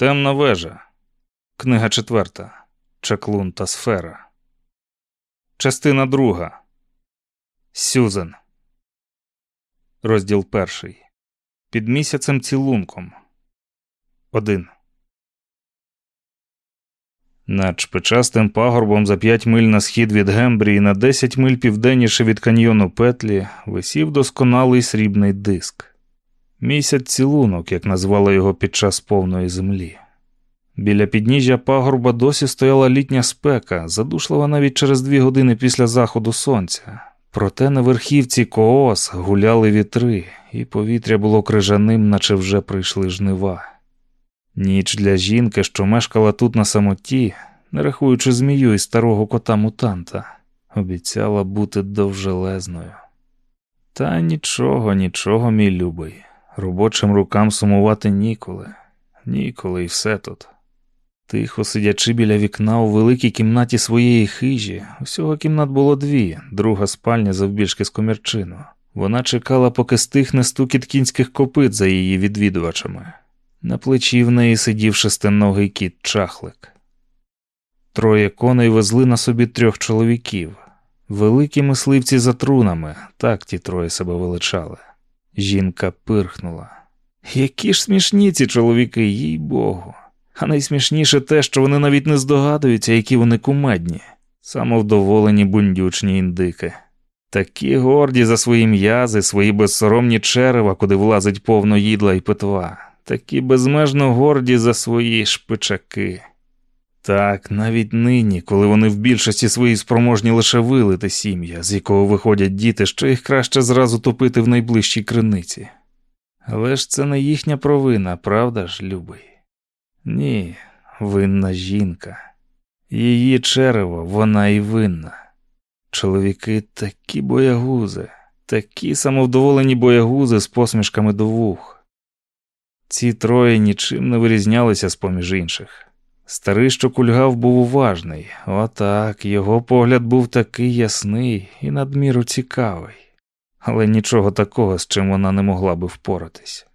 Темна вежа. Книга четверта. Чаклун та сфера. Частина друга. Сюзен. Розділ перший. Під місяцем цілунком. Один. Над шпичастим пагорбом за п'ять миль на схід від Гембрії на десять миль південніше від каньйону Петлі висів досконалий срібний диск. Місяць цілунок, як назвали його під час повної землі. Біля підніжжя пагорба досі стояла літня спека, задушлива навіть через дві години після заходу сонця. Проте на верхівці коос гуляли вітри, і повітря було крижаним, наче вже прийшли жнива. Ніч для жінки, що мешкала тут на самоті, не рахуючи змію і старого кота мутанта, обіцяла бути довжелезною. Та нічого, нічого, мій любий. Робочим рукам сумувати ніколи, ніколи і все тут. Тихо сидячи біля вікна у великій кімнаті своєї хижі, усього кімнат було дві, друга спальня завбільшки з комірчину. Вона чекала, поки стихне стукіт кінських копит за її відвідувачами. На плечі в неї сидів шестиногий кіт чахлик. Троє коней везли на собі трьох чоловіків, великі мисливці за трунами, так ті троє себе величали. Жінка пирхнула. Які ж смішні ці чоловіки, їй Богу. А найсмішніше те, що вони навіть не здогадуються, які вони кумедні, самовдоволені бундючні індики. Такі горді за свої м'язи, свої безсоромні черева, куди влазить повно їдла і питва, такі безмежно горді за свої шпичаки. Так, навіть нині, коли вони в більшості своїй спроможні лише вилити сім'я, з якого виходять діти, що їх краще зразу топити в найближчій криниці. Але ж це не їхня провина, правда ж, любий? Ні, винна жінка. Її черево, вона і винна. Чоловіки такі боягузи, такі самовдоволені боягузи з посмішками до вух. Ці троє нічим не вирізнялися з поміж інших. Старий, що кульгав, був уважний, отак, його погляд був такий ясний і надміру цікавий, але нічого такого, з чим вона не могла би впоратись.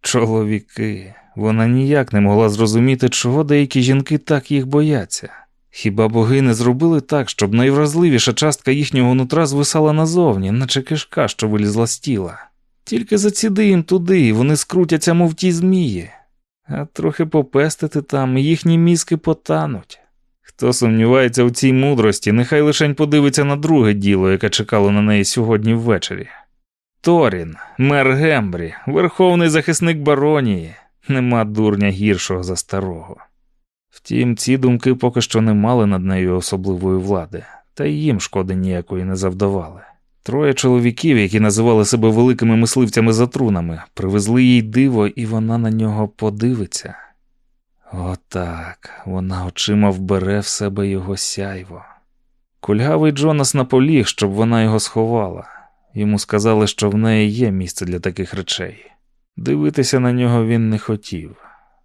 Чоловіки, вона ніяк не могла зрозуміти, чого деякі жінки так їх бояться. Хіба боги не зробили так, щоб найвразливіша частка їхнього нутра звисала назовні, наче кишка, що вилізла з тіла. Тільки заціди їм туди, і вони скрутяться, мов ті змії, а трохи попестити там, їхні мізки потануть. Хто сумнівається в цій мудрості, нехай лишень подивиться на друге діло, яке чекало на неї сьогодні ввечері. Торін, мер Гембрі, верховний захисник баронії, нема дурня гіршого за старого. Втім, ці думки поки що не мали над нею особливої влади, та й їм шкоди ніякої не завдавали. Троє чоловіків, які називали себе великими мисливцями за трунами, привезли їй диво, і вона на нього подивиться. Отак, вона очима вбере в себе його сяйво. Кульгавий Джонас наполіг, щоб вона його сховала. Йому сказали, що в неї є місце для таких речей. Дивитися на нього він не хотів,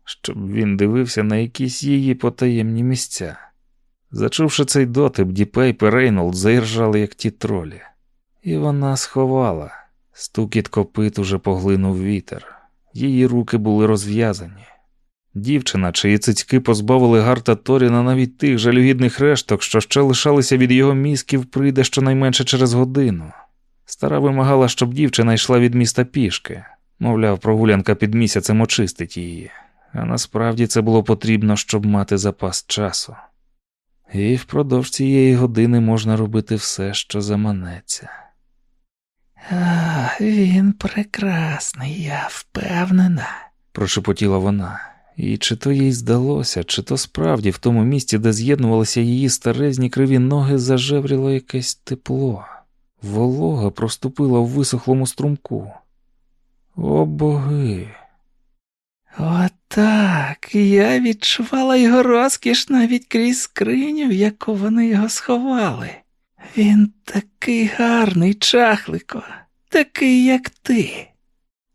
щоб він дивився на якісь її потаємні місця. Зачувши цей дотип, Діпейп і Рейнолдс заіржали, як ті тролі. І вона сховала. Стукіт копит уже поглинув вітер. Її руки були розв'язані. Дівчина, чиї цицьки позбавили Гарта Торіна навіть тих жалюгідних решток, що ще лишалися від його мізків, прийде щонайменше через годину. Стара вимагала, щоб дівчина йшла від міста пішки, мовляв, прогулянка під місяцем очистить її, а насправді це було потрібно, щоб мати запас часу. І впродовж цієї години можна робити все, що заманеться. Він прекрасний, я впевнена, прошепотіла вона, і чи то їй здалося, чи то справді в тому місці, де з'єднувалися її старезні криві ноги, зажевріло якесь тепло. Волога проступила в висохлому струмку. О боги! Отак. Я відчувала його розкіш навіть крізь скриню, в яку вони його сховали. Він такий гарний, чахлико, такий, як ти.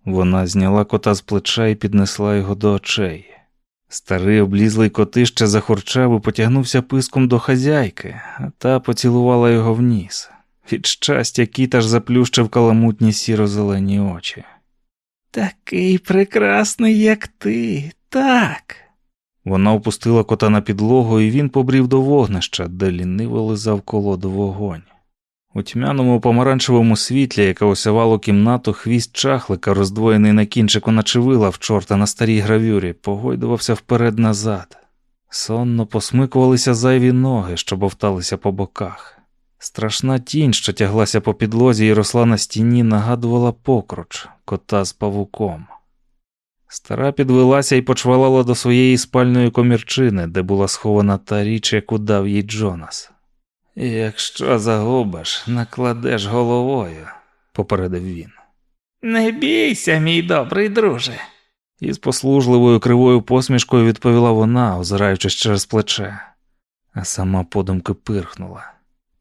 Вона зняла кота з плеча і піднесла його до очей. Старий облізлий котище захорчав і потягнувся писком до хазяйки, а та поцілувала його в ніс. Від щастя, кіт аж заплющив каламутні сіро-зелені очі. Такий прекрасний, як ти, так. Вона опустила кота на підлогу, і він побрів до вогнища, де ліниво лизав колоду вогонь. У тьмяному помаранчевому світлі, яке осявало кімнату, хвіст чахлика, роздвоєний на кінчику, наче вила в чорта на старій гравюрі, погойдувався вперед назад. Сонно посмикувалися зайві ноги, що бовталися по боках. Страшна тінь, що тяглася по підлозі і росла на стіні, нагадувала покруч кота з павуком. Стара підвелася і почвалала до своєї спальної комірчини, де була схована та річ, яку дав їй Джонас. Якщо загубиш, накладеш головою, попередив він. Не бійся, мій добрий друже. І з послужливою кривою посмішкою відповіла вона, озираючись через плече, а сама подумки пирхнула.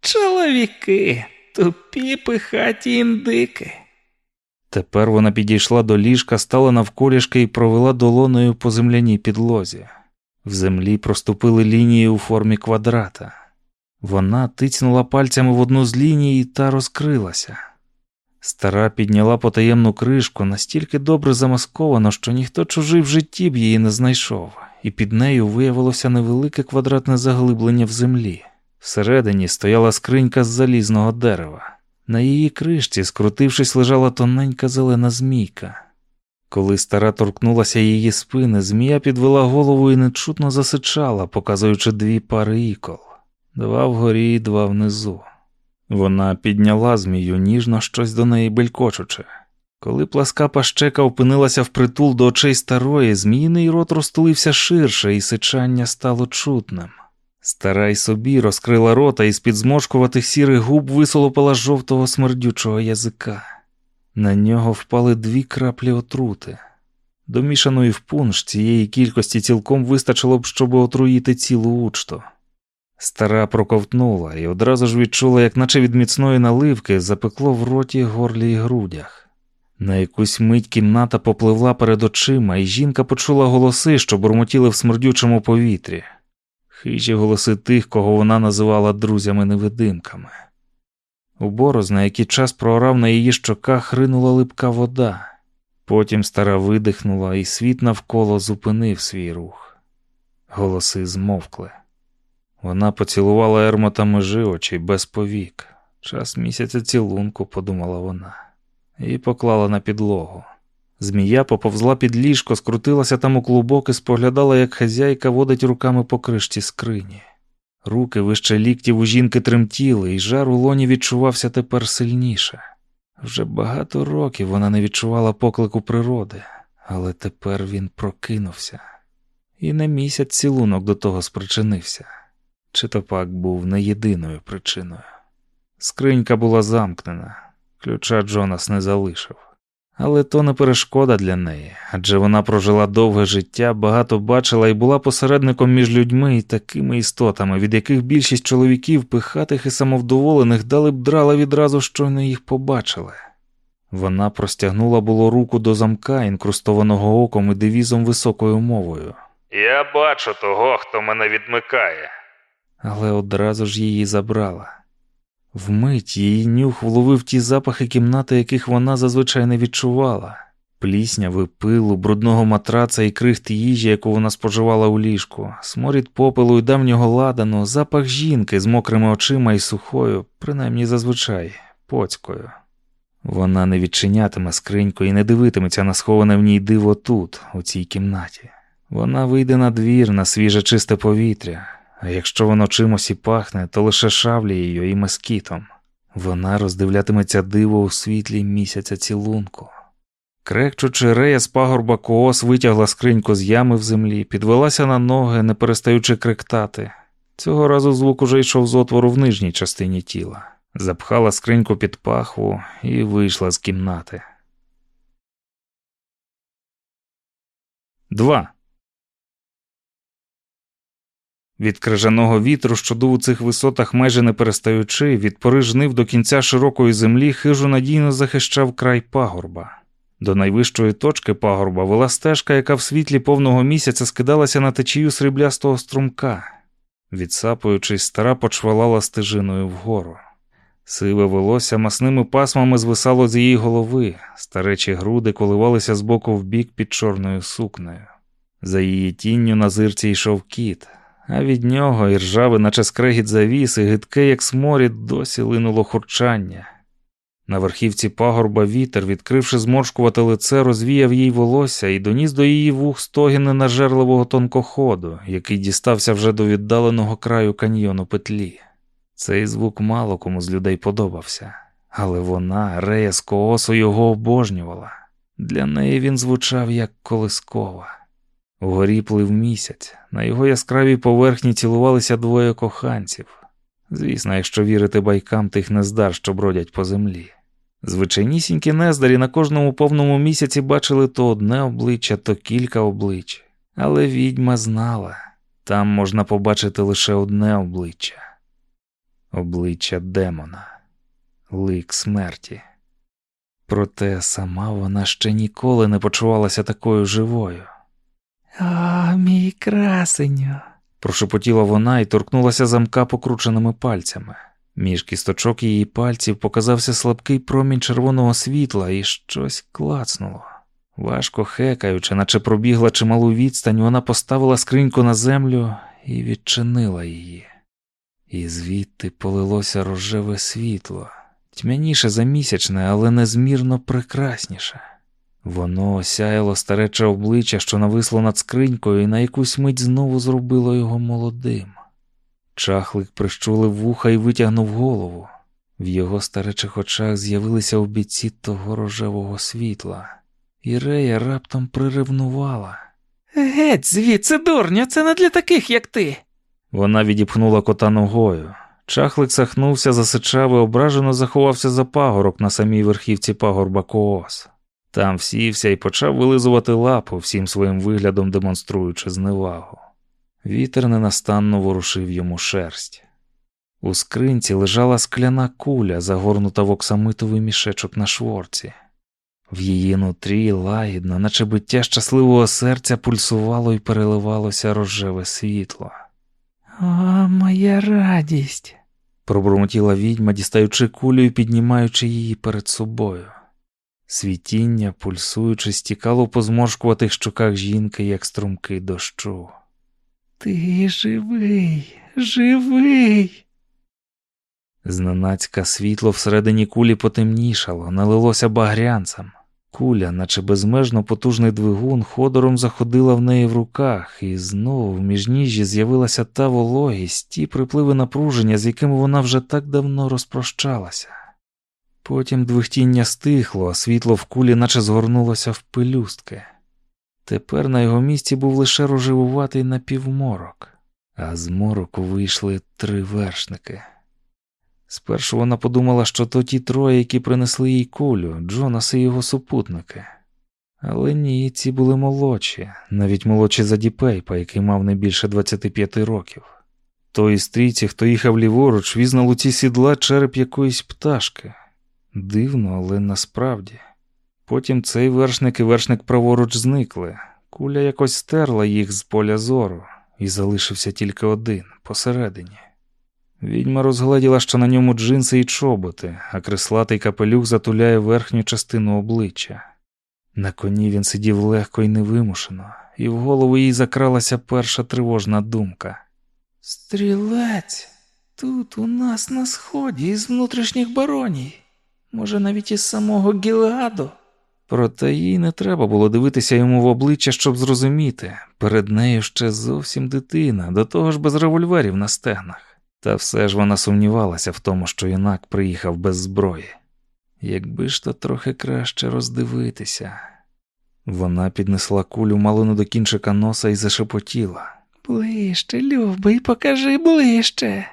Чоловіки, тупі пихаті індики. Тепер вона підійшла до ліжка, стала навколішки і провела долоною по земляній підлозі. В землі проступили лінії у формі квадрата. Вона тицнула пальцями в одну з ліній та розкрилася. Стара підняла потаємну кришку настільки добре замасковано, що ніхто чужий в житті б її не знайшов, і під нею виявилося невелике квадратне заглиблення в землі. Всередині стояла скринька з залізного дерева. На її кришці, скрутившись, лежала тоненька зелена змійка. Коли стара торкнулася її спини, змія підвела голову і нечутно засичала, показуючи дві пари ікол два вгорі два внизу. Вона підняла змію ніжно щось до неї белькочуче. Коли пласка пащека опинилася впритул до очей старої, зміїний рот розтулився ширше, і сичання стало чутним. Стара й собі розкрила рота і з під зморшкуватих сірих губ висолопила жовтого смердючого язика. На нього впали дві краплі отрути. Домішаної в пунш цієї кількості цілком вистачило б, щоб отруїти цілу учту. Стара проковтнула і одразу ж відчула, як наче від міцної наливки запекло в роті, горлі й грудях. На якусь мить кімната попливла перед очима, і жінка почула голоси, що бурмотіли в смердючому повітрі, хижі голоси тих, кого вона називала друзями-невидимками. У бороз, на який час проорав на її щоках, ринула липка вода. Потім стара видихнула, і світ навколо зупинив свій рух. Голоси змовкли. Вона поцілувала Ермота межи очі без повік. Час місяця цілунку, подумала вона, і поклала на підлогу. Змія поповзла під ліжко, скрутилася там у клубок і споглядала, як хазяйка водить руками по кришці скрині. Руки вище ліктів у жінки тремтіли, і жар у лоні відчувався тепер сильніше. Вже багато років вона не відчувала поклику природи, але тепер він прокинувся, і на місяць цілунок до того спричинився чи то пак був не єдиною причиною. Скринька була замкнена, ключа Джонас не залишив. Але то не перешкода для неї, адже вона прожила довге життя, багато бачила і була посередником між людьми і такими істотами, від яких більшість чоловіків, пихатих і самовдоволених, дали б драла відразу, щойно їх побачили. Вона простягнула було руку до замка, інкрустованого оком і девізом високою мовою. Я бачу того, хто мене відмикає але одразу ж її забрала. Вмить її нюх вловив ті запахи кімнати, яких вона зазвичай не відчувала плісняви, пилу, брудного матраца і крихт їжі, яку вона споживала у ліжку, сморід попелу і давнього ладану, запах жінки з мокрими очима і сухою, принаймні зазвичай, поцькою. Вона не відчинятиме скриньку і не дивитиметься на сховане в ній диво тут, у цій кімнаті. Вона вийде на двір, на свіже чисте повітря, а якщо воно чимось і пахне, то лише шавлією і мескітом. Вона роздивлятиметься диво у світлі місяця цілунку. Крекчучи, рея з пагорба коос витягла скриньку з ями в землі, підвелася на ноги, не перестаючи кректати. Цього разу звук уже йшов з отвору в нижній частині тіла, запхала скриньку під пахву і вийшла з кімнати. 2. Від крижаного вітру, що дув у цих висотах майже не перестаючи, від пори жнив до кінця широкої землі хижу надійно захищав край пагорба. До найвищої точки пагорба вела стежка, яка в світлі повного місяця скидалася на течію сріблястого струмка. Відсапуючись, стара почвалала стежиною вгору. Сиве волосся масними пасмами звисало з її голови, старечі груди коливалися з боку в бік під чорною сукнею. За її тінню на зирці йшов кіт, а від нього і ржаве, наче скрегіт завіс, і гидке, як сморід, досі линуло хурчання. На верхівці пагорба вітер, відкривши зморшкувате лице, розвіяв їй волосся і доніс до її вух стогін ненажерливого тонкоходу, який дістався вже до віддаленого краю каньйону петлі. Цей звук мало кому з людей подобався, але вона, Рея з коосу, його обожнювала. Для неї він звучав як колискова. Угорі плив місяць, на його яскравій поверхні цілувалися двоє коханців. Звісно, якщо вірити байкам тих нездар, що бродять по землі. Звичайнісінькі нездарі на кожному повному місяці бачили то одне обличчя, то кілька облич. Але відьма знала там можна побачити лише одне обличчя обличчя демона, лик смерті. Проте сама вона ще ніколи не почувалася такою живою. О, мій красеню. Прошепотіла вона і торкнулася замка покрученими пальцями. Між кісточок її пальців показався слабкий промінь червоного світла і щось клацнуло. Важко хекаючи, наче пробігла чималу відстань, вона поставила скриньку на землю і відчинила її. І звідти полилося рожеве світло, тьмяніше за місячне, але незмірно прекрасніше. Воно осяяло старече обличчя, що нависло над скринькою, і на якусь мить знову зробило його молодим. Чахлик прищулив вуха і витягнув голову. В його старечих очах з'явилися обіці того рожевого світла, і Рея раптом приревнувала. Геть, звідси, дурню, це не для таких, як ти. Вона відіпхнула кота ногою. Чахлик сахнувся, засичав і ображено заховався за пагорок на самій верхівці пагорба коос. Там сівся і почав вилизувати лапу, всім своїм виглядом демонструючи зневагу. Вітер ненастанно ворушив йому шерсть. У скринці лежала скляна куля, загорнута в оксамитовий мішечок на шворці. В її нутрі лагідно, наче биття щасливого серця, пульсувало і переливалося рожеве світло. О, моя радість. Пробурмотіла відьма, дістаючи кулю і піднімаючи її перед собою. Світіння, пульсуючи, стікало по зморшкуватих щоках жінки, як струмки дощу. Ти живий, живий. Зненацька світло всередині кулі потемнішало, налилося багрянцем. Куля, наче безмежно потужний двигун, ходором заходила в неї в руках, і знову в міжніжжі з'явилася та вологість, ті припливи напруження, з якими вона вже так давно розпрощалася. Потім двихтіння стихло, а світло в кулі наче згорнулося в пелюстки. Тепер на його місці був лише рожевуватий напівморок, а з мороку вийшли три вершники. Спершу вона подумала, що то ті троє, які принесли їй кулю, Джонас і його супутники. Але ні, ці були молодші, навіть молодші за Діпейпа, який мав не більше 25 років. Той стрійці, хто їхав ліворуч, віз на луці сідла череп якоїсь пташки. Дивно, але насправді. Потім цей вершник і вершник праворуч зникли. Куля якось стерла їх з поля зору, і залишився тільки один посередині. Відьма розгледіла, що на ньому джинси і чоботи, а крислатий капелюх затуляє верхню частину обличчя. На коні він сидів легко і невимушено, і в голову їй закралася перша тривожна думка. Стрілець, тут у нас на сході із внутрішніх бароній, може, навіть із самого Гіладу. Проте їй не треба було дивитися йому в обличчя, щоб зрозуміти перед нею ще зовсім дитина, до того ж без револьверів на стегнах. Та все ж вона сумнівалася в тому, що юнак приїхав без зброї. Якби ж то трохи краще роздивитися. Вона піднесла кулю мало не до кінчика носа і зашепотіла. Ближче, любий, покажи ближче.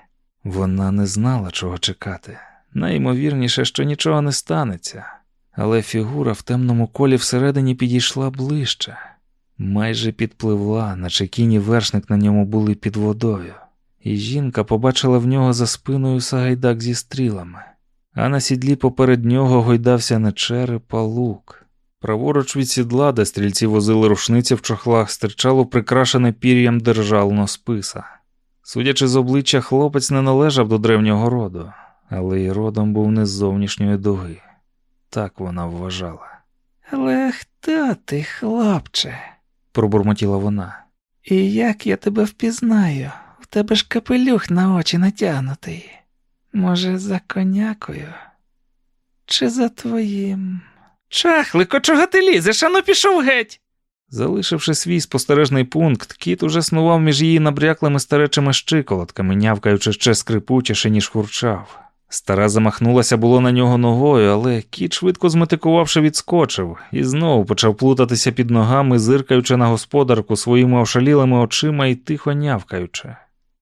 Вона не знала, чого чекати. Найімовірніше, що нічого не станеться, але фігура в темному колі всередині підійшла ближче, майже підпливла, наче кінь і вершник на ньому були під водою і жінка побачила в нього за спиною сагайдак зі стрілами, а на сідлі поперед нього гойдався не череп, а лук. Праворуч від сідла, де стрільці возили рушниці в чохлах, стирчало прикрашене пір'ям державно списа. Судячи з обличчя, хлопець не належав до древнього роду, але й родом був не з зовнішньої дуги. Так вона вважала. Але хто ти, хлопче? пробурмотіла вона. І як я тебе впізнаю? В тебе ж капелюх на очі натягнутий. Може, за конякою? Чи за твоїм? Чахлико, чого ти лізеш? Ану пішов геть. Залишивши свій спостережний пункт, кіт уже снував між її набряклими старечими щиколотками, нявкаючи ще скрипучіше, ніж хурчав. Стара замахнулася було на нього ногою, але кіт, швидко зметикувавши, відскочив і знову почав плутатися під ногами, зиркаючи на господарку своїми ошалілими очима і тихо нявкаючи.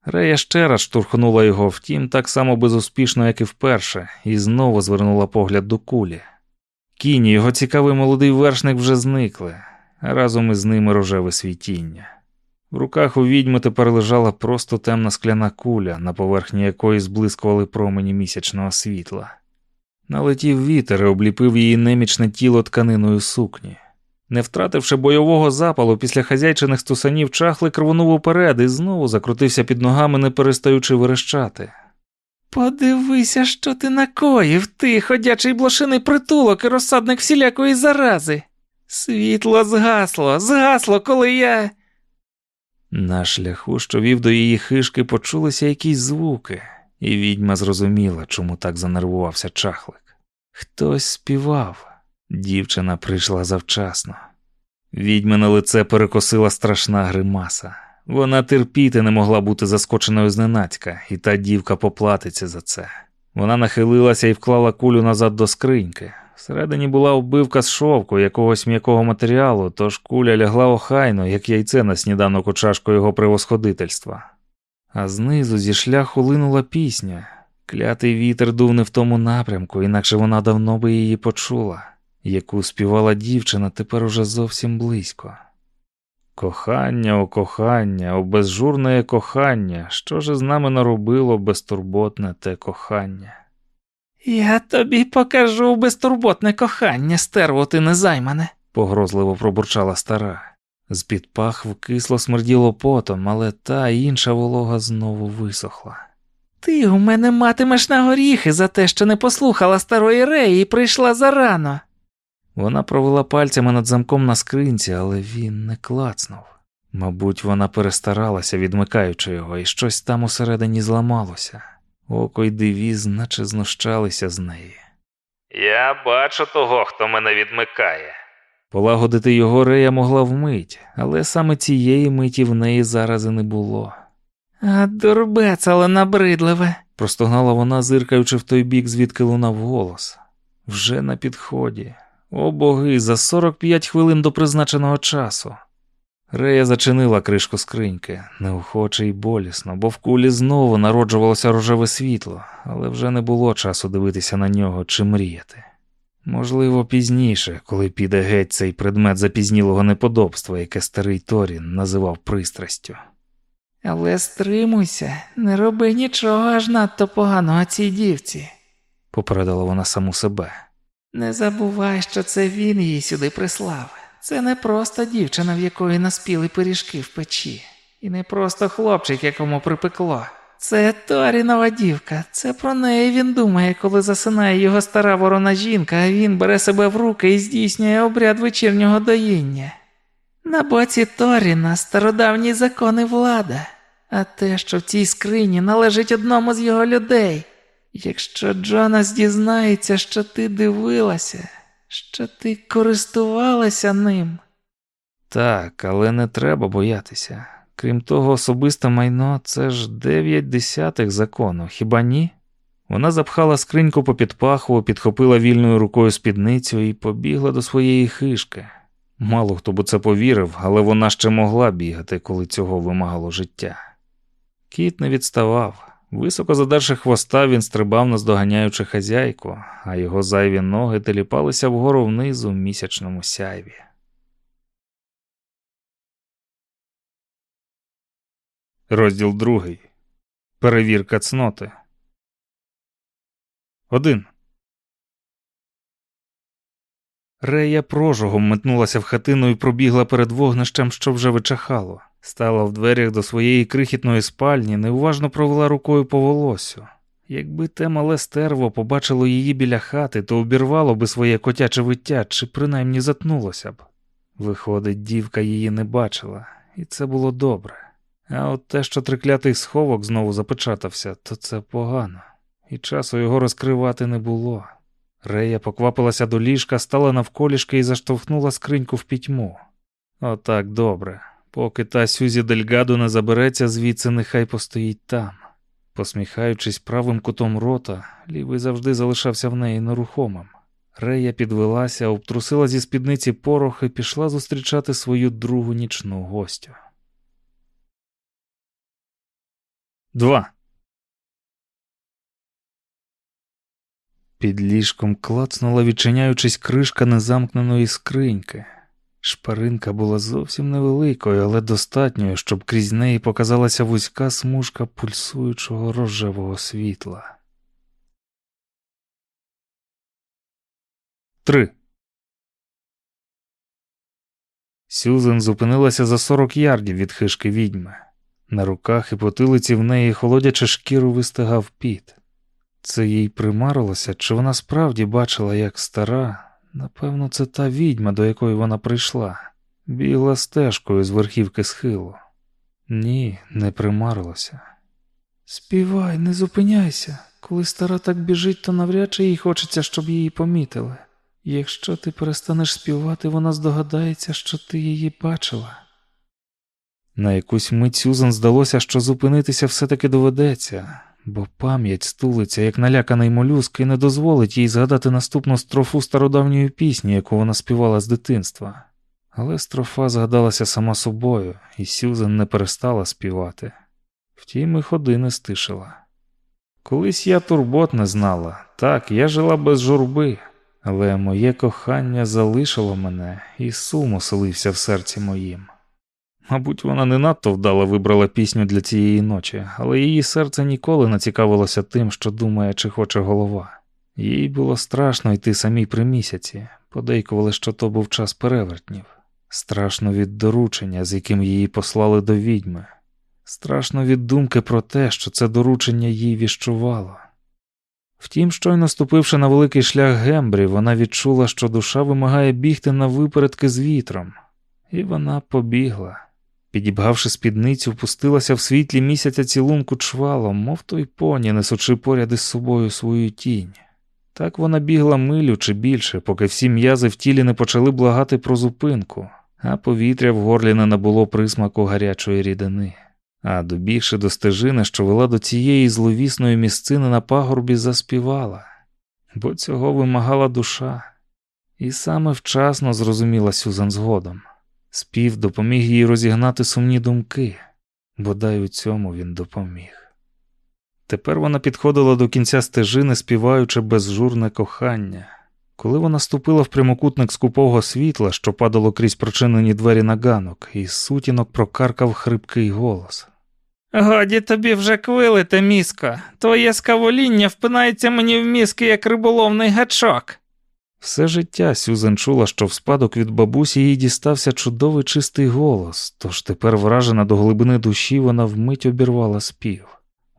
Рея ще раз штурхнула його, втім, так само безуспішно, як і вперше, і знову звернула погляд до кулі. Кіні, його цікавий молодий вершник вже зникли, разом із ними рожеве світіння. В руках у відьми тепер лежала просто темна скляна куля, на поверхні якої зблискували промені місячного світла. Налетів вітер і обліпив її немічне тіло тканиною сукні. Не втративши бойового запалу після хазяйчиних стусанів, чахли рвонув уперед і знову закрутився під ногами, не перестаючи верещати. Подивися, що ти накоїв, ти, ходячий блошиний притулок і розсадник всілякої зарази. Світло згасло, згасло, коли я. На шляху, що вів до її хишки, почулися якісь звуки, і відьма зрозуміла, чому так занервувався чахлик. Хтось співав. Дівчина прийшла завчасно. Відьмине лице перекосила страшна гримаса. Вона терпіти не могла бути заскоченою зненацька, і та дівка поплатиться за це. Вона нахилилася і вклала кулю назад до скриньки. Всередині була оббивка з шовку якогось м'якого матеріалу, тож куля лягла охайно, як яйце на сніданок у чашку його превосходительства. А знизу зі шляху линула пісня. Клятий вітер дув не в тому напрямку, інакше вона давно би її почула яку співала дівчина тепер уже зовсім близько. Кохання, о кохання, о безжурне кохання, що ж з нами наробило безтурботне те кохання? Я тобі покажу безтурботне кохання, стерво ти незаймане, погрозливо пробурчала стара. З під пахв кисло смерділо потом, але та інша волога знову висохла. Ти у мене матимеш на горіхи за те, що не послухала старої реї і прийшла зарано. Вона провела пальцями над замком на скринці, але він не клацнув. Мабуть, вона перестаралася, відмикаючи його, і щось там усередині зламалося. Око й дивіз, наче знущалися з неї. Я бачу того, хто мене відмикає. Полагодити його рея могла вмить, але саме цієї миті в неї зараз і не було. А дурбець, але набридливе, простогнала вона, зиркаючи в той бік, звідки лунав голос. Вже на підході. О боги, за 45 хвилин до призначеного часу. Рея зачинила кришку скриньки, неохоче й болісно, бо в кулі знову народжувалося рожеве світло, але вже не було часу дивитися на нього чи мріяти. Можливо, пізніше, коли піде геть цей предмет запізнілого неподобства, яке старий Торін називав пристрастю. Але стримуйся, не роби нічого аж надто поганого цій дівці, попередила вона саму себе. Не забувай, що це він її сюди прислав. Це не просто дівчина, в якої наспіли пиріжки в печі, і не просто хлопчик, якому припекло. Це Торінова дівка, це про неї він думає, коли засинає його стара ворона жінка, а він бере себе в руки і здійснює обряд вечірнього доїння. На боці Торіна стародавні закони влада, а те, що в цій скрині належить одному з його людей. Якщо Джонас дізнається, що ти дивилася, що ти користувалася ним. Так, але не треба боятися. Крім того, особисте майно це ж дев'ять десятих закону, хіба ні? Вона запхала скриньку по підпаху, підхопила вільною рукою спідницю і побігла до своєї хишки. Мало хто б це повірив, але вона ще могла бігати, коли цього вимагало життя. Кіт не відставав. Високо задерши хвоста, він стрибав, наздоганяючи хазяйку, а його зайві ноги теліпалися вгору вниз у місячному сяйві. Розділ другий. Перевірка цноти. Один. Рея прожогом метнулася в хатину і пробігла перед вогнищем, що вже вичахало. Стала в дверях до своєї крихітної спальні, неуважно провела рукою по волосю. Якби те мале стерво побачило її біля хати, то обірвало би своє котяче виття чи принаймні затнулося б. Виходить, дівка її не бачила, і це було добре. А от те, що триклятий сховок знову запечатався, то це погано, і часу його розкривати не було. Рея поквапилася до ліжка, стала навколішки і заштовхнула скриньку в пітьму. Отак добре. Поки та Сюзі Дельгаду не забереться звідси, нехай постоїть там. Посміхаючись правим кутом рота, лівий завжди залишався в неї нерухомим. Рея підвелася, обтрусила зі спідниці порох і пішла зустрічати свою другу нічну гостю. 2. Під ліжком клацнула, відчиняючись кришка незамкненої скриньки. Шпаринка була зовсім невеликою, але достатньою, щоб крізь неї показалася вузька смужка пульсуючого рожевого світла. 3. Сюзен зупинилася за 40 ярдів від хишки відьми. На руках і потилиці в неї холодячи шкіру вистигав піт. Це їй примарилося, чи вона справді бачила, як стара, напевно, це та відьма, до якої вона прийшла, бігла стежкою з верхівки схилу. Ні, не примарилося. Співай, не зупиняйся. Коли стара так біжить, то навряд чи їй хочеться, щоб її помітили. Якщо ти перестанеш співати, вона здогадається, що ти її бачила. На якусь мить Сюзан здалося, що зупинитися все-таки доведеться, бо пам'ять стулиться, як наляканий молюск, і не дозволить їй згадати наступну строфу стародавньої пісні, яку вона співала з дитинства. Але строфа згадалася сама собою, і Сюзан не перестала співати. Втім, і ходи не стишила. Колись я турбот не знала, так, я жила без журби, але моє кохання залишило мене, і сум оселився в серці моїм. Мабуть, вона не надто вдало вибрала пісню для цієї ночі, але її серце ніколи не цікавилося тим, що думає, чи хоче голова. Їй було страшно йти самій при місяці, подейкували, що то був час перевертнів, страшно від доручення, з яким її послали до відьми, страшно від думки про те, що це доручення їй віщувало. Втім, щойно ступивши на великий шлях Гембрі, вона відчула, що душа вимагає бігти на випередки з вітром, і вона побігла. Підібгавши спідницю, впустилася в світлі місяця цілунку чвалом, мов той поні, несучи поряд із собою свою тінь. Так вона бігла милю чи більше, поки всі м'язи в тілі не почали благати про зупинку, а повітря в горлі не набуло присмаку гарячої рідини. А добігши до стежини, що вела до цієї зловісної місцини на пагорбі, заспівала, бо цього вимагала душа, і саме вчасно зрозуміла Сюзан згодом. Спів допоміг їй розігнати сумні думки, бодай у цьому він допоміг. Тепер вона підходила до кінця стежини, співаючи безжурне кохання. Коли вона ступила в прямокутник скупого світла, що падало крізь прочинені двері на ганок, із сутінок прокаркав хрипкий голос. Годі тобі вже квилити, міско. Твоє скавоління впинається мені в мізки, як риболовний гачок. Все життя Сюзен чула, що в спадок від бабусі їй дістався чудовий чистий голос, тож тепер, вражена до глибини душі, вона вмить обірвала спів.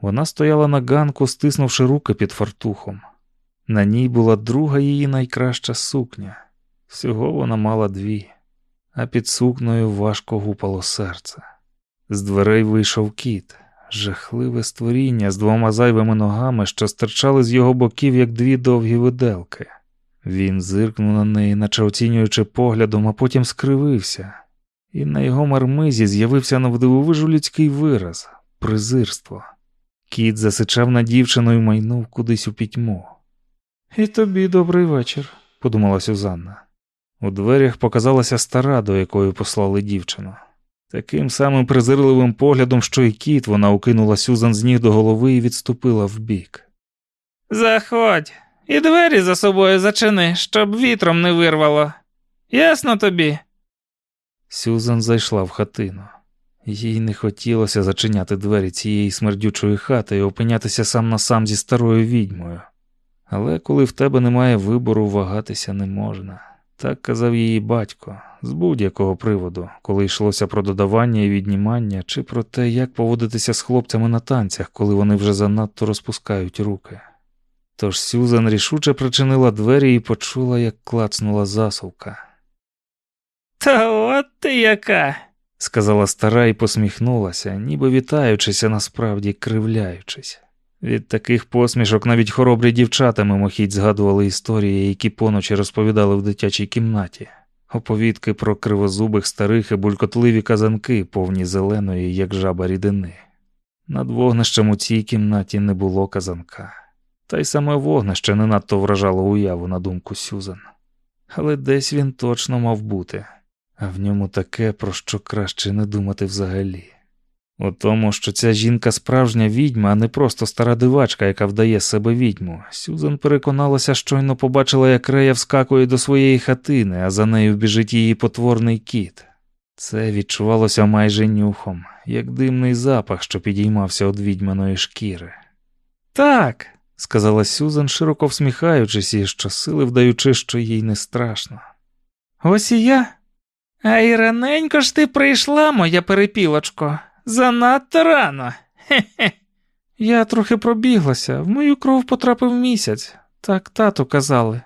Вона стояла на ганку, стиснувши руки під фартухом. На ній була друга її найкраща сукня. Всього вона мала дві, а під сукною важко гупало серце. З дверей вийшов кіт, жахливе створіння з двома зайвими ногами, що стирчали з його боків, як дві довгі виделки. Він зиркнув на неї, наче оцінюючи поглядом, а потім скривився, і на його мармизі з'явився навдивовижу людський вираз презирство. Кіт засичав на дівчину і майнув кудись у пітьму. І тобі добрий вечір, подумала Сюзанна. У дверях показалася стара, до якої послали дівчину. Таким самим презирливим поглядом, що й кіт, вона укинула Сюзан з ніг до голови і відступила вбік. Заходь, і двері за собою зачини, щоб вітром не вирвало. Ясно тобі? Сюзан зайшла в хатину. Їй не хотілося зачиняти двері цієї смердючої хати і опинятися сам на сам зі старою відьмою. Але коли в тебе немає вибору, вагатися не можна. Так казав її батько з будь-якого приводу, коли йшлося про додавання і віднімання, чи про те, як поводитися з хлопцями на танцях, коли вони вже занадто розпускають руки. Тож Сюзан рішуче причинила двері і почула, як клацнула засувка. Та от ти яка. сказала стара і посміхнулася, ніби вітаючися, насправді кривляючись. Від таких посмішок навіть хоробрі дівчата мимохідь згадували історії, які поночі розповідали в дитячій кімнаті, оповідки про кривозубих старих і булькотливі казанки, повні зеленої, як жаба рідини. Над вогнищем у цій кімнаті не було казанка, та й саме вогнище не надто вражало уяву на думку Сюзан. Але десь він точно мав бути, а в ньому таке, про що краще не думати взагалі. У тому, що ця жінка справжня відьма, а не просто стара дивачка, яка вдає себе відьму. Сюзан переконалася, щойно побачила, як Рея вскакує до своєї хатини, а за нею біжить її потворний кіт. Це відчувалося майже нюхом, як димний запах, що підіймався від відьманої шкіри. Так, сказала Сюзан, широко всміхаючись і щосили вдаючи, що їй не страшно. Ось і я. А і раненько ж ти прийшла, моя перепілочко. Занадто рано. Хе-хе. Я трохи пробіглася, в мою кров потрапив місяць, так тату казали.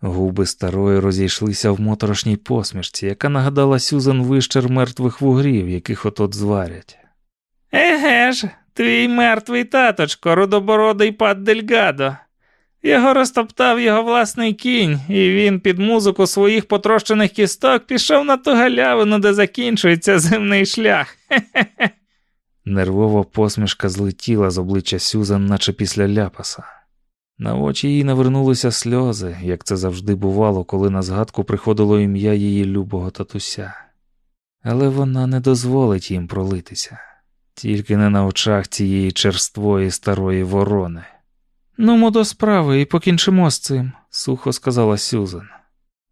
Губи старої розійшлися в моторошній посмішці, яка нагадала Сюзан вищер мертвих вугрів, яких отот зварять. Еге ж, твій мертвий таточко, рудобородий пад Дельгадо. Його розтоптав його власний кінь, і він під музику своїх потрощених кісток пішов на ту галявину, де закінчується земний шлях. Хе-хе-хе. Нервова посмішка злетіла з обличчя Сюзан, наче після ляпаса. На очі їй навернулися сльози, як це завжди бувало, коли на згадку приходило ім'я її любого татуся. Але вона не дозволить їм пролитися, тільки не на очах цієї черствої старої ворони. Ну, до справи і покінчимо з цим. сухо сказала Сюзан.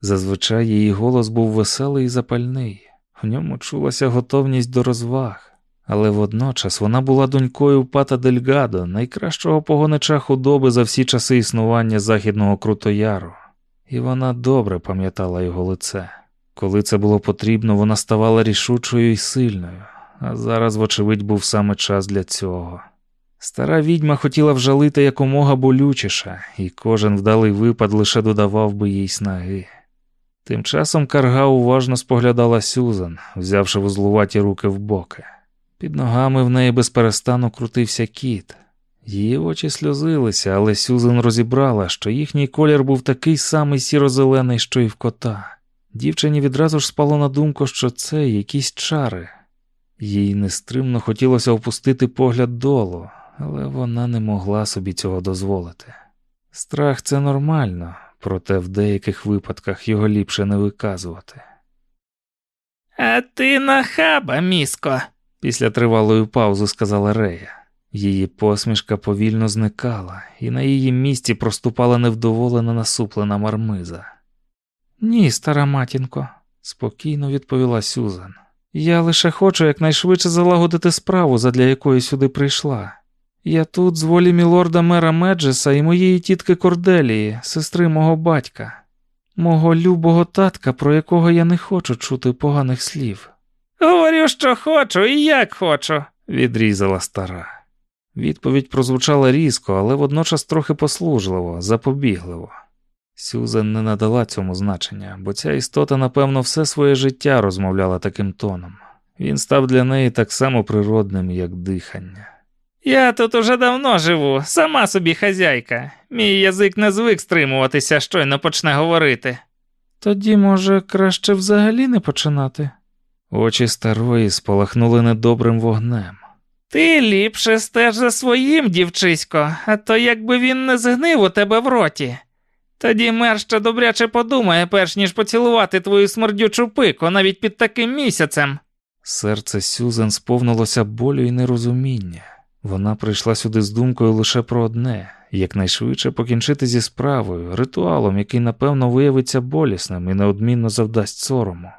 Зазвичай її голос був веселий і запальний, в ньому чулася готовність до розваг, але водночас вона була донькою Пата Дельгадо, найкращого погонича худоби за всі часи існування Західного Крутояру, і вона добре пам'ятала його лице. Коли це було потрібно, вона ставала рішучою і сильною, а зараз, вочевидь, був саме час для цього. Стара відьма хотіла вжалити якомога болючіше, і кожен вдалий випад лише додавав би їй снаги. Тим часом карга уважно споглядала Сюзан, взявши вузлуваті руки в боки. Під ногами в неї безперестану крутився кіт. Її очі сльозилися, але Сюзан розібрала, що їхній колір був такий самий сіро-зелений, що й в кота. Дівчині відразу ж спало на думку, що це якісь чари. Їй нестримно хотілося опустити погляд долу, але вона не могла собі цього дозволити. Страх це нормально, проте в деяких випадках його ліпше не виказувати. А ти нахаба, міско. Після тривалої паузи сказала Рея. Її посмішка повільно зникала, і на її місці проступала невдоволена насуплена мармиза. Ні, стара матінко, спокійно відповіла Сюзан. Я лише хочу якнайшвидше залагодити справу, задля якої сюди прийшла. Я тут з волі мілорда мера Меджеса і моєї тітки Корделії, сестри мого батька, мого любого татка, про якого я не хочу чути поганих слів. Говорю, що хочу і як хочу, відрізала стара. Відповідь прозвучала різко, але водночас трохи послужливо, запобігливо. Сюзан не надала цьому значення, бо ця істота, напевно, все своє життя розмовляла таким тоном. Він став для неї так само природним, як дихання. Я тут уже давно живу, сама собі хазяйка. Мій язик не звик стримуватися, щойно почне говорити. Тоді, може, краще взагалі не починати? Очі старої спалахнули недобрим вогнем. Ти ліпше стеж за своїм, дівчисько, а то якби він не згнив у тебе в роті. Тоді мер ще добряче подумає, перш ніж поцілувати твою смердючу пику навіть під таким місяцем. Серце Сюзан сповнилося болю і нерозуміння. Вона прийшла сюди з думкою лише про одне якнайшвидше покінчити зі справою, ритуалом, який, напевно, виявиться болісним і неодмінно завдасть сорому.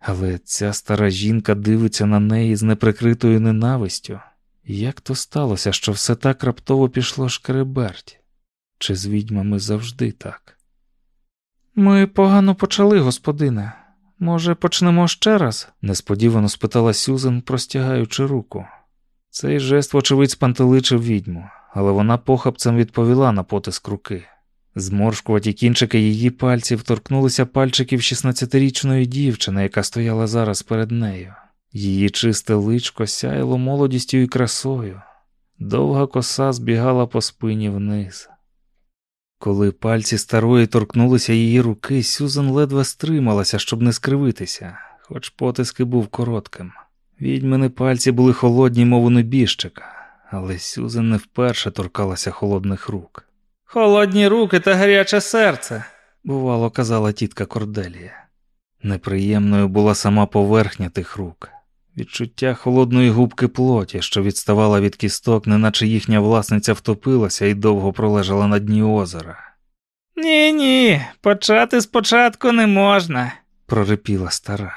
Але ця стара жінка дивиться на неї з неприкритою ненавистю. Як то сталося, що все так раптово пішло шкереберть? Чи з відьмами завжди так? Ми погано почали, господине. Може, почнемо ще раз? несподівано спитала Сюзан, простягаючи руку. Цей жест, вочевидь, спантеличив відьму, але вона похапцем відповіла на потиск руки. Зморшкуваті кінчики її пальців торкнулися пальчиків 16-річної дівчини, яка стояла зараз перед нею. Її чисте личко сяяло молодістю і красою. Довга коса збігала по спині вниз. Коли пальці старої торкнулися її руки, Сюзан ледве стрималася, щоб не скривитися, хоч потиск і був коротким. Відьмини пальці були холодні, мов у небіжчика, але Сюзан не вперше торкалася холодних рук. Холодні руки та гаряче серце. бувало, казала тітка Корделія. Неприємною була сама поверхня тих рук, відчуття холодної губки плоті, що відставала від кісток, неначе їхня власниця втопилася і довго пролежала на дні озера, Ні, ні, почати спочатку не можна. прорипіла стара.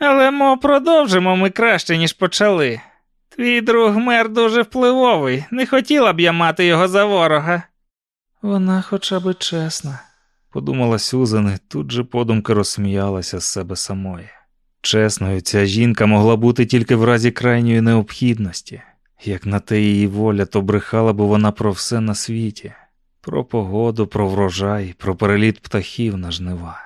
Але мо продовжимо ми краще, ніж почали. Твій друг мер дуже впливовий, не хотіла б я мати його за ворога. Вона хоча б чесна, подумала Сюзан і тут же подумки розсміялася з себе самої. Чесною, ця жінка могла бути тільки в разі крайньої необхідності. Як на те її воля, то брехала б вона про все на світі, про погоду, про врожай, про переліт птахів на жнива.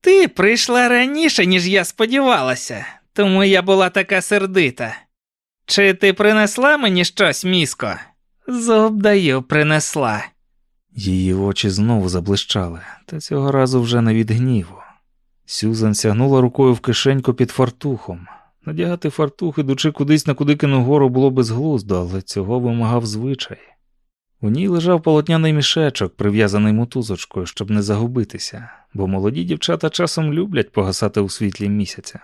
Ти прийшла раніше, ніж я сподівалася, тому я була така сердита. Чи ти принесла мені щось, міско? Зуб даю, принесла. Її очі знову заблищали, та цього разу вже не від гніву. Сюзан сягнула рукою в кишеньку під фартухом. Надягати фартух, ідучи кудись на кудикину гору, було безглуздо, але цього вимагав звичай. У ній лежав полотняний мішечок, прив'язаний мотузочкою, щоб не загубитися, бо молоді дівчата часом люблять погасати у світлі місяця.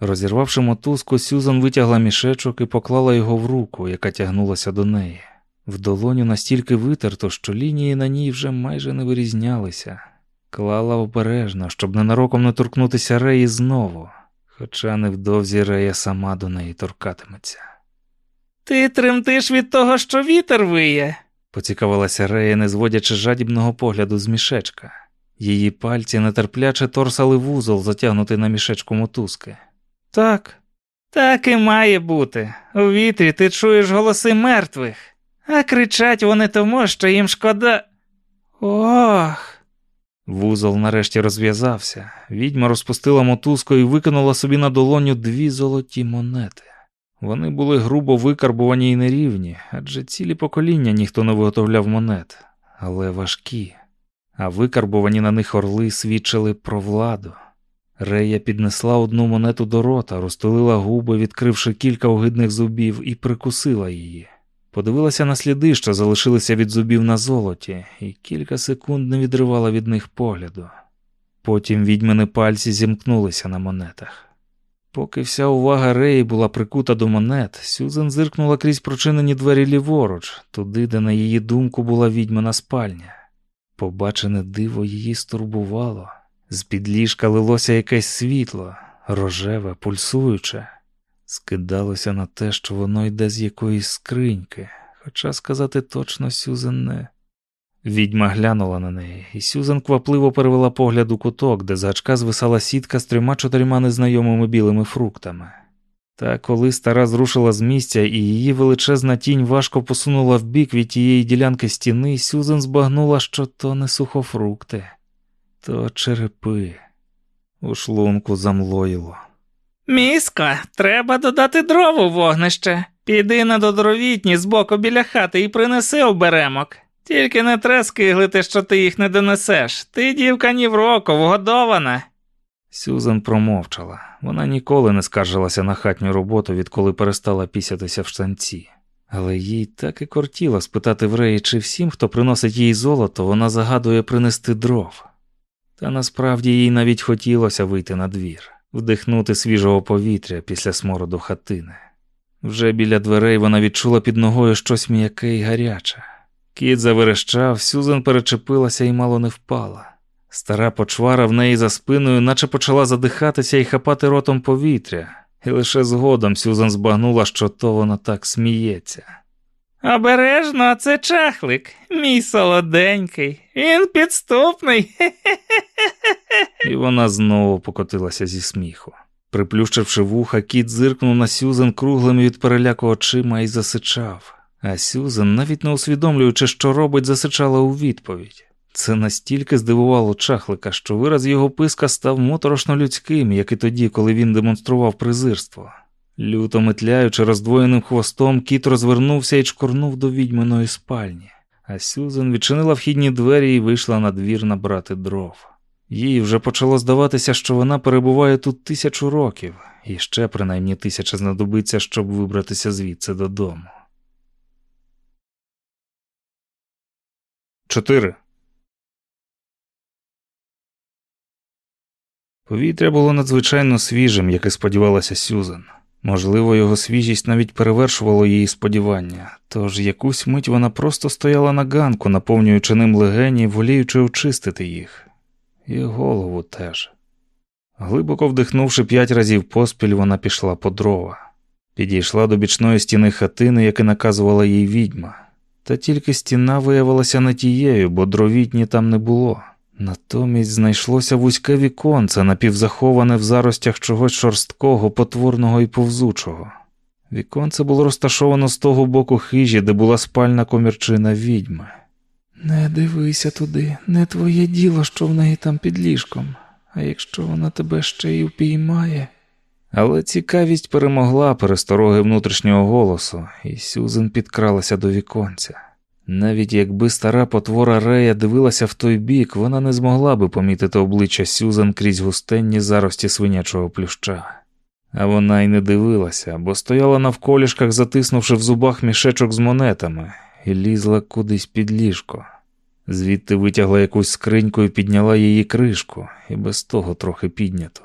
Розірвавши мотузку, Сюзан витягла мішечок і поклала його в руку, яка тягнулася до неї. В долоню настільки витерто, що лінії на ній вже майже не вирізнялися. Клала обережно, щоб ненароком не торкнутися Реї знову, хоча невдовзі Рея сама до неї торкатиметься. Ти тремтиш від того, що вітер виє. Поцікавилася Рея, не зводячи жадібного погляду з мішечка. Її пальці нетерпляче торсали вузол, затягнутий на мішечку мотузки. Так. Так і має бути. У вітрі ти чуєш голоси мертвих, а кричать вони тому, що їм шкода. Ох. Вузол нарешті розв'язався. Відьма розпустила мотузку і викинула собі на долоню дві золоті монети. Вони були грубо викарбувані і нерівні, адже цілі покоління ніхто не виготовляв монет, але важкі, а викарбувані на них орли свідчили про владу. Рея піднесла одну монету до рота, розтулила губи, відкривши кілька огидних зубів, і прикусила її. Подивилася на сліди, що залишилися від зубів на золоті, і кілька секунд не відривала від них погляду. Потім відьмини пальці зімкнулися на монетах. Поки вся увага Реї була прикута до монет, Сюзан зиркнула крізь прочинені двері ліворуч, туди, де, на її думку, була відьмина спальня. Побачене диво її стурбувало. З-під ліжка лилося якесь світло, рожеве, пульсуюче. Скидалося на те, що воно йде з якоїсь скриньки, хоча сказати точно Сюзан не. Відьма глянула на неї, і Сюзан квапливо перевела погляд у куток, де з гачка звисала сітка з трьома чотирма незнайомими білими фруктами. Та коли стара зрушила з місця і її величезна тінь важко посунула вбік від тієї ділянки стіни, Сюзан збагнула, що то не сухофрукти, то черепи. У шлунку замлоїло. Місько, треба додати дров у вогнище. Піди на додровітні збоку біля хати і принеси оберемок. Тільки не треба скиглити, що ти їх не донесеш. Ти, дівка, ні в року, вгодована. Сюзан промовчала. Вона ніколи не скаржилася на хатню роботу, відколи перестала пісятися в штанці. Але їй так і кортіло спитати в Реї, чи всім, хто приносить їй золото, вона загадує принести дров. Та насправді їй навіть хотілося вийти на двір, вдихнути свіжого повітря після смороду хатини. Вже біля дверей вона відчула під ногою щось м'яке і гаряче. Кіт заверещав, Сюзан перечепилася і мало не впала. Стара почвара в неї за спиною, наче почала задихатися і хапати ротом повітря, і лише згодом Сюзан збагнула, що то вона так сміється. Обережно, це чахлик, мій солоденький. Він підступний. І вона знову покотилася зі сміху. Приплющивши вуха, кіт зиркнув на Сюзан круглими від переляку очима і засичав. А Сюзан, навіть не усвідомлюючи, що робить, засичала у відповідь. Це настільки здивувало чахлика, що вираз його писка став моторошно людським, як і тоді, коли він демонстрував презирство. Люто метляючи роздвоєним хвостом, кіт розвернувся і чкорнув до відьминої спальні, а Сюзен відчинила вхідні двері і вийшла на двір набрати дров. Їй вже почало здаватися, що вона перебуває тут тисячу років, і ще принаймні тисяча знадобиться, щоб вибратися звідси додому. 4. Повітря було надзвичайно свіжим, як і сподівалася Сюзан. Можливо, його свіжість навіть перевершувало її сподівання, тож якусь мить вона просто стояла на ганку, наповнюючи ним легені, воліючи очистити їх, і голову теж. Глибоко вдихнувши п'ять разів поспіль, вона пішла по дрова, підійшла до бічної стіни хатини, яке наказувала їй відьма, та тільки стіна виявилася не тією, бо дровітні там не було. Натомість знайшлося вузьке віконце, напівзаховане в заростях чогось шорсткого, потворного і повзучого. Віконце було розташовано з того боку хижі, де була спальна комірчина відьми. Не дивися туди, не твоє діло, що в неї там під ліжком, а якщо вона тебе ще й упіймає. Але цікавість перемогла перестороги внутрішнього голосу, і Сюзен підкралася до віконця. Навіть якби стара потвора Рея дивилася в той бік, вона не змогла би помітити обличчя Сюзан крізь густенні зарості свинячого плюща. А вона й не дивилася, бо стояла навколішках, затиснувши в зубах мішечок з монетами, і лізла кудись під ліжко. Звідти витягла якусь скриньку і підняла її кришку, і без того трохи піднято.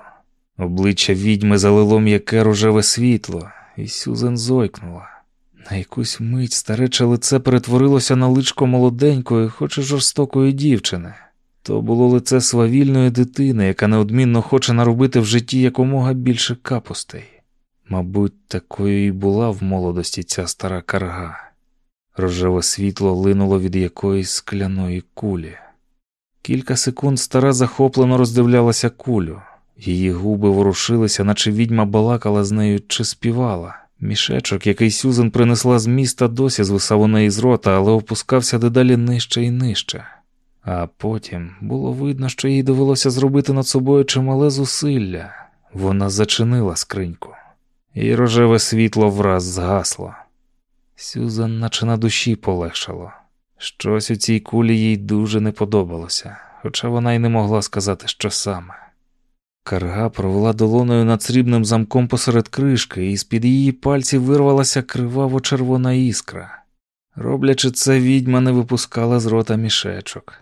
Обличчя відьми залило м'яке рожеве світло, і Сюзан зойкнула. На якусь мить старече лице перетворилося на личко молоденької, хоч і жорстокої дівчини. То було лице свавільної дитини, яка неодмінно хоче наробити в житті якомога більше капустей. Мабуть, такою і була в молодості ця стара карга. Рожеве світло линуло від якоїсь скляної кулі. Кілька секунд стара захоплено роздивлялася кулю, її губи ворушилися, наче відьма балакала з нею чи співала. Мішечок, який Сюзен принесла з міста, досі звисав у неї з рота, але опускався дедалі нижче і нижче. А потім було видно, що їй довелося зробити над собою чимале зусилля. Вона зачинила скриньку, і рожеве світло враз згасло. Сюзан, наче на душі полегшало. Щось у цій кулі їй дуже не подобалося, хоча вона й не могла сказати, що саме. Карга провела долоною над срібним замком посеред кришки, і з під її пальців вирвалася криваво червона іскра. Роблячи це, відьма не випускала з рота мішечок.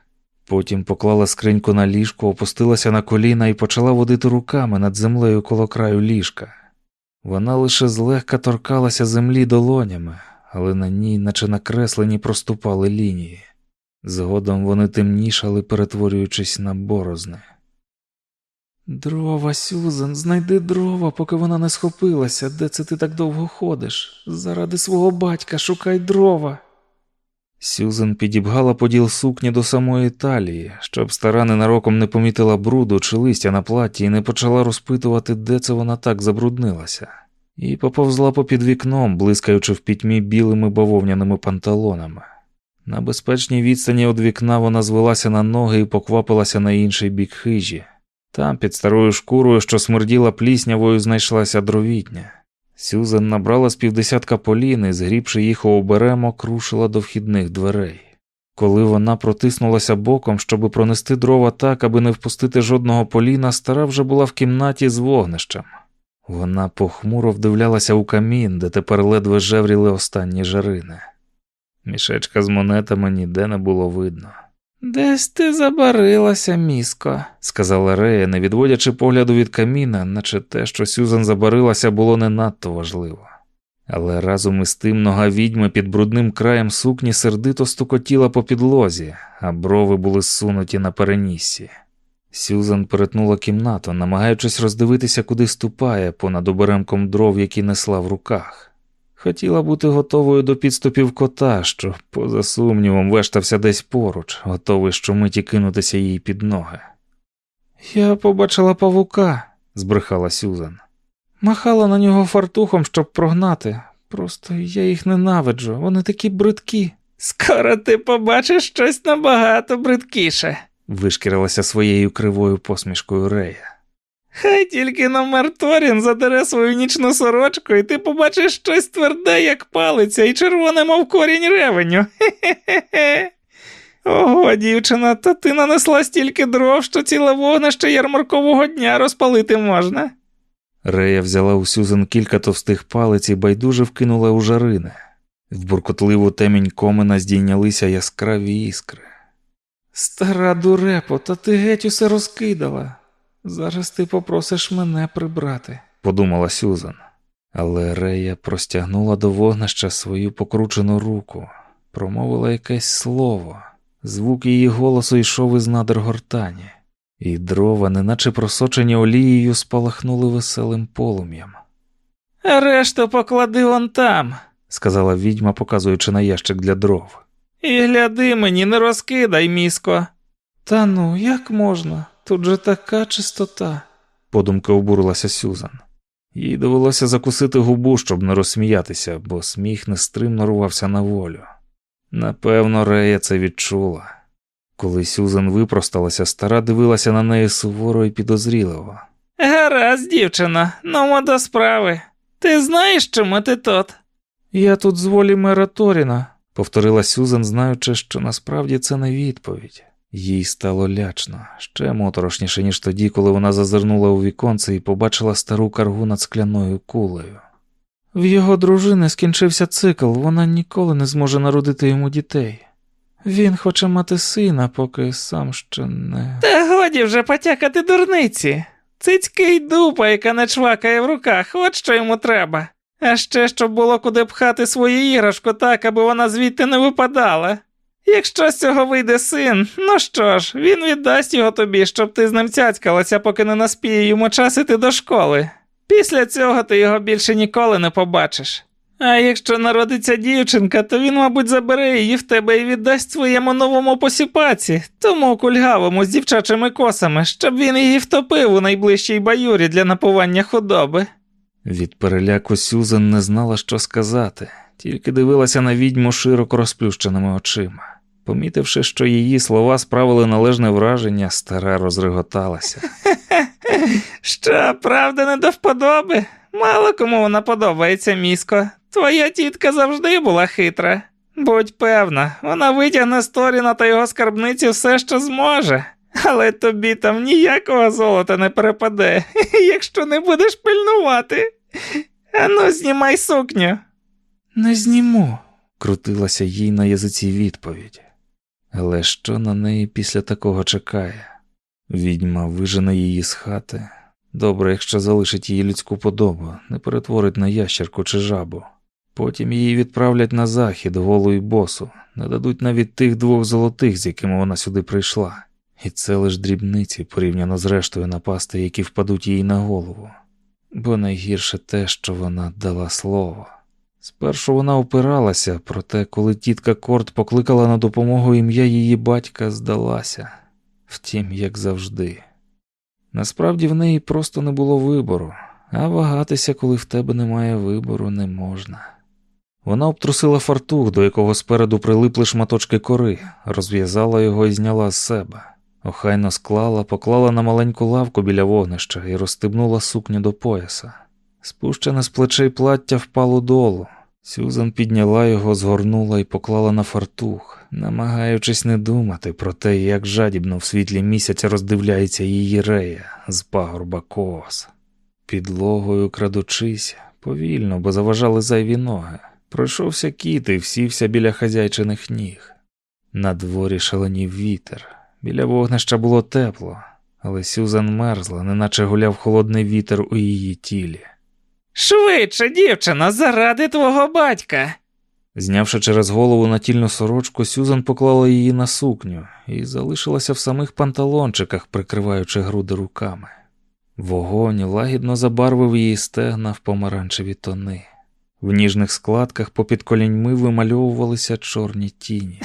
Потім поклала скриньку на ліжко, опустилася на коліна і почала водити руками над землею коло краю ліжка. Вона лише злегка торкалася землі долонями, але на ній, наче накреслені, проступали лінії. Згодом вони темнішали, перетворюючись на борозни. Дрова, Сюзан, знайди дрова, поки вона не схопилася. Де це ти так довго ходиш? Заради свого батька шукай дрова. Сюзан підібгала поділ сукні до самої талії, щоб стара ненароком не помітила бруду чи листя на платі і не почала розпитувати, де це вона так забруднилася, і поповзла попід вікном, блискаючи в пітьмі білими бавовняними панталонами. На безпечній відстані від вікна вона звелася на ноги і поквапилася на інший бік хижі. Там, під старою шкурою, що смерділа пліснявою, знайшлася дровітня. Сюзан набрала з півдесятка полін і, згрібши їх у оберемок, рушила до вхідних дверей. Коли вона протиснулася боком, щоби пронести дрова так, аби не впустити жодного поліна, стара вже була в кімнаті з вогнищем. Вона похмуро вдивлялася у камін, де тепер ледве жевріли останні жарини. Мішечка з монетами ніде не було видно. Десь ти забарилася, міско, сказала Рея, не відводячи погляду від каміна, наче те, що Сюзан забарилася, було не надто важливо. Але разом із тим нога відьми під брудним краєм сукні сердито стукотіла по підлозі, а брови були зсунуті на переніссі. Сюзан перетнула кімнату, намагаючись роздивитися, куди ступає понад оберемком дров, які несла в руках. Хотіла бути готовою до підступів кота, що, поза сумнівом, вештався десь поруч, готовий щомиті кинутися їй під ноги. Я побачила павука, збрехала Сюзан. Махала на нього фартухом, щоб прогнати. Просто я їх ненавиджу, вони такі бридкі. Скоро ти побачиш щось набагато бридкіше, вишкірилася своєю кривою посмішкою Рея. Хай тільки номер Торін задере свою нічну сорочку, і ти побачиш щось тверде, як палиця, і червоне, мов корінь ревеню. Хе-хе-хе. Ого, дівчина, та ти нанесла стільки дров, що ціле вогнище ярмаркового дня розпалити можна. Рея взяла у Сюзан кілька товстих палиць і байдуже вкинула у жарини. В буркотливу темінь комина здійнялися яскраві іскри. Стара дурепо, та ти геть усе розкидала. Зараз ти попросиш мене прибрати, подумала Сюзан. Але Рея простягнула до вогнища свою покручену руку, промовила якесь слово. Звук її голосу йшов із надр гортані, і дрова, неначе просочені олією, спалахнули веселим полум'ям. Решту поклади вон там, сказала відьма, показуючи на ящик для дров. І гляди мені, не розкидай, міско. Та ну, як можна? Тут же така чистота, подумки обурилася Сюзан. Їй довелося закусити губу, щоб не розсміятися, бо сміх нестримно рвався на волю. Напевно, Рея це відчула. Коли Сюзан випросталася, стара дивилася на неї суворо і підозріливо. Гаразд, дівчина, ну до справи. Ти знаєш, чому ти тут? Я тут з волі мера Торіна, повторила Сюзан, знаючи, що насправді це не відповідь. Їй стало лячно, ще моторошніше, ніж тоді, коли вона зазирнула у віконце і побачила стару каргу над скляною кулею. В його дружини скінчився цикл, вона ніколи не зможе народити йому дітей. Він хоче мати сина, поки сам ще не. Та годі вже потякати дурниці. Цицьки й дупа, яка не чвакає в руках, от що йому треба. А ще щоб було куди пхати свою іграшку так, аби вона звідти не випадала. Якщо з цього вийде син, ну що ж, він віддасть його тобі, щоб ти з ним цяцькалася, поки не наспіє йому час іти до школи. Після цього ти його більше ніколи не побачиш. А якщо народиться дівчинка, то він, мабуть, забере її в тебе і віддасть своєму новому посіпаці, тому кульгавому з дівчачими косами, щоб він її втопив у найближчій баюрі для напування худоби. Від переляку Сюзан не знала, що сказати, тільки дивилася на відьму широко розплющеними очима. Помітивши, що її слова справили належне враження, стара розреготалася. Що, правда, не до вподоби? Мало кому вона подобається, місько. Твоя тітка завжди була хитра. Будь певна, вона витягне з Торіна та його скарбниці все, що зможе, але тобі там ніякого золота не перепаде, якщо не будеш пильнувати. Ану, знімай сукню. Не зніму, крутилася їй на язиці відповідь. Але що на неї після такого чекає? Відьма вижене її з хати. Добре, якщо залишить її людську подобу, не перетворить на ящерку чи жабу. Потім її відправлять на захід голу і босу, не дадуть навіть тих двох золотих, з якими вона сюди прийшла, і це лиш дрібниці порівняно з рештою напасти, які впадуть їй на голову. Бо найгірше те, що вона дала слово. Спершу вона опиралася, проте, коли тітка Корт покликала на допомогу ім'я її батька, здалася. Втім, як завжди. Насправді в неї просто не було вибору, а вагатися, коли в тебе немає вибору, не можна. Вона обтрусила фартух, до якого спереду прилипли шматочки кори, розв'язала його і зняла з себе. Охайно склала, поклала на маленьку лавку біля вогнища і розстебнула сукню до пояса. Спущене з плечей плаття впало долу. Сюзан підняла його, згорнула і поклала на фартух, намагаючись не думати про те, як жадібно в світлі місяця роздивляється її рея з пагорба коос. Підлогою крадучись, повільно, бо заважали зайві ноги. Пройшовся кіт і всівся біля хазяйчиних ніг. На дворі шаленів вітер. Біля вогнища було тепло, але Сюзан мерзла, неначе гуляв холодний вітер у її тілі. Швидше, дівчина, заради твого батька. Знявши через голову натільну сорочку, Сюзан поклала її на сукню і залишилася в самих панталончиках, прикриваючи груди руками. Вогонь лагідно забарвив її стегна в помаранчеві тони. В ніжних складках попід коліньми вимальовувалися чорні тіні.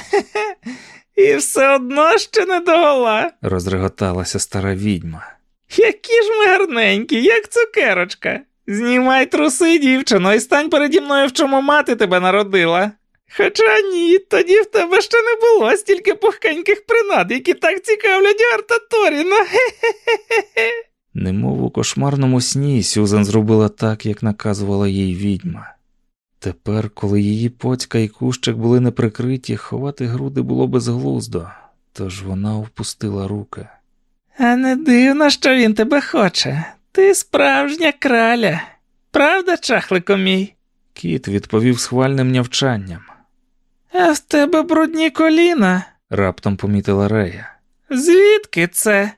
І все одно ще не догола, розреготалася стара відьма. Які ж ми гарненькі, як цукерочка. Знімай труси, дівчино, і стань переді мною, в чому мати тебе народила. Хоча ні, тоді в тебе ще не було стільки пухкеньких принад, які так цікавлять Арта Торіна. Хе-хе-хе. Немов у кошмарному сні Сюзан зробила так, як наказувала їй відьма. Тепер, коли її поцька і кущик були неприкриті, ховати груди було безглуздо, тож вона впустила руки. А не дивно, що він тебе хоче. Ти справжня краля. Правда, чахлико мій? Кіт відповів схвальним нявчанням. А в тебе брудні коліна. Раптом помітила Рея. Звідки це?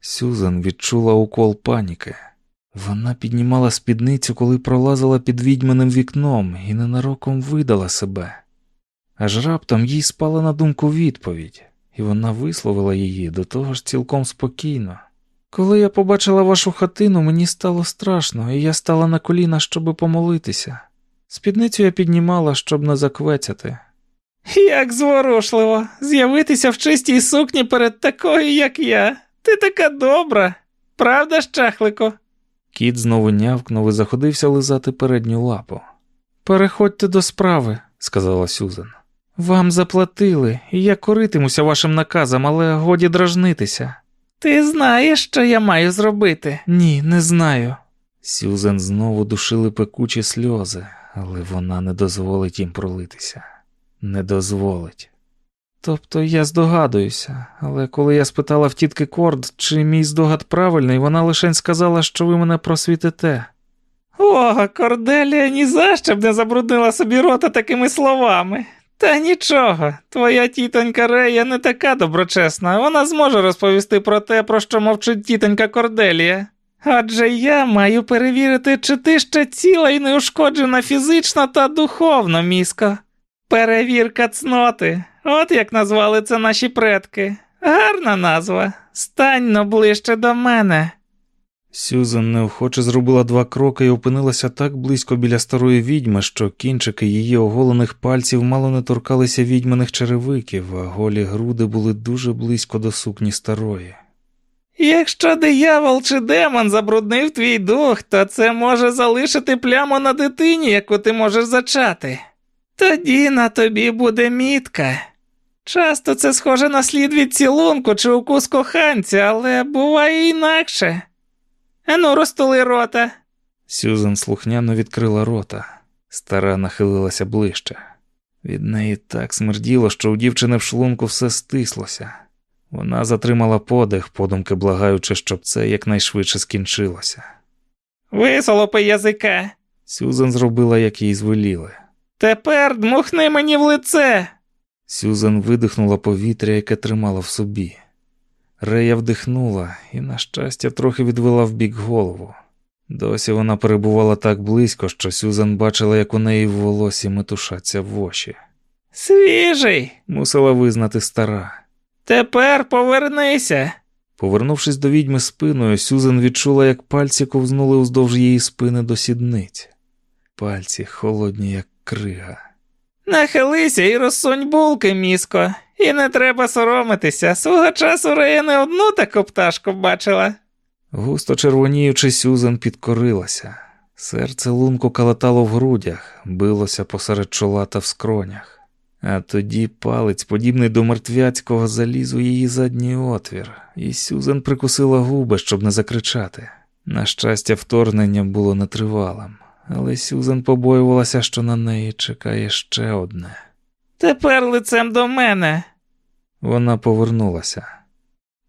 Сюзан відчула укол паніки. Вона піднімала спідницю, коли пролазила під відьманим вікном і ненароком видала себе. Аж раптом їй спала на думку відповідь, і вона висловила її до того ж цілком спокійно. Коли я побачила вашу хатину, мені стало страшно, і я стала на коліна, щоби помолитися. Спідницю я піднімала, щоб не заквецяти. Як зворушливо з'явитися в чистій сукні перед такою, як я. Ти така добра. Правда, ж, чахлико? Кіт знову нявкнув і заходився лизати передню лапу. Переходьте до справи, сказала Сюзан. Вам заплатили, і я коритимуся вашим наказам, але годі дражнитися. Ти знаєш, що я маю зробити? Ні, не знаю. Сюзан знову душили пекучі сльози, але вона не дозволить їм пролитися. Не дозволить. Тобто я здогадуюся, але коли я спитала в тітки Корд, чи мій здогад правильний, вона лише сказала, що ви мене просвітите. О, Корделія ні за що б не забруднила собі рота такими словами. Та нічого, твоя тітонька Рея не така доброчесна, вона зможе розповісти про те, про що мовчить тітонька Корделія. Адже я маю перевірити, чи ти ще ціла і неушкоджена фізично та духовно, міско. Перевірка цноти, от як назвали це наші предки. Гарна назва. Стань но ближче до мене. Сюзан неохоче зробила два кроки і опинилася так близько біля старої відьми, що кінчики її оголених пальців мало не торкалися відьманих черевиків, а голі груди були дуже близько до сукні старої. Якщо диявол чи демон забруднив твій дух, то це може залишити пляму на дитині, яку ти можеш зачати. Тоді на тобі буде мітка. Часто це схоже на слід від цілунку чи укус коханця, але буває інакше. Ану, розтули рота. Сюзан слухняно відкрила рота. Стара нахилилася ближче. Від неї так смерділо, що у дівчини в шлунку все стислося. Вона затримала подих, подумки благаючи, щоб це якнайшвидше скінчилося. Висолопи язика. Сюзан зробила, як їй звеліли. Тепер дмухни мені в лице. Сюзан видихнула повітря, яке тримала в собі. Рея вдихнула і, на щастя, трохи відвела вбік голову. Досі вона перебувала так близько, що Сюзан бачила, як у неї в волосі метушаться воші. Свіжий. Мусила визнати стара. Тепер повернися. Повернувшись до відьми спиною, Сюзан відчула, як пальці ковзнули уздовж її спини до сідниць. Пальці холодні, як крига. Нахилися і розсунь булки, міско. І не треба соромитися. Свого часу Рея не одну таку пташку бачила. Густо червоніючи, Сюзан підкорилася. Серце лунко калатало в грудях, билося посеред чола та в скронях. А тоді палець, подібний до мертвяцького, заліз у її задній отвір, і Сюзан прикусила губи, щоб не закричати. На щастя, вторгнення було нетривалим, але Сюзан побоювалася, що на неї чекає ще одне. Тепер лицем до мене. Вона повернулася.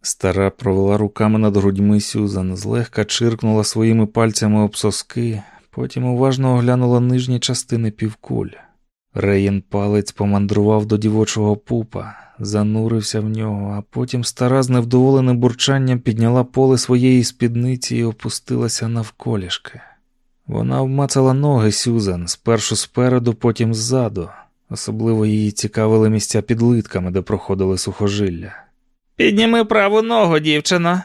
Стара провела руками над грудьми Сюзан, злегка чиркнула своїми пальцями об соски, потім уважно оглянула нижні частини півкуль. Реїн палець помандрував до дівочого пупа, занурився в нього, а потім стара з невдоволеним бурчанням підняла поле своєї спідниці і опустилася навколішки. Вона обмацала ноги Сюзан спершу спереду, потім ззаду. Особливо її цікавили місця під литками, де проходили сухожилля. Підніми праву ногу, дівчино.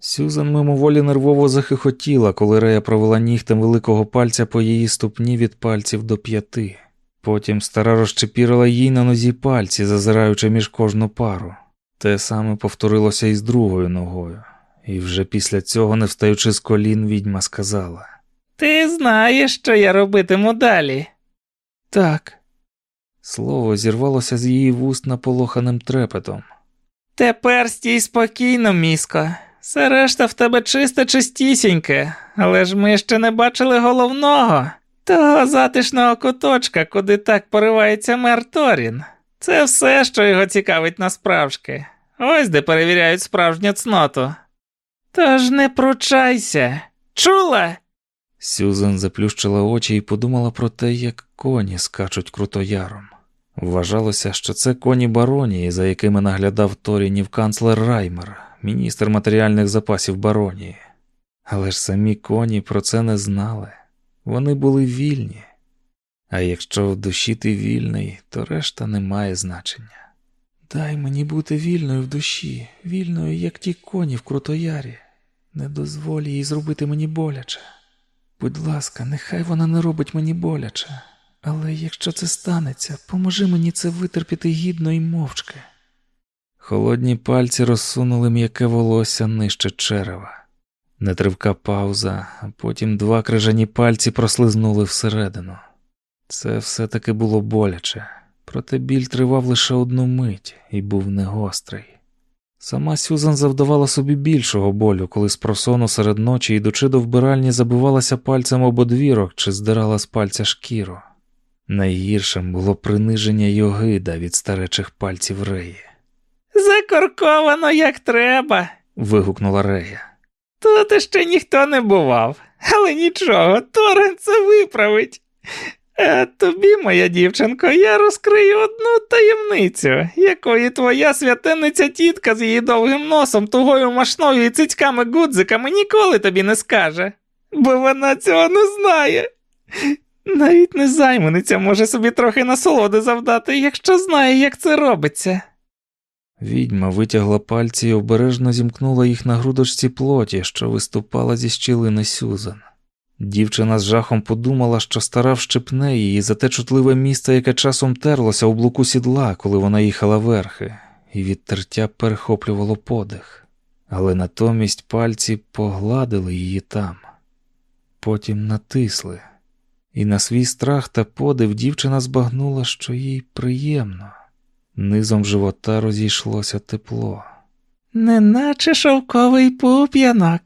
Сюзан мимоволі нервово захихотіла, коли Рея провела нігтем великого пальця по її ступні від пальців до п'яти. Потім стара розчепірила їй на нозі пальці, зазираючи між кожну пару. Те саме повторилося і з другою ногою, і вже після цього, не встаючи з колін, відьма сказала: Ти знаєш, що я робитиму далі. Так. Слово зірвалося з її вуст наполоханим трепетом. Тепер стій спокійно, міско. Все решта в тебе чисте чистісіньке, але ж ми ще не бачили головного, того затишного куточка, куди так поривається мер Торін. Це все, що його цікавить насправжки. Ось де перевіряють справжню цноту. Тож не пручайся. Чула? Сюзан заплющила очі і подумала про те, як коні скачуть крутояром. Вважалося, що це коні баронії, за якими наглядав Торінів канцлер Раймер, міністр матеріальних запасів баронії. Але ж самі коні про це не знали. Вони були вільні. А якщо в душі ти вільний, то решта не має значення. Дай мені бути вільною в душі, вільною, як ті коні в крутоярі. Не дозволь їй зробити мені боляче. Будь ласка, нехай вона не робить мені боляче, але якщо це станеться, поможи мені це витерпіти гідно і мовчки. Холодні пальці розсунули м'яке волосся нижче черева. Нетривка пауза, а потім два крижані пальці прослизнули всередину. Це все таки було боляче, проте біль тривав лише одну мить і був негострий. Сама Сюзан завдавала собі більшого болю, коли з просону серед ночі, йдучи до вбиральні, забивалася пальцем об одвірок чи здирала з пальця шкіру. Найгіршим було приниження й огида від старечих пальців Реї. Закорковано як треба. вигукнула Рея. Тут ще ніхто не бував, але нічого, Торен це виправить. А тобі, моя дівчинко, я розкрию одну таємницю, якої твоя святенниця тітка з її довгим носом, тугою машною і цицьками гудзиками ніколи тобі не скаже, бо вона цього не знає. Навіть незайманиця може собі трохи насолоди завдати, якщо знає, як це робиться. Відьма витягла пальці і обережно зімкнула їх на грудочці плоті, що виступала зі щілини Сюзан. Дівчина з жахом подумала, що стара вщипне її за те чутливе місце, яке часом терлося у блоку сідла, коли вона їхала верхи, і від тертя перехоплювало подих, але натомість пальці погладили її там, потім натисли, і на свій страх та подив дівчина збагнула, що їй приємно. Низом живота розійшлося тепло. Неначе шовковий пуп'янок.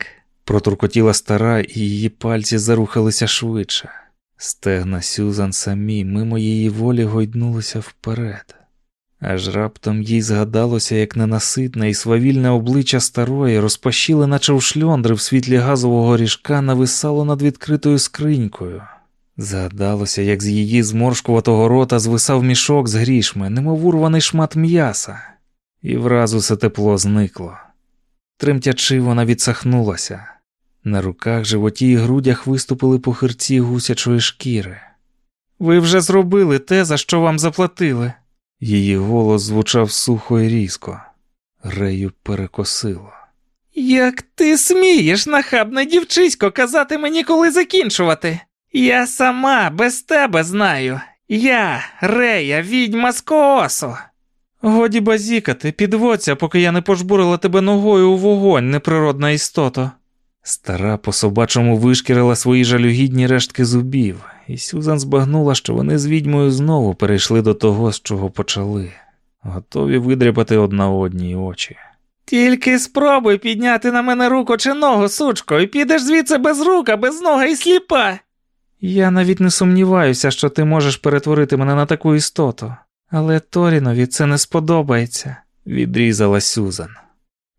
Протуркотіла стара, і її пальці зарухалися швидше. Стегна Сюзан самі, мимо її волі гойднулися вперед. Аж раптом їй згадалося, як ненаситне і свавільне обличчя старої, розпашіле, наче у шльондри в світлі газового ріжка, нависало над відкритою скринькою. Згадалося, як з її зморшкуватого рота звисав мішок з грішми, немов урваний шмат м'яса, і враз усе тепло зникло. Тремтячи, вона відсахнулася. На руках, животі і грудях виступили похирці гусячої шкіри. Ви вже зробили те, за що вам заплатили. Її голос звучав сухо і різко. Рею перекосило. Як ти смієш, нахабне дівчисько, казати мені, коли закінчувати? Я сама без тебе знаю. Я, Рея, відьма з коосу. Годі базікати, підводься, поки я не пожбурила тебе ногою у вогонь, неприродна істота. Стара по собачому вишкірила свої жалюгідні рештки зубів, і Сюзан збагнула, що вони з відьмою знову перейшли до того, з чого почали, готові видряпати одна одній очі. Тільки спробуй підняти на мене руку чи ногу, сучко, і підеш звідси без рука, без нога і сліпа. Я навіть не сумніваюся, що ти можеш перетворити мене на таку істоту, але Торінові це не сподобається, відрізала Сюзан.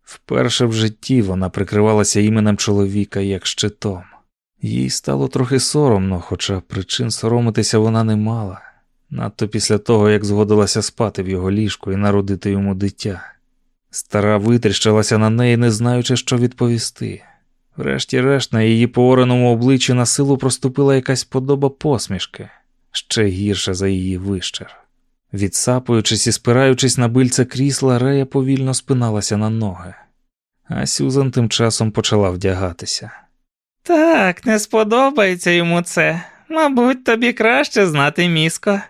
Вперше в житті вона прикривалася іменем чоловіка як щитом. Їй стало трохи соромно, хоча причин соромитися вона не мала, надто після того, як згодилася спати в його ліжку і народити йому дитя. Стара витріщилася на неї, не знаючи, що відповісти. Врешті-решт, на її поореному обличчі на силу проступила якась подоба посмішки, ще гірша за її вищер. Відсапуючись і спираючись на бильце крісла, Рея повільно спиналася на ноги, а Сюзан тим часом почала вдягатися. Так, не сподобається йому це. Мабуть, тобі краще знати міско.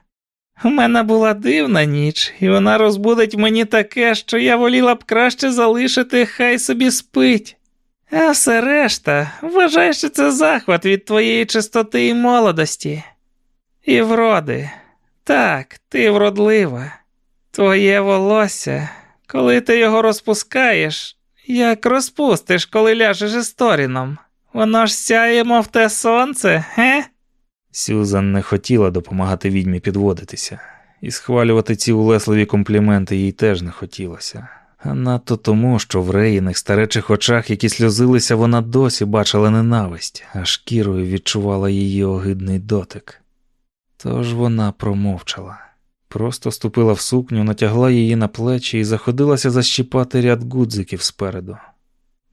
У мене була дивна ніч, і вона розбудить мені таке, що я воліла б краще залишити, хай собі спить. А все решта, вважай, що це захват від твоєї чистоти і молодості. І вроди. Так, ти вродлива. Твоє волосся, коли ти його розпускаєш, як розпустиш, коли ляжеш із Торіном. Воно ж сяє, мов те сонце, ге? Сюзан не хотіла допомагати відьмі підводитися, і схвалювати ці улесливі компліменти їй теж не хотілося. А надто тому, що в реїних старечих очах, які сльозилися, вона досі бачила ненависть, а шкірою відчувала її огидний дотик. Тож вона промовчала, просто ступила в сукню, натягла її на плечі і заходилася защіпати ряд гудзиків спереду.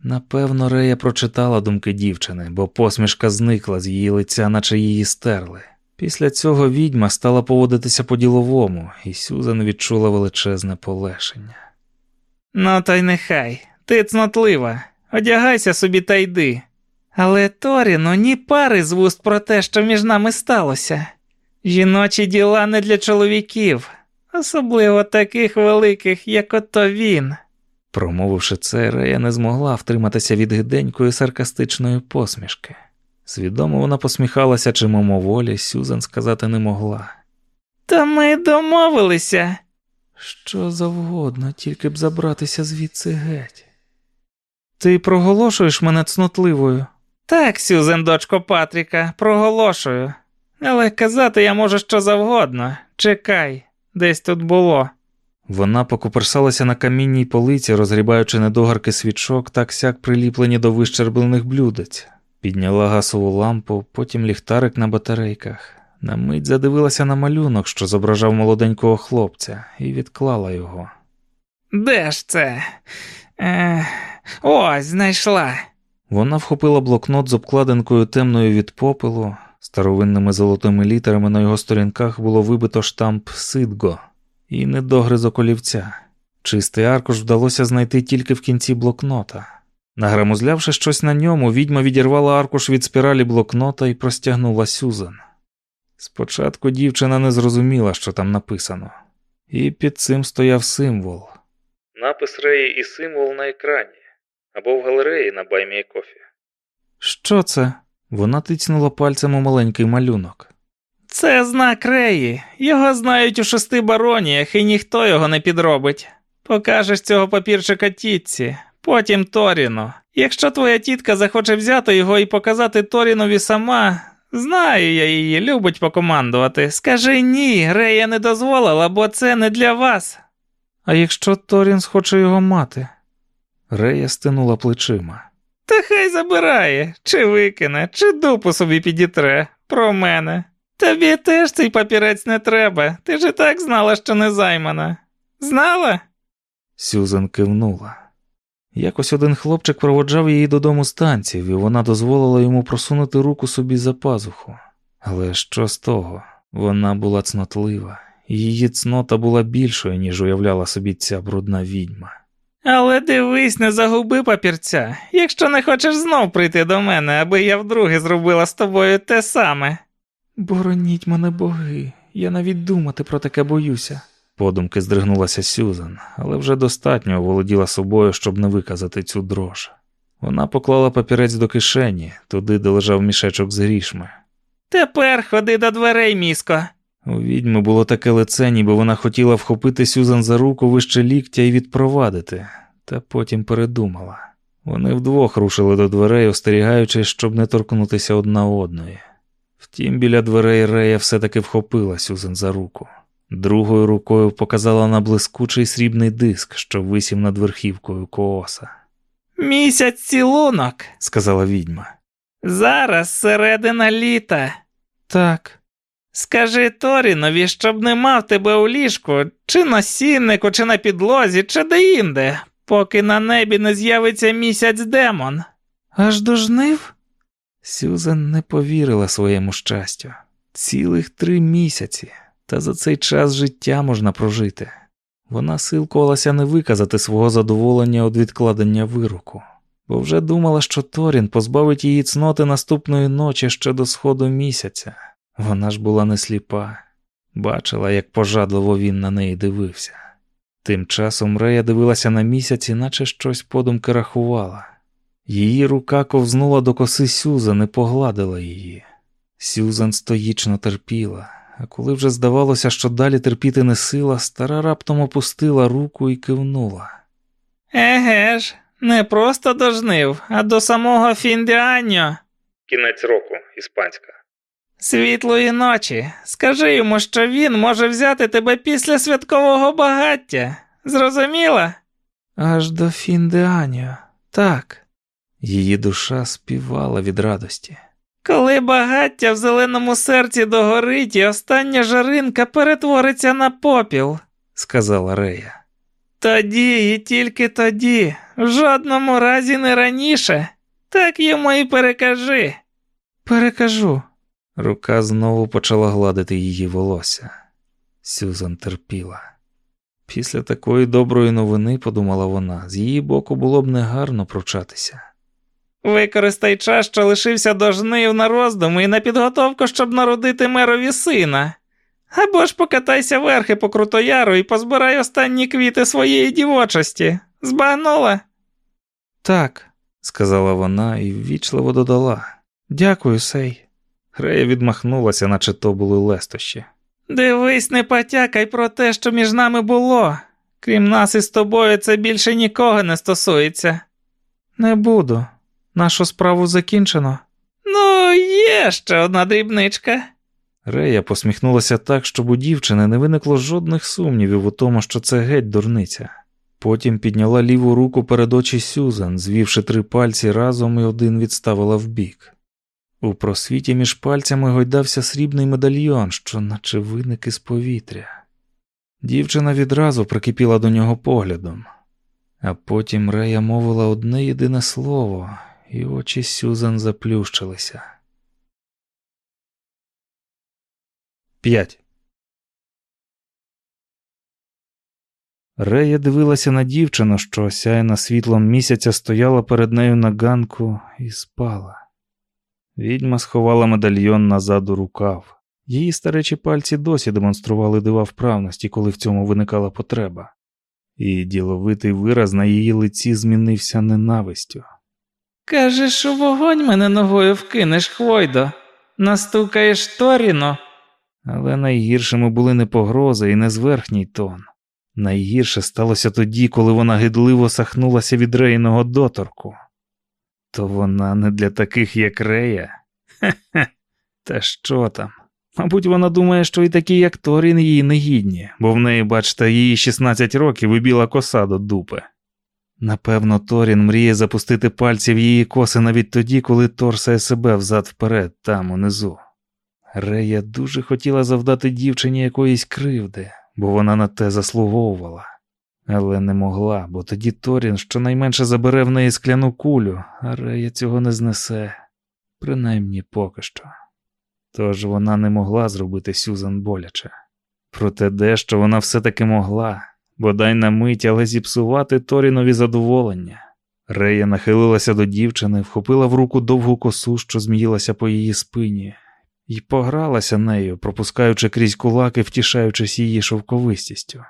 Напевно, Рея прочитала думки дівчини, бо посмішка зникла з її лиця, наче її стерли. Після цього відьма стала поводитися по-діловому, і Сюзан відчула величезне полегшення. Ну, то й нехай, ти цнотлива, одягайся собі та йди. Але Торіну ні пари з вуст про те, що між нами сталося. Жіночі діла не для чоловіків, особливо таких великих, як ото він. Промовивши це, Рея не змогла втриматися від гиденької саркастичної посмішки. Свідомо вона посміхалася чи мимоволі, Сюзан сказати не могла. Та ми домовилися. Що завгодно, тільки б забратися звідси геть. Ти проголошуєш мене цнотливою? Так, Сюзен, дочко Патріка, проголошую. Але казати я можу що завгодно. Чекай, десь тут було. Вона покуперсалася на камінній полиці, розгрібаючи недогарки свічок, так сяк приліплені до вищерблених блюдець. Підняла гасову лампу, потім ліхтарик на батарейках. На мить задивилася на малюнок, що зображав молоденького хлопця, і відклала його. Де ж це? Е, Ось, знайшла. Вона вхопила блокнот з обкладинкою темною від попелу. Старовинними золотими літерами на його сторінках було вибито штамп Сидго і недогризок олівця. Чистий аркуш вдалося знайти тільки в кінці блокнота. Награмузлявши щось на ньому, відьма відірвала аркуш від спіралі блокнота і простягнула Сюзан. Спочатку дівчина не зрозуміла, що там написано, і під цим стояв символ. Напис Реї і символ на екрані або в галереї на баймі кофі. Що це? Вона тицнула пальцем у маленький малюнок. Це знак Реї. Його знають у шести бароніях, і ніхто його не підробить. Покажеш цього папірчика тітці, потім Торіну. Якщо твоя тітка захоче взяти його і показати Торінові сама, знаю я її, любить покомандувати. Скажи ні, Рея не дозволила, бо це не для вас. А якщо Торін схоче його мати? Рея стинула плечима. Та хай забирає, чи викине, чи дупу собі підітре про мене. Тобі теж цей папірець не треба. Ти ж і так знала, що не займана. Знала? Сюзан кивнула. Якось один хлопчик проводжав її додому з танців, і вона дозволила йому просунути руку собі за пазуху. Але що з того? Вона була цнотлива, її цнота була більшою, ніж уявляла собі ця брудна відьма. Але дивись, не загуби папірця, якщо не хочеш знов прийти до мене, аби я вдруге зробила з тобою те саме. Бороніть мене боги, я навіть думати про таке боюся. Подумки здригнулася Сюзан, але вже достатньо оволоділа собою, щоб не виказати цю дрож. Вона поклала папірець до кишені, туди, де лежав мішечок з грішми. Тепер ходи до дверей, міско. У відьми було таке лице, ніби вона хотіла вхопити Сюзан за руку вище ліктя і відпровадити, та потім передумала. Вони вдвох рушили до дверей, остерігаючись, щоб не торкнутися одна одної. Втім, біля дверей Рея все-таки вхопила Сюзан за руку. Другою рукою показала на блискучий срібний диск, що висів над верхівкою кооса. Місяць цілунок, сказала відьма. Зараз середина літа. Так. Скажи Торінові, щоб не мав тебе у ліжку, чи на сіннику, чи на підлозі, чи де-інде, поки на небі не з'явиться місяць демон. Аж до жнив? Сюзан не повірила своєму щастю. Цілих три місяці, та за цей час життя можна прожити. Вона силкувалася не виказати свого задоволення від відкладення вироку, бо вже думала, що Торін позбавить її цноти наступної ночі ще до сходу місяця. Вона ж була не сліпа, бачила, як пожадливо він на неї дивився. Тим часом Рея дивилася на місяць, наче щось подумки рахувала. Її рука ковзнула до коси Сюзан і погладила її. Сюзан стоїчно терпіла, а коли вже здавалося, що далі терпіти не сила, стара раптом опустила руку і кивнула. Еге ж, не просто до жнив, а до самого Фіндіаньо. Кінець року, іспанська. Світлої ночі. Скажи йому, що він може взяти тебе після святкового багаття. Зрозуміла? Аж до Фіндеаніо, так. Її душа співала від радості. Коли багаття в зеленому серці догорить і остання жаринка перетвориться на попіл, сказала Рея. Тоді і тільки тоді, в жодному разі не раніше. Так йому і перекажи. Перекажу. Рука знову почала гладити її волосся. Сюзан терпіла. Після такої доброї новини, подумала вона, з її боку було б негарно пручатися. Використай час, що лишився до жнив на роздуми і на підготовку, щоб народити мерові сина. Або ж покатайся верхи по крутояру і позбирай останні квіти своєї дівочості. Збагнула? Так, сказала вона і ввічливо додала. Дякую, сей. Рея відмахнулася, наче то були лестощі. Дивись, не потякай про те, що між нами було. Крім нас із тобою, це більше нікого не стосується. Не буду. Нашу справу закінчено. Ну, є ще одна дрібничка. Рея посміхнулася так, щоб у дівчини не виникло жодних сумнівів у тому, що це геть дурниця. Потім підняла ліву руку перед очі Сюзан, звівши три пальці разом і один відставила вбік. У просвіті між пальцями гойдався срібний медальйон, що наче виник із повітря. Дівчина відразу прикипіла до нього поглядом, а потім Рея мовила одне єдине слово, і очі Сюзан заплющилися. 5. Рея дивилася на дівчину, що осяяна світлом місяця стояла перед нею на ганку і спала. Відьма сховала медальйон назад у рукав. Її старечі пальці досі демонстрували дива вправності, коли в цьому виникала потреба, і діловитий вираз на її лиці змінився ненавистю. Кажеш, у вогонь мене ногою вкинеш, Хвойдо, настукаєш Торіно. Але найгіршими були не погрози і не зверхній тон. Найгірше сталося тоді, коли вона гидливо сахнулася від рейного доторку. То вона не для таких, як Рея? Хе-хе, та що там? Мабуть, вона думає, що і такі, як Торін, її не гідні, бо в неї, бачите, її 16 років і біла коса до дупи. Напевно, Торін мріє запустити пальці в її коси навіть тоді, коли торсає себе взад вперед, там унизу. Рея дуже хотіла завдати дівчині якоїсь кривди, бо вона на те заслуговувала, але не могла, бо тоді Торін щонайменше забере в неї скляну кулю, а Рея цього не знесе, принаймні поки що. Тож вона не могла зробити Сюзан боляче. Проте дещо вона все-таки могла, бодай на мить, але зіпсувати Торінові задоволення. Рея нахилилася до дівчини, вхопила в руку довгу косу, що зміїлася по її спині, і погралася нею, пропускаючи крізь кулаки, втішаючись її шовковистістю.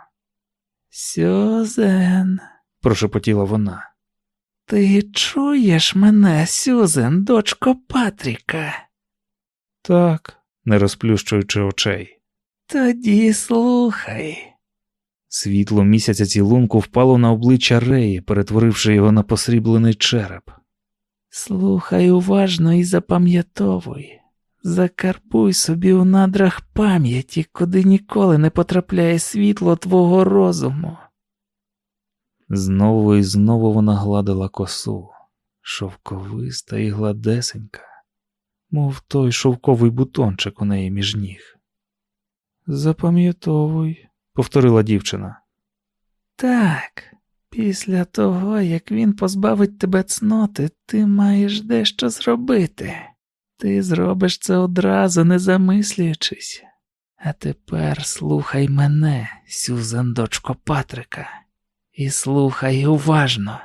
Сюзен, прошепотіла вона. Ти чуєш мене, Сюзен, дочко Патріка? Так, не розплющуючи очей. Тоді слухай. Світло місяця цілунку впало на обличчя Реї, перетворивши його на посріблений череп. Слухай уважно і запам'ятовуй. Закарпуй собі у надрах пам'яті, куди ніколи не потрапляє світло твого розуму. Знову і знову вона гладила косу, шовковиста і гладесенька, мов той шовковий бутончик у неї між ніг. Запам'ятовуй, повторила дівчина. Так, після того, як він позбавить тебе цноти, ти маєш дещо зробити. Ти зробиш це одразу, не замислюючись. А тепер слухай мене, Сюзан, дочко Патрика, і слухай уважно.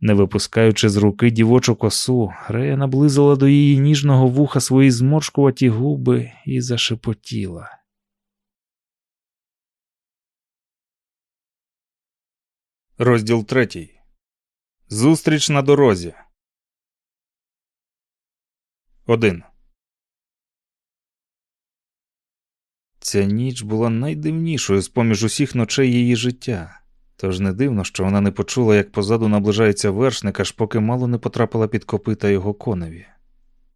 Не випускаючи з руки дівочу косу, Рея наблизила до її ніжного вуха свої зморшкуваті губи і зашепотіла. Розділ третій. Зустріч на дорозі. 1. Ця ніч була найдивнішою з поміж усіх ночей її життя, тож не дивно, що вона не почула, як позаду наближається вершник, аж поки мало не потрапила під копита його коневі.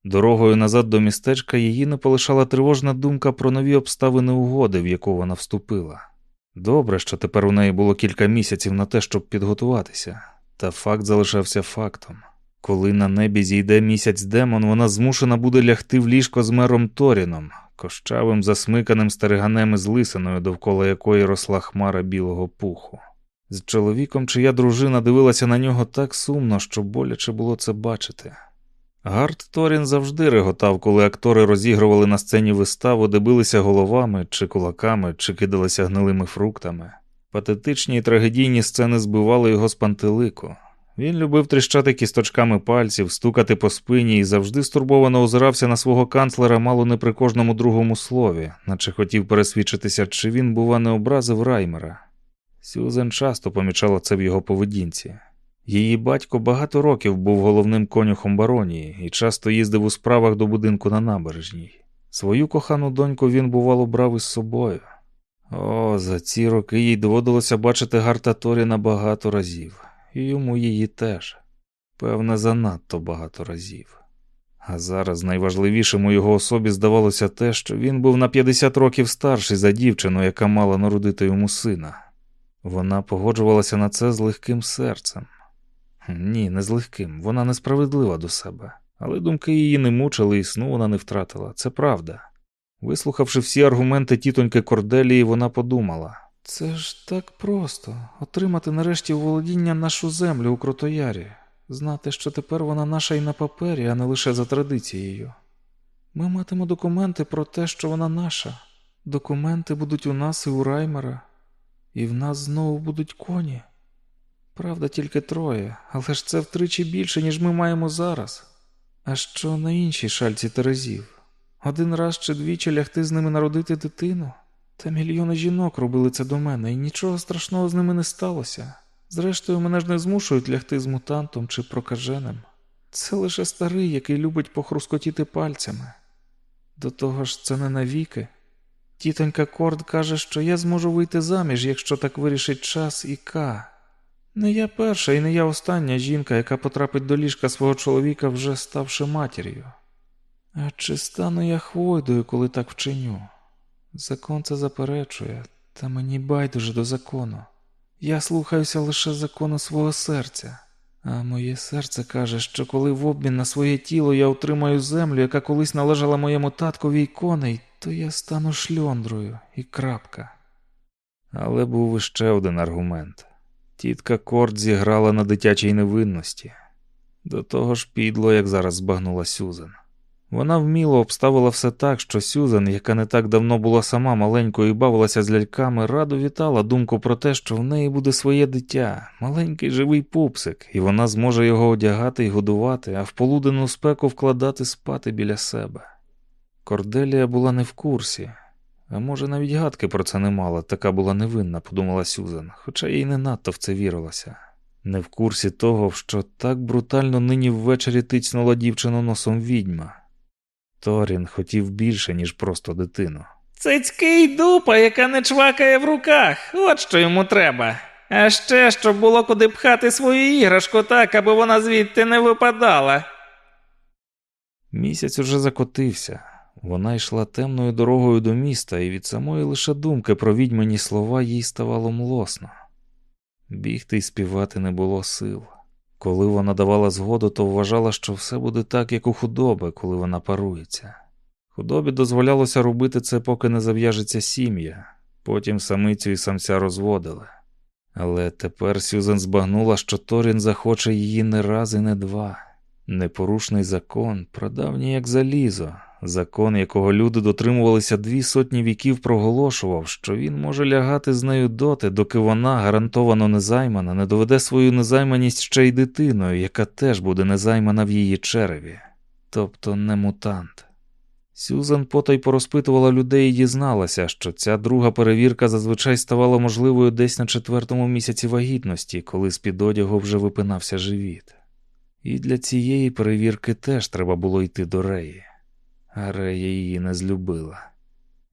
Дорогою назад до містечка її не полишала тривожна думка про нові обставини угоди, в яку вона вступила. Добре, що тепер у неї було кілька місяців на те, щоб підготуватися, та факт залишався фактом. Коли на небі зійде місяць демон, вона змушена буде лягти в ліжко з мером Торіном, кощавим засмиканим стариганем із лисиною, довкола якої росла хмара білого пуху. З чоловіком, чия дружина дивилася на нього так сумно, що боляче було це бачити. Гард Торін завжди реготав, коли актори розігрували на сцені виставу, де билися головами чи кулаками, чи кидалися гнилими фруктами. Патетичні і трагедійні сцени збивали його з пантелику. Він любив тріщати кісточками пальців, стукати по спині і завжди стурбовано озирався на свого канцлера мало не при кожному другому слові, наче хотів пересвідчитися, чи він, бува, не образив Раймера. Сюзен часто помічала це в його поведінці. Її батько багато років був головним конюхом баронії і часто їздив у справах до будинку на набережній. Свою кохану доньку він, бувало, брав із собою. О, за ці роки їй доводилося бачити Гарта Торіна багато разів, і йому її теж, певне, занадто багато разів. А зараз найважливішим у його особі здавалося те, що він був на 50 років старший за дівчину, яка мала народити йому сина. Вона погоджувалася на це з легким серцем. Ні, не з легким, вона несправедлива до себе, але думки її не мучили і сну вона не втратила, це правда. Вислухавши всі аргументи тітоньки Корделії, вона подумала це ж так просто отримати нарешті володіння нашу землю у Крутоярі, знати, що тепер вона наша і на папері, а не лише за традицією. Ми матимо документи про те, що вона наша. Документи будуть у нас і у Раймера, і в нас знову будуть коні. Правда, тільки троє, але ж це втричі більше, ніж ми маємо зараз. А що на іншій шальці Терезів? Один раз чи двічі лягти з ними народити дитину? Та мільйони жінок робили це до мене, і нічого страшного з ними не сталося. Зрештою, мене ж не змушують лягти з мутантом чи прокаженим. Це лише старий, який любить похрускотіти пальцями. До того ж, це не навіки. Тітонька Корд каже, що я зможу вийти заміж, якщо так вирішить час і Ка. Не я перша і не я остання жінка, яка потрапить до ліжка свого чоловіка, вже ставши матір'ю. А чи стану я хвойдою, коли так вчиню? Закон це заперечує, та мені байдуже до закону. Я слухаюся лише закону свого серця, а моє серце каже, що коли в обмін на своє тіло я отримаю землю, яка колись належала моєму таткові й коней, то я стану шльондрою і крапка. Але був іще один аргумент. Тітка Корд зіграла на дитячій невинності. До того ж підло, як зараз збагнула Сюзан. Вона вміло обставила все так, що Сюзан, яка не так давно була сама маленькою і бавилася з ляльками, радо вітала думку про те, що в неї буде своє дитя, маленький живий пупсик, і вона зможе його одягати і годувати, а в полуденну спеку вкладати спати біля себе. Корделія була не в курсі, а може, навіть гадки про це не мала, така була невинна, подумала Сюзан, хоча їй не надто в це вірилося. Не в курсі того, що так брутально нині ввечері тицнула дівчину носом відьма. Торін хотів більше, ніж просто дитину. Цицьки й дупа, яка не чвакає в руках, от що йому треба. А ще щоб було куди пхати свою іграшку так, аби вона звідти не випадала. Місяць уже закотився. Вона йшла темною дорогою до міста, і від самої лише думки про відьмані слова їй ставало млосно. Бігти й співати не було сил. Коли вона давала згоду, то вважала, що все буде так, як у худоби, коли вона парується. Худобі дозволялося робити це, поки не зав'яжеться сім'я, потім самицю і самця розводили. Але тепер Сюзан збагнула, що Торін захоче її не раз і не два. Непорушний закон, прадавній як залізо, закон, якого люди дотримувалися дві сотні віків, проголошував, що він може лягати з нею доти, доки вона, гарантовано незаймана, не доведе свою незайманість ще й дитиною, яка теж буде незаймана в її череві, тобто не мутант. Сюзан потай порозпитувала людей і дізналася, що ця друга перевірка зазвичай ставала можливою десь на четвертому місяці вагітності, коли з під одягу вже випинався живіт. І для цієї перевірки теж треба було йти до Реї, а Рея її не злюбила.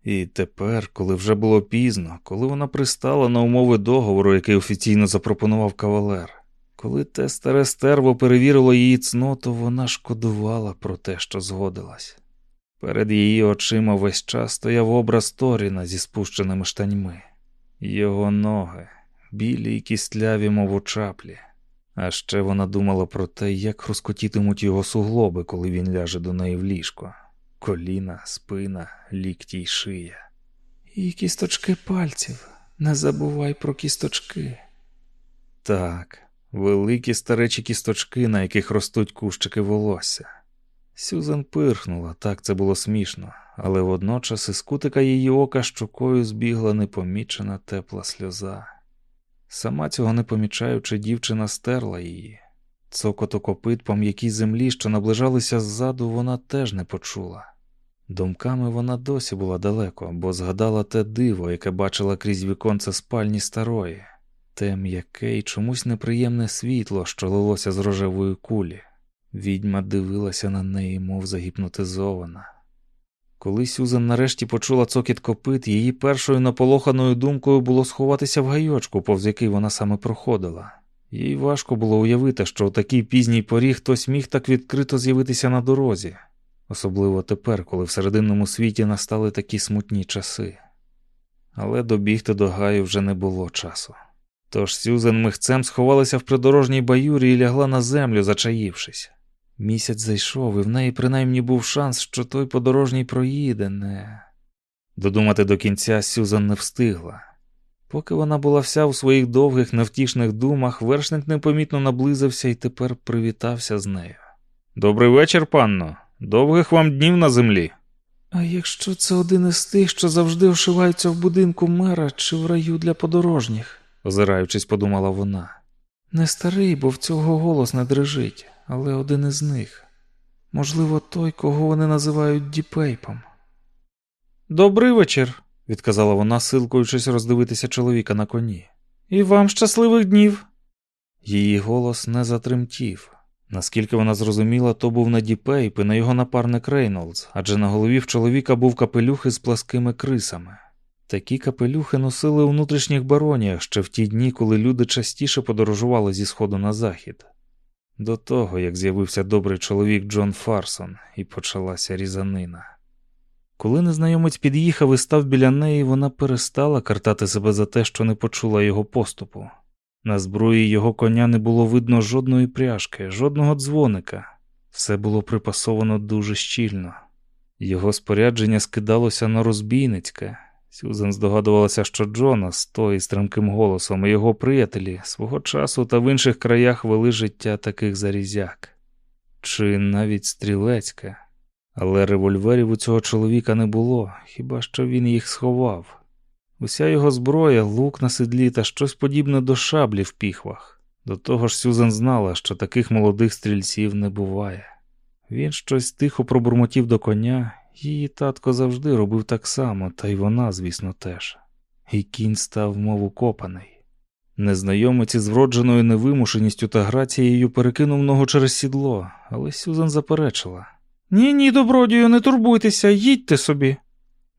І тепер, коли вже було пізно, коли вона пристала на умови договору, який офіційно запропонував кавалер, коли те старе стерво перевірило її цноту, вона шкодувала про те, що згодилась. Перед її очима весь час стояв образ Торіна зі спущеними штаньми, його ноги, білі й кістляві, мов у чаплі. А ще вона думала про те, як розкотітимуть його суглоби, коли він ляже до неї в ліжко коліна, спина, лікті й шия. І кісточки пальців. Не забувай про кісточки. Так, великі старечі кісточки, на яких ростуть кущики волосся. Сюзан пирхнула, так це було смішно, але водночас із кутика її ока щокою збігла непомічена тепла сльоза. Сама цього не помічаючи, дівчина стерла її. Цокоту копит по м'якій землі, що наближалися ззаду, вона теж не почула. Думками вона досі була далеко, бо згадала те диво, яке бачила крізь віконце спальні старої, те м'яке й чомусь неприємне світло, що лилося з рожевої кулі. Відьма дивилася на неї, мов загіпнотизована. Коли Сюзан нарешті почула цокіт копит, її першою наполоханою думкою було сховатися в гайочку, повз який вона саме проходила. Їй важко було уявити, що у такій пізній порі хтось міг так відкрито з'явитися на дорозі, особливо тепер, коли в серединному світі настали такі смутні часи. Але добігти до гаю вже не було часу. Тож Сюзен михцем сховалася в придорожній баюрі і лягла на землю, зачаївшись. Місяць зайшов, і в неї принаймні був шанс, що той подорожній проїде, не. Додумати до кінця Сюзан не встигла. Поки вона була вся у своїх довгих, невтішних думах, вершник непомітно наблизився і тепер привітався з нею. Добрий вечір, панно. Довгих вам днів на землі. А якщо це один із тих, що завжди ошиваються в будинку мера чи в раю для подорожніх, озираючись, подумала вона. Не старий, бо в цього голос не дрижить, але один із них. Можливо, той, кого вони називають Діпейпом. Добрий вечір, відказала вона, силкуючись роздивитися чоловіка на коні. І вам щасливих днів. Її голос не затремтів. Наскільки вона зрозуміла, то був не Діпейп і не його напарник Рейнолдс, адже на голові в чоловіка був капелюх із пласкими крисами. Такі капелюхи носили у внутрішніх бароніях ще в ті дні, коли люди частіше подорожували зі сходу на захід. До того, як з'явився добрий чоловік Джон Фарсон, і почалася різанина. Коли незнайомець під'їхав і став біля неї, вона перестала картати себе за те, що не почула його поступу. На зброї його коня не було видно жодної пряжки, жодного дзвоника, все було припасовано дуже щільно. Його спорядження скидалося на розбійницьке. Сюзан здогадувалася, що Джонас, той стрімким голосом і його приятелі свого часу та в інших краях вели життя таких зарізяк, чи навіть стрілецьке. Але револьверів у цього чоловіка не було, хіба що він їх сховав. Уся його зброя, лук на седлі та щось подібне до шаблі в піхвах. До того ж, Сюзан знала, що таких молодих стрільців не буває. Він щось тихо пробурмотів до коня, її татко завжди робив так само, та й вона, звісно, теж. І кінь став, мов укопаний. Незнайомець із вродженою невимушеністю та грацією перекинув ногу через сідло, але Сюзан заперечила. Ні, ні, добродію, не турбуйтеся, їдьте собі.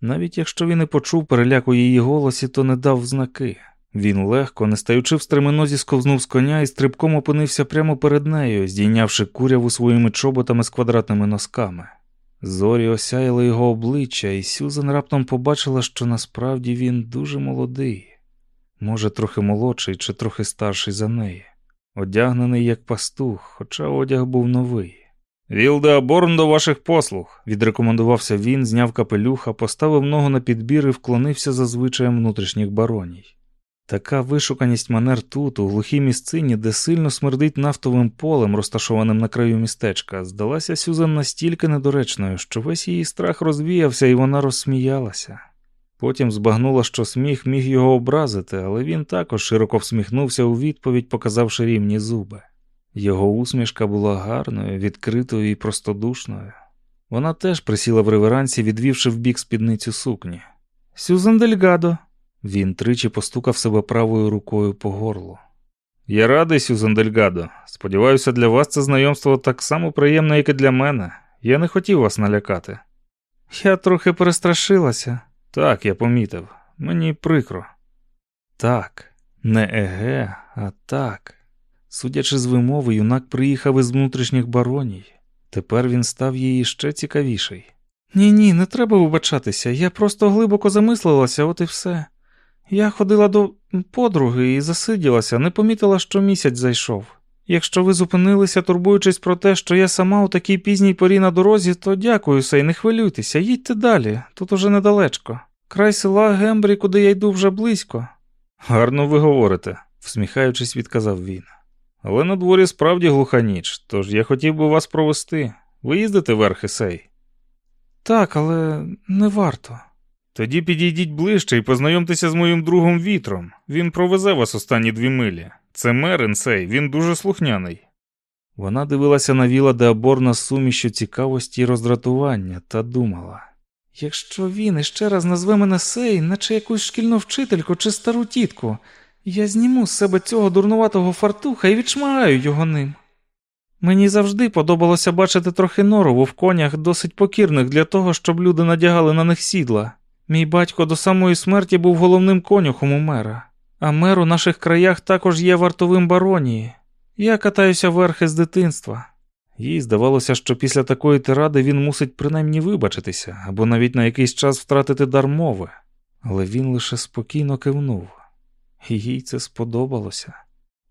Навіть якщо він і почув переляк у її голосі, то не дав знаки. Він легко, не стаючи в стременозі, сковзнув з коня і стрибком опинився прямо перед нею, здійнявши куряву своїми чоботами з квадратними носками. Зорі осяяли його обличчя, і Сюзан раптом побачила, що насправді він дуже молодий, може, трохи молодший чи трохи старший за неї, одягнений як пастух, хоча одяг був новий. Вілде Борн до ваших послуг, відрекомендувався він, зняв капелюха, поставив ногу на підбір і вклонився за звичаєм внутрішніх бароній. Така вишуканість манер тут, у глухій місцині, де сильно смердить нафтовим полем, розташованим на краю містечка, здалася Сюзан настільки недоречною, що весь її страх розвіявся, і вона розсміялася. Потім збагнула, що сміх міг його образити, але він також широко всміхнувся у відповідь, показавши рівні зуби. Його усмішка була гарною, відкритою і простодушною. Вона теж присіла в реверансі, відвівши в бік спідницю сукні. Сюзан Дельгадо. Він тричі постукав себе правою рукою по горлу. Я радий, Сюзан Дельгадо. Сподіваюся, для вас це знайомство так само приємне, як і для мене. Я не хотів вас налякати. Я трохи перестрашилася. Так, я помітив. Мені прикро. Так, не еге, а так. Судячи з вимови, юнак приїхав із внутрішніх бароній. Тепер він став їй ще цікавіший. Ні, ні, не треба вибачатися. Я просто глибоко замислилася, от і все. Я ходила до подруги і засиділася, не помітила, що місяць зайшов. Якщо ви зупинилися, турбуючись про те, що я сама у такій пізній порі на дорозі, то дякую, сей, не хвилюйтеся, їдьте далі, тут уже недалечко. Край села Гембрі, куди я йду вже близько. Гарно ви говорите, всміхаючись, відказав він. Але на дворі справді глуха ніч, тож я хотів би вас провести. Ви їздите верхи сей? Так, але не варто. Тоді підійдіть ближче і познайомтеся з моїм другом вітром. Він провезе вас останні дві милі. Це Мерин сей, він дуже слухняний. Вона дивилася на віла Деаборна з сумішю цікавості і роздратування та думала. Якщо він іще раз назве мене сей, наче якусь шкільну вчительку чи стару тітку, я зніму з себе цього дурнуватого фартуха і відшмагаю його ним. Мені завжди подобалося бачити трохи норову в конях, досить покірних для того, щоб люди надягали на них сідла. Мій батько до самої смерті був головним конюхом у мера, а мер у наших краях також є вартовим баронії. Я катаюся верхи з дитинства. Їй здавалося, що після такої тиради він мусить принаймні вибачитися або навіть на якийсь час втратити дар мови, але він лише спокійно кивнув, їй це сподобалося.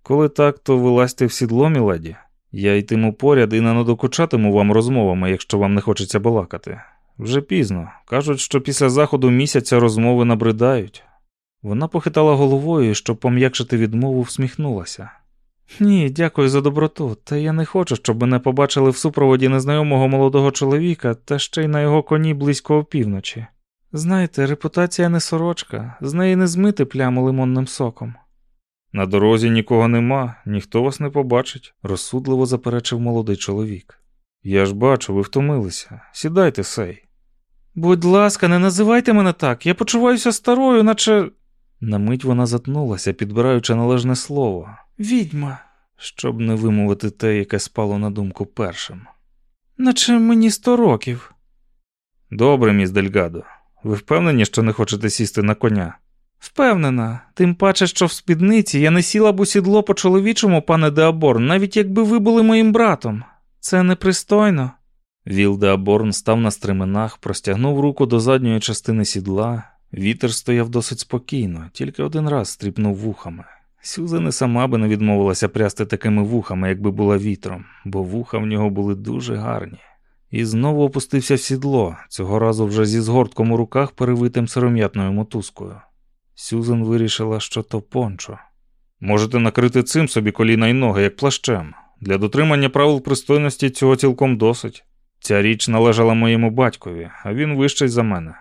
Коли так, то вилазьте в сідло, міледі. Я йтиму поряд і не надокучатиму вам розмовами, якщо вам не хочеться балакати. Вже пізно. Кажуть, що після заходу місяця розмови набридають. Вона похитала головою щоб пом'якшити відмову, всміхнулася. Ні, дякую за доброту, та я не хочу, щоб мене побачили в супроводі незнайомого молодого чоловіка та ще й на його коні близько опівночі. Знаєте, репутація не сорочка, з неї не змити пляму лимонним соком. На дорозі нікого нема, ніхто вас не побачить, розсудливо заперечив молодий чоловік. Я ж бачу, ви втомилися. Сідайте, сей. Будь ласка, не називайте мене так, я почуваюся старою, наче. На мить вона затнулася, підбираючи належне слово. Відьма, щоб не вимовити те, яке спало на думку першим. Наче мені сто років. Добре, міс Дельгадо. Ви впевнені, що не хочете сісти на коня? Впевнена, тим паче, що в спідниці я не сіла б у сідло по-чоловічому, пане Деаборн, навіть якби ви були моїм братом. Це непристойно. Віл Деаборн став на стременах, простягнув руку до задньої частини сідла. Вітер стояв досить спокійно, тільки один раз стріпнув вухами. Сюзан і сама би не відмовилася прясти такими вухами, якби була вітром, бо вуха в нього були дуже гарні. І знову опустився в сідло, цього разу вже зі згортком у руках, перевитим сиром'ятною мотузкою. Сюзан вирішила, що то пончо. Можете накрити цим собі коліна й ноги, як плащем. Для дотримання правил пристойності цього цілком досить. Ця річ належала моєму батькові, а він вищий за мене.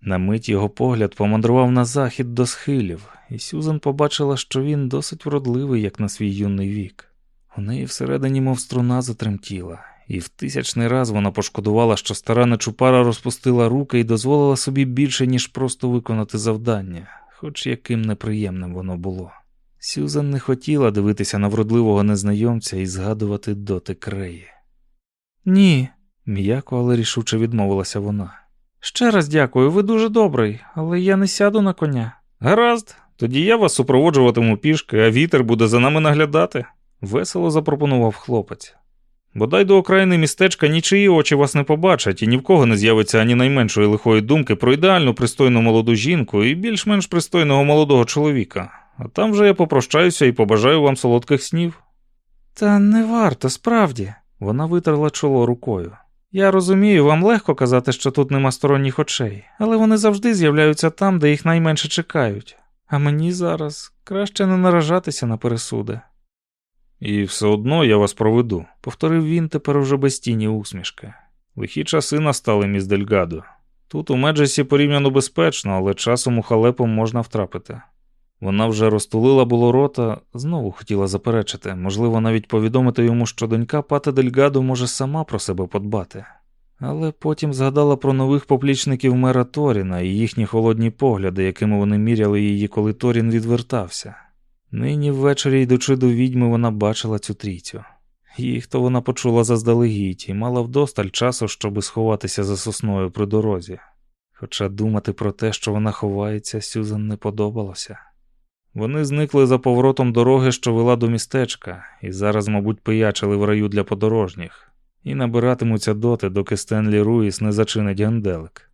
На мить його погляд помандрував на захід до схилів, і Сюзан побачила, що він досить вродливий, як на свій юний вік. У неї всередині, мов струна, затремтіла, і в тисячний раз вона пошкодувала, що стара нечупара розпустила руки і дозволила собі більше, ніж просто виконати завдання, хоч яким неприємним воно було. Сюзан не хотіла дивитися на вродливого незнайомця і згадувати дотик Реї. Ні, м'яко, але рішуче відмовилася вона. Ще раз дякую, ви дуже добрий, але я не сяду на коня. Гаразд, тоді я вас супроводжуватиму пішки, а вітер буде за нами наглядати, весело запропонував хлопець. Бодай до окраїни містечка нічиї очі вас не побачать, і ні в кого не з'явиться ані найменшої лихої думки про ідеальну пристойну молоду жінку і більш-менш пристойного молодого чоловіка. А там вже я попрощаюся і побажаю вам солодких снів. Та не варто, справді, вона витерла чоло рукою. Я розумію, вам легко казати, що тут нема сторонніх очей, але вони завжди з'являються там, де їх найменше чекають. А мені зараз краще не наражатися на пересуди. І все одно я вас проведу, повторив він тепер уже без тіні усмішки. Лихі часи настали, міс Дельгадо. Тут у Меджесі порівняно безпечно, але часом у халепом можна втрапити. Вона вже розтулила було рота, знову хотіла заперечити, можливо, навіть повідомити йому, що донька Пата Дельгадо може сама про себе подбати. Але потім згадала про нових поплічників мера Торіна і їхні холодні погляди, якими вони міряли її, коли Торін відвертався. Нині ввечері, йдучи до відьми, вона бачила цю трійцю. Їх то вона почула заздалегідь і мала вдосталь часу, щоби сховатися за сосною при дорозі. Хоча думати про те, що вона ховається, Сюзан не подобалося. Вони зникли за поворотом дороги, що вела до містечка, і зараз, мабуть, пиячили в раю для подорожніх, і набиратимуться доти, доки Стенлі Руїс не зачинить генделик.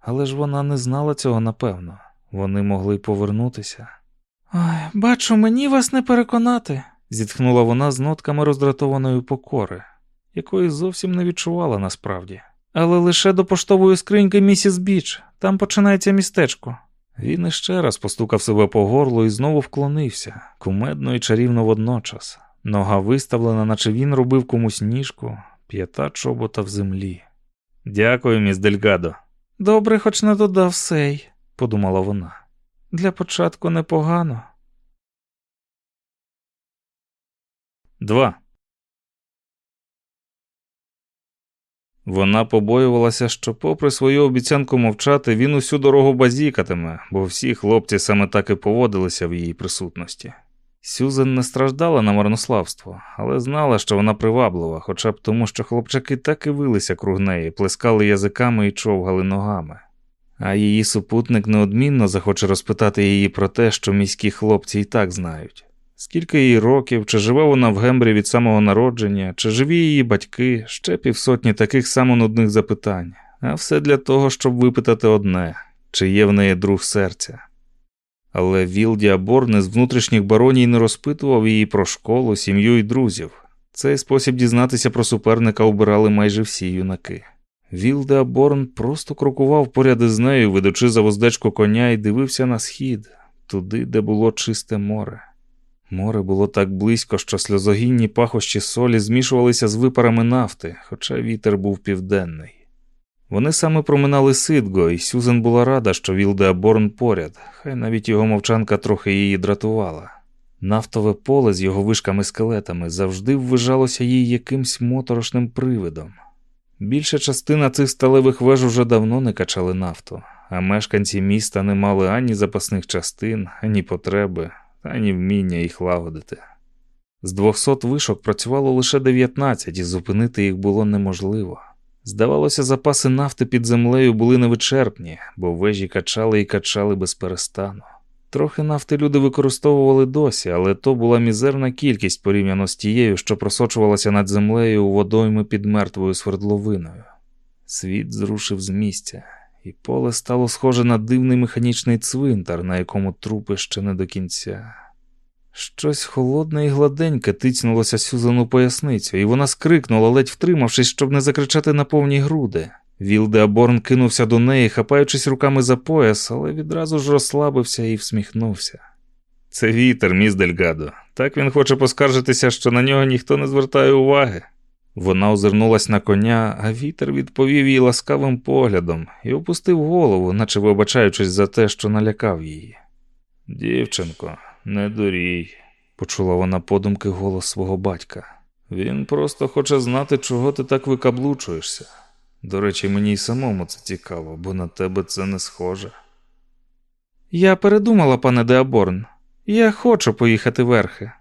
Але ж вона не знала цього напевно. Вони могли повернутися. Ой, бачу, мені вас не переконати. зітхнула вона з нотками роздратованої покори, якої зовсім не відчувала насправді. Але лише до поштової скриньки місіс Біч, там починається містечко. Він іще раз постукав себе по горлу і знову вклонився, кумедно і чарівно водночас. Нога виставлена, наче він робив комусь ніжку, п'ята чобота в землі. Дякую, міс Дельгадо. Добре, хоч не додав сей, подумала вона. Для початку непогано. Два. Вона побоювалася, що, попри свою обіцянку мовчати, він усю дорогу базікатиме, бо всі хлопці саме так і поводилися в її присутності. Сюзен не страждала на марнославство, але знала, що вона приваблива, хоча б тому, що хлопчаки так і вилися круг неї, плескали язиками і човгали ногами. А її супутник неодмінно захоче розпитати її про те, що міські хлопці і так знають. Скільки їй років, чи живе вона в Гембрі від самого народження, чи живі її батьки, ще півсотні таких само нудних запитань, а все для того, щоб випитати одне чи є в неї друг серця. Але Віл Деаборн з внутрішніх бароній не розпитував її про школу, сім'ю і друзів. Цей спосіб дізнатися про суперника обирали майже всі юнаки. Віл Деаборн просто крокував поряд із нею, ведучи за вуздечку коня, і дивився на схід, туди, де було чисте море. Море було так близько, що сльозогінні пахощі солі змішувалися з випарами нафти, хоча вітер був південний. Вони саме проминали Сидго, і Сюзен була рада, що Вілдеаборн поряд, хай навіть його мовчанка трохи її дратувала. Нафтове поле з його вишками скелетами завжди ввижалося їй якимсь моторошним привидом. Більша частина цих сталевих веж уже давно не качали нафту, а мешканці міста не мали ані запасних частин, ані потреби, ані вміння їх лагодити. З двохсот вишок працювало лише 19, і зупинити їх було неможливо. Здавалося, запаси нафти під землею були невичерпні, бо вежі качали і качали без перестану. Трохи нафти люди використовували досі, але то була мізерна кількість порівняно з тією, що просочувалася над землею у водойми під мертвою свердловиною. Світ зрушив з місця, і поле стало схоже на дивний механічний цвинтар, на якому трупи ще не до кінця. Щось холодне і гладеньке тицнулося Сюзану поясницю, і вона скрикнула, ледь втримавшись, щоб не закричати на повні груди. Вілдеаборн кинувся до неї, хапаючись руками за пояс, але відразу ж розслабився і всміхнувся. Це вітер, міс Дельгадо. Так він хоче поскаржитися, що на нього ніхто не звертає уваги. Вона озирнулась на коня, а вітер відповів їй ласкавим поглядом і опустив голову, наче вибачаючись за те, що налякав її. Дівчинко, не дурій, почула вона подумки голос свого батька. Він просто хоче знати, чого ти так викаблучуєшся. До речі, мені й самому це цікаво, бо на тебе це не схоже. Я передумала, пане Деаборн. Я хочу поїхати верхи.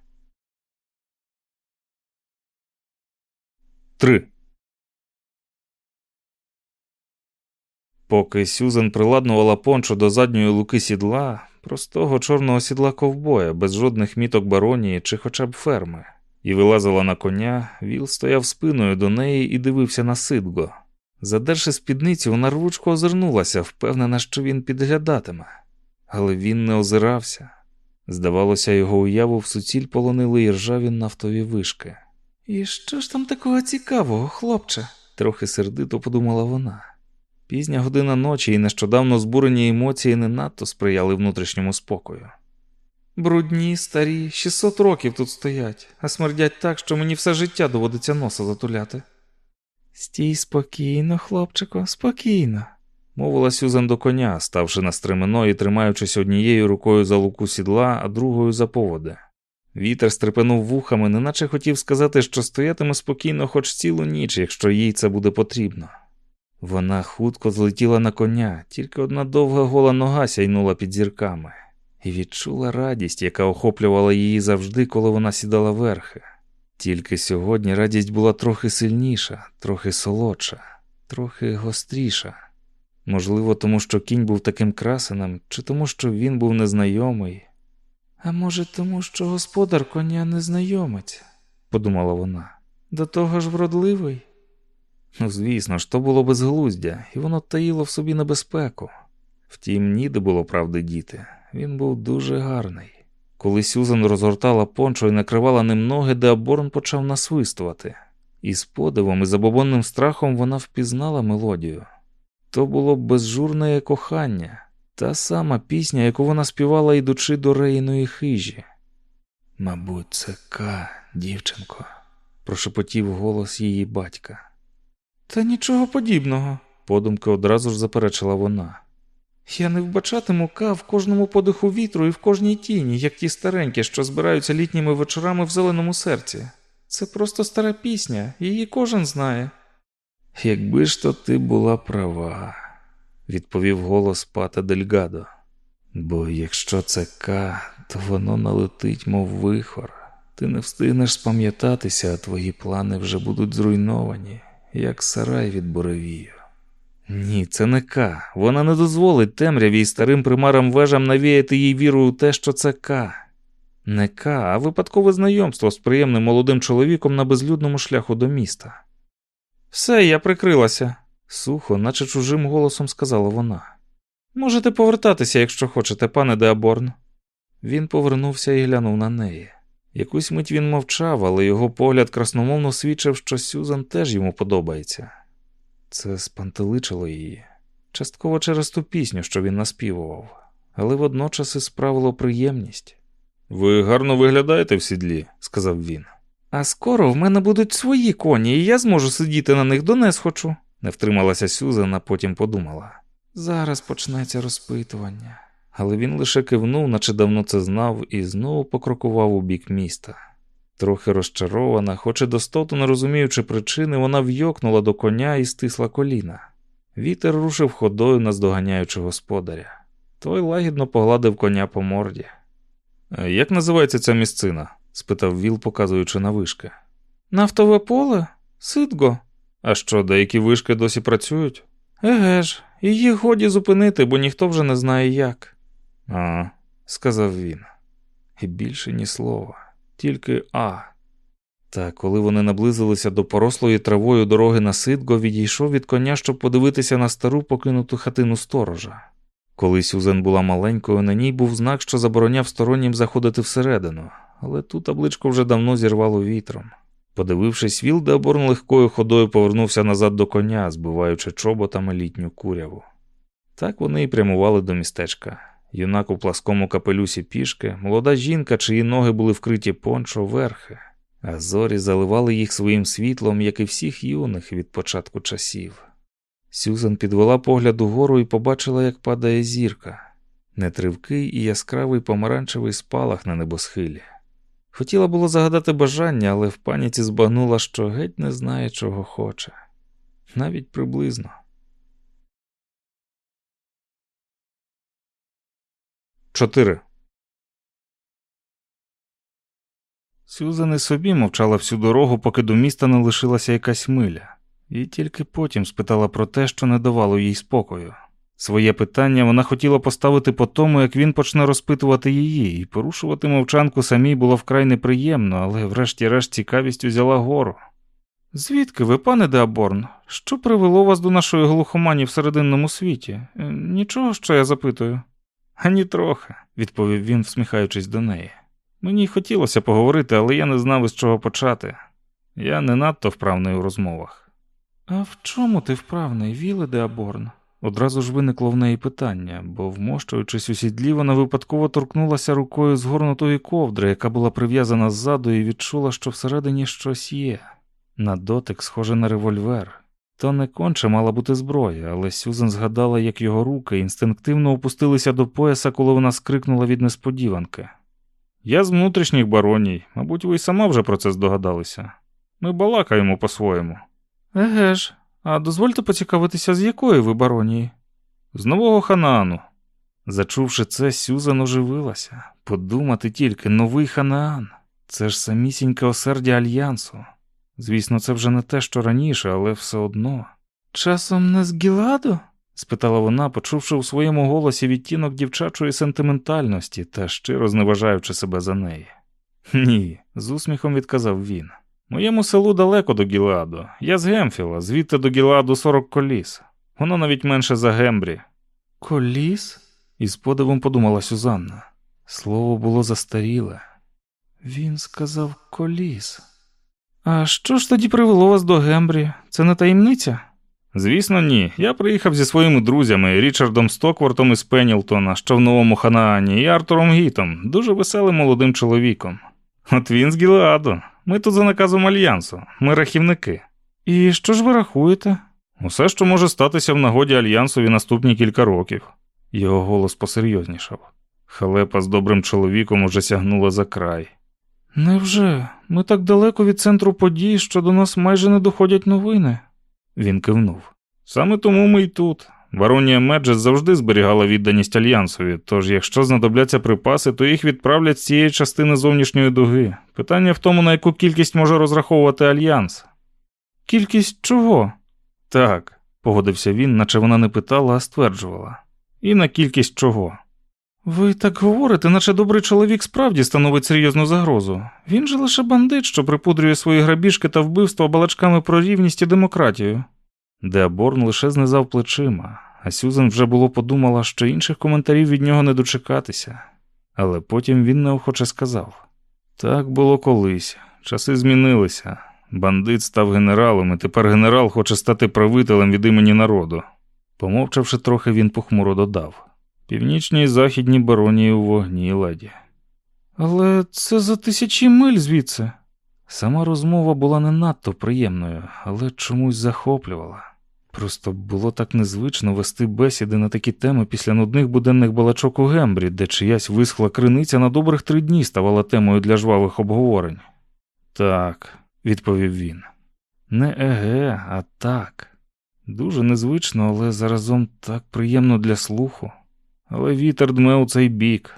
Три. Поки Сюзан приладнувала пончо до задньої луки сідла, простого чорного сідла ковбоя, без жодних міток баронії чи хоча б ферми, і вилазила на коня, Віл стояв спиною до неї і дивився на сидго. Задерши спідницю, вона рвучко озирнулася, впевнена, що він підглядатиме, але він не озирався. Здавалося, його уяву в суціль полонили і ржаві нафтові вишки. І що ж там такого цікавого, хлопче? трохи сердито подумала вона. Пізня година ночі і нещодавно збурені емоції не надто сприяли внутрішньому спокою. Брудні, старі, 600 років тут стоять, а смердять так, що мені все життя доводиться носа затуляти. Стій спокійно, хлопчику, спокійно, мовила Сюзан до коня, ставши на стремено і тримаючись однією рукою за луку сідла, а другою за поводи. Вітер стрепенув вухами, неначе хотів сказати, що стоятиме спокійно хоч цілу ніч, якщо їй це буде потрібно. Вона хутко злетіла на коня, тільки одна довга гола нога сяйнула під зірками, і відчула радість, яка охоплювала її завжди, коли вона сідала верхи. Тільки сьогодні радість була трохи сильніша, трохи солодша, трохи гостріша. Можливо, тому що кінь був таким красеним, чи тому, що він був незнайомий. А може, тому, що господар коня незнайомець, подумала вона. До того ж вродливий. Ну, звісно ж, то було безглуздя, і воно таїло в собі небезпеку. Втім, ніде було правди діти. Він був дуже гарний. Коли Сюзан розгортала пончо і накривала ним ноги, Деаборн почав насвистувати. І з подивом і забобонним страхом вона впізнала мелодію. То було безжурне кохання, та сама пісня, яку вона співала, йдучи до рейної хижі. Мабуть, це Ка, дівчинко, прошепотів голос її батька. Та нічого подібного, подумки одразу ж заперечила вона. Я не вбачатиму Ка в кожному подиху вітру і в кожній тіні, як ті старенькі, що збираються літніми вечорами в зеленому серці. Це просто стара пісня, її кожен знає. Якби ж то ти була права, відповів голос Пата Дельгадо. Бо якщо це К, то воно налетить, мов вихор. Ти не встигнеш спам'ятатися, а твої плани вже будуть зруйновані, як сарай від буревію. Ні, це не К. Вона не дозволить темряві і старим примарам вежам навіяти їй віру у те, що це К. Не К, а випадкове знайомство з приємним молодим чоловіком на безлюдному шляху до міста. Все, я прикрилася, сухо, наче чужим голосом сказала вона. Можете повертатися, якщо хочете, пане Деаборн. Він повернувся і глянув на неї. Якусь мить він мовчав, але його погляд красномовно свідчив, що Сюзан теж йому подобається. Це спантеличило її, частково через ту пісню, що він наспівував, але водночас і справило приємність. Ви гарно виглядаєте в сідлі, сказав він. А скоро в мене будуть свої коні, і я зможу сидіти на них до несхочу, не втрималася Сюзан, а потім подумала. Зараз почнеться розпитування. Але він лише кивнув, наче давно це знав, і знову покрокував у бік міста. Трохи розчарована, хоч і достоту не розуміючи причини, вона вйокнула до коня і стисла коліна. Вітер рушив ходою, наздоганяючи господаря. Той лагідно погладив коня по морді. «Е, Як називається ця місцина? спитав Віл, показуючи на вишки. Нафтове поле? Сидго. А що, деякі вишки досі працюють? Еге ж, їх годі зупинити, бо ніхто вже не знає як. А, сказав він. І більше ні слова, тільки а. Та коли вони наблизилися до порослої травою дороги на Сидго, відійшов від коня, щоб подивитися на стару покинуту хатину сторожа. Коли Сюзен була маленькою, на ній був знак, що забороняв стороннім заходити всередину, але ту табличку вже давно зірвало вітром. Подивившись, Віл Деоборн легкою ходою повернувся назад до коня, збиваючи чоботами літню куряву. Так вони й прямували до містечка. Юнак у пласкому капелюсі пішки, молода жінка, чиї ноги були вкриті пончо верхи, а зорі заливали їх своїм світлом, як і всіх юних від початку часів. Сюзан підвела погляд угору і побачила, як падає зірка, нетривкий і яскравий помаранчевий спалах на небосхилі. Хотіла було загадати бажання, але в паніці збагнула, що геть не знає, чого хоче, навіть приблизно. Чотири. Сюзан і собі мовчала всю дорогу, поки до міста не лишилася якась миля, і тільки потім спитала про те, що не давало їй спокою. Своє питання вона хотіла поставити по тому, як він почне розпитувати її, і порушувати мовчанку самій було вкрай неприємно, але врешті-решт цікавість узяла гору. Звідки ви, пане Деаборн? Що привело вас до нашої глухомані в серединному світі? Е, Нічого, що я запитую. Ані трохи, відповів він, всміхаючись до неї. Мені хотілося поговорити, але я не знав, із чого почати. Я не надто вправний у розмовах. А в чому ти вправний, Віле Деаборн? Одразу ж виникло в неї питання, бо, вмощуючись у сідлі, вона випадково торкнулася рукою згорнутої ковдри, яка була прив'язана ззаду, і відчула, що всередині щось є. На дотик, схоже на револьвер. То не конче мала бути зброя, але Сюзан згадала, як його руки інстинктивно опустилися до пояса, коли вона скрикнула від несподіванки. Я з внутрішніх бароній, мабуть, ви й сама вже про це здогадалися. Ми балакаємо по-своєму. Еге ж, а дозвольте поцікавитися, з якої ви баронії? З нового Ханаану. Зачувши це, Сюзан оживилася. Подумати тільки, новий Ханаан. Це ж самісіньке осердя альянсу. Звісно, це вже не те, що раніше, але все одно. Часом не з Гіладу? спитала вона, почувши у своєму голосі відтінок дівчачої сентиментальності та щиро зневажаючи себе за неї. Ні, з усміхом відказав він. Моєму селу далеко до Гіладу. Я з Гемфіла, звідти до Гіладу 40 коліс. Воно навіть менше за Гембрі. Коліс? із подивом подумала Сюзанна. Слово було застаріле. Він сказав коліс. А що ж тоді привело вас до Гембрі? Це не таємниця? Звісно, ні. Я приїхав зі своїми друзями Річардом Стоквортом із Пеннілтона, що в новому Ханаані, і Артуром Гітом, дуже веселим молодим чоловіком. От він з Гілеаду. Ми тут за наказом альянсу, ми рахівники. І що ж ви рахуєте? Усе, що може статися в нагоді альянсові наступні кілька років. Його голос посерйознішав. Халепа з добрим чоловіком уже сягнула за край. Невже? Ми так далеко від центру подій, що до нас майже не доходять новини? Він кивнув. Саме тому ми й тут. Баронія Меджес завжди зберігала відданість альянсові, тож якщо знадобляться припаси, то їх відправлять з цієї частини зовнішньої дуги. Питання в тому, на яку кількість може розраховувати альянс. Кількість чого? Так, погодився він, наче вона не питала, а стверджувала. І на кількість чого. Ви так говорите, наче добрий чоловік справді становить серйозну загрозу. Він же лише бандит, що припудрює свої грабіжки та вбивства балачками про рівність і демократію. Деаборн лише знизав плечима, а Сюзан вже було подумала, що інших коментарів від нього не дочекатися. Але потім він неохоче сказав так було колись, часи змінилися. Бандит став генералом, і тепер генерал хоче стати правителем від імені народу. Помовчавши трохи, він похмуро додав Північні і західні баронії у вогні, леді. Але це за тисячі миль звідси. Сама розмова була не надто приємною, але чомусь захоплювала. Просто було так незвично вести бесіди на такі теми після нудних буденних балачок у Гембрі, де чиясь висхла криниця на добрих три дні ставала темою для жвавих обговорень. Так, відповів він. Не еге, а так. Дуже незвично, але заразом так приємно для слуху. Але вітер дме у цей бік.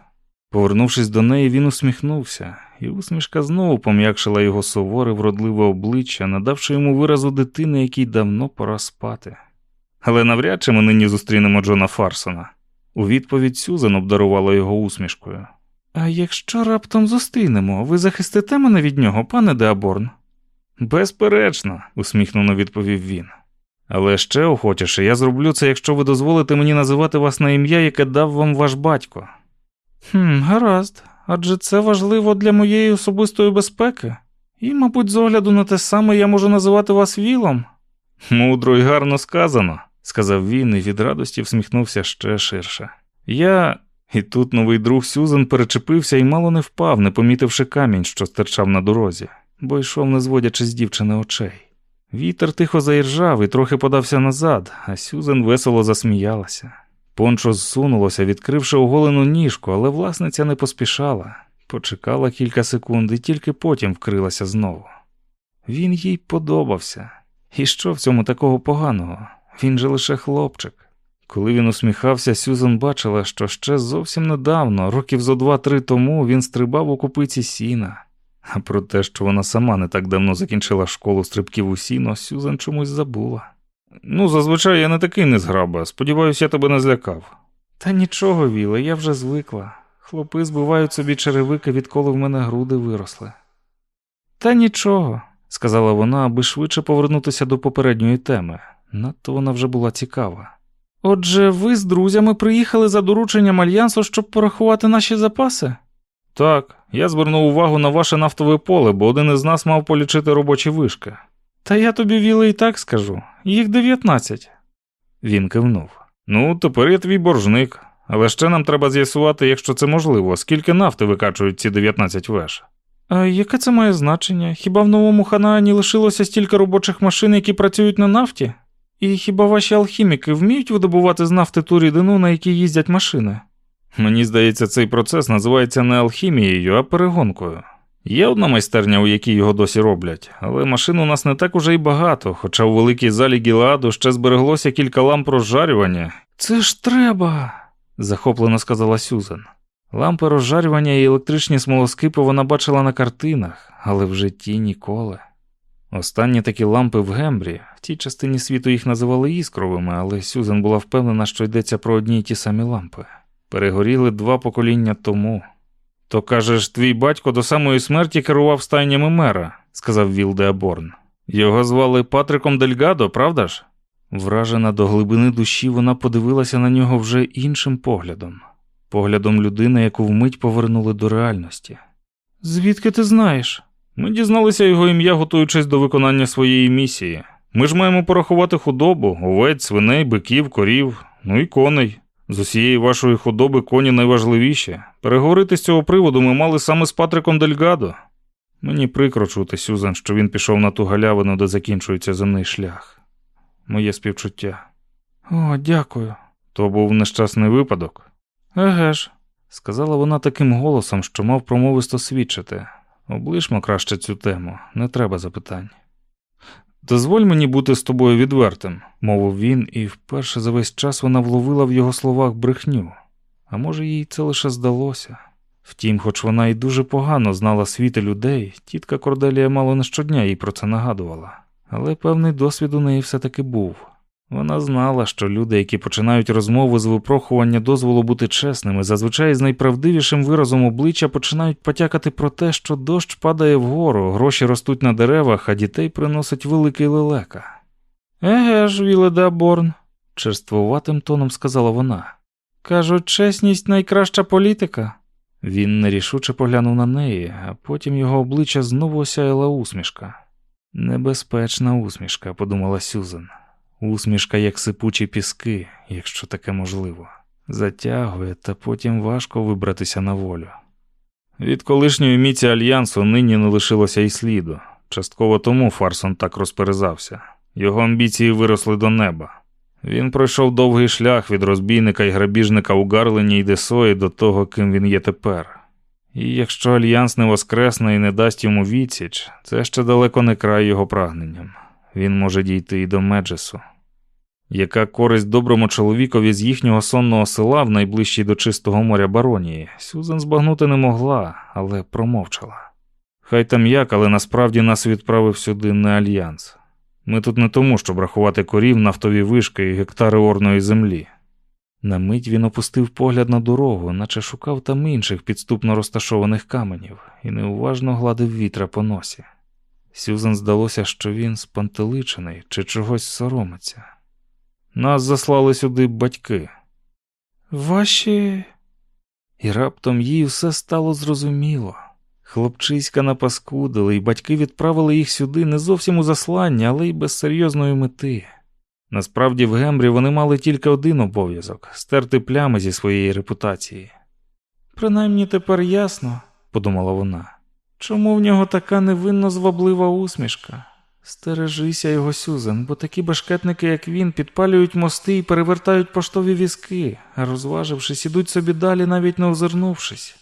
Повернувшись до неї, він усміхнувся, і усмішка знову пом'якшила його суворе, вродливе обличчя, надавши йому виразу дитини, якій давно пора спати. Але навряд чи ми нині зустрінемо Джона Фарсона. У відповідь Сюзан обдарувала його усмішкою. А якщо раптом зустрінемо, ви захистите мене від нього, пане Деаборн? Безперечно, усміхнено відповів він. Але ще охочіше я зроблю це, якщо ви дозволите мені називати вас на ім'я, яке дав вам ваш батько. «Хм, Гаразд, адже це важливо для моєї особистої безпеки, і, мабуть, з огляду на те саме я можу називати вас Вілом. Мудро і гарно сказано, сказав він і від радості всміхнувся ще ширше. Я. І тут новий друг Сюзан перечепився і мало не впав, не помітивши камінь, що стирчав на дорозі, бо йшов, не зводячи з дівчини очей. Вітер тихо заіржав і трохи подався назад, а Сюзан весело засміялася. Пончо зсунулося, відкривши оголену ніжку, але власниця не поспішала, почекала кілька секунд і тільки потім вкрилася знову. Він їй подобався. І що в цьому такого поганого? Він же лише хлопчик. Коли він усміхався, Сюзан бачила, що ще зовсім недавно, років зо два-три тому, він стрибав у купиці сіна. А про те, що вона сама не так давно закінчила школу стрибків у сіно, Сюзан чомусь забула. Ну, зазвичай я не такий незграба, сподіваюся, я тебе не злякав. Та нічого, Віле, я вже звикла. Хлопи збивають собі черевики, відколи в мене груди виросли. Та нічого, сказала вона, аби швидше повернутися до попередньої теми. Надто вона вже була цікава. Отже, ви з друзями приїхали за дорученням альянсу, щоб порахувати наші запаси? Так, я звернув увагу на ваше нафтове поле, бо один із нас мав полічити робочі вишки. Та я тобі віле і так скажу, їх дев'ятнадцять. Він кивнув. Ну, тепер я твій боржник, але ще нам треба з'ясувати, якщо це можливо, скільки нафти викачують ці 19 веж. А яке це має значення? Хіба в новому Ханаані лишилося стільки робочих машин, які працюють на нафті? І хіба ваші алхіміки вміють видобувати з нафти ту рідину, на якій їздять машини? Мені здається, цей процес називається не алхімією, а перегонкою. Є одна майстерня, у якій його досі роблять, але машин у нас не так уже й багато, хоча у великій залі Гіладу ще збереглося кілька ламп розжарювання. Це ж треба, захоплено сказала Сюзан. Лампи розжарювання і електричні смолоскипи вона бачила на картинах, але в житті ніколи. Останні такі лампи в Гембрі, в тій частині світу їх називали іскровими, але Сюзан була впевнена, що йдеться про одні й ті самі лампи. Перегоріли два покоління тому. То кажеш, твій батько до самої смерті керував стайнями мера, сказав Віл Деаборн. Його звали Патриком Дельгадо, правда ж? Вражена до глибини душі, вона подивилася на нього вже іншим поглядом, поглядом людини, яку вмить повернули до реальності. Звідки ти знаєш? Ми дізналися його ім'я, готуючись до виконання своєї місії. Ми ж маємо порахувати худобу, овець, свиней, биків, корів, ну і коней. З усієї вашої худоби коні найважливіші. Переговорити з цього приводу ми мали саме з Патриком Дельгадо. Мені прикро чути, Сюзан, що він пішов на ту галявину, де закінчується земний шлях. Моє співчуття. О, дякую. То був нещасний випадок. Еге ж, сказала вона таким голосом, що мав промовисто свідчити. Облишмо краще цю тему, не треба запитань. Дозволь мені бути з тобою відвертим, мовив він, і вперше за весь час вона вловила в його словах брехню, а може, їй це лише здалося. Втім, хоч вона й дуже погано знала світи людей, тітка Корделія мало не щодня їй про це нагадувала, але певний досвід у неї все-таки був. Вона знала, що люди, які починають розмову з випрохування дозволу бути чесними, зазвичай з найправдивішим виразом обличчя починають потякати про те, що дощ падає вгору, гроші ростуть на деревах, а дітей приносить великий лелека. Еге ж, Віледа Борн, черствуватим тоном сказала вона. Кажуть, чесність найкраща політика. Він нерішуче поглянув на неї, а потім його обличчя знову осяяла усмішка. Небезпечна усмішка, подумала Сюзан. Усмішка, як сипучі піски, якщо таке можливо, затягує, та потім важко вибратися на волю. Від колишньої міці альянсу нині не лишилося й сліду. Частково тому Фарсон так розперезався. Його амбіції виросли до неба. Він пройшов довгий шлях від розбійника і грабіжника у Гарлені й Десої до того, ким він є тепер. І якщо альянс не воскресне і не дасть йому відсіч, це ще далеко не край його прагненням він може дійти і до Меджесу. Яка користь доброму чоловікові з їхнього сонного села в найближчій до чистого моря баронії, Сюзан збагнути не могла, але промовчала. Хай там як, але насправді нас відправив сюди не альянс. Ми тут не тому, щоб рахувати корів, нафтові вишки і гектари орної землі. На мить він опустив погляд на дорогу, наче шукав там інших підступно розташованих каменів, і неуважно гладив вітра по носі. Сюзан здалося, що він спантеличений чи чогось соромиться. Нас заслали сюди батьки. Ваші. І раптом їй все стало зрозуміло. Хлопчиська напаскудили, і батьки відправили їх сюди не зовсім у заслання, але й без серйозної мети. Насправді, в Гембрі вони мали тільки один обов'язок стерти плями зі своєї репутації. Принаймні тепер ясно, подумала вона. Чому в нього така невинно зваблива усмішка? Стережися його, Сюзан, бо такі башкетники, як він, підпалюють мости і перевертають поштові візки, а розважившись, ідуть собі далі, навіть не озирнувшись.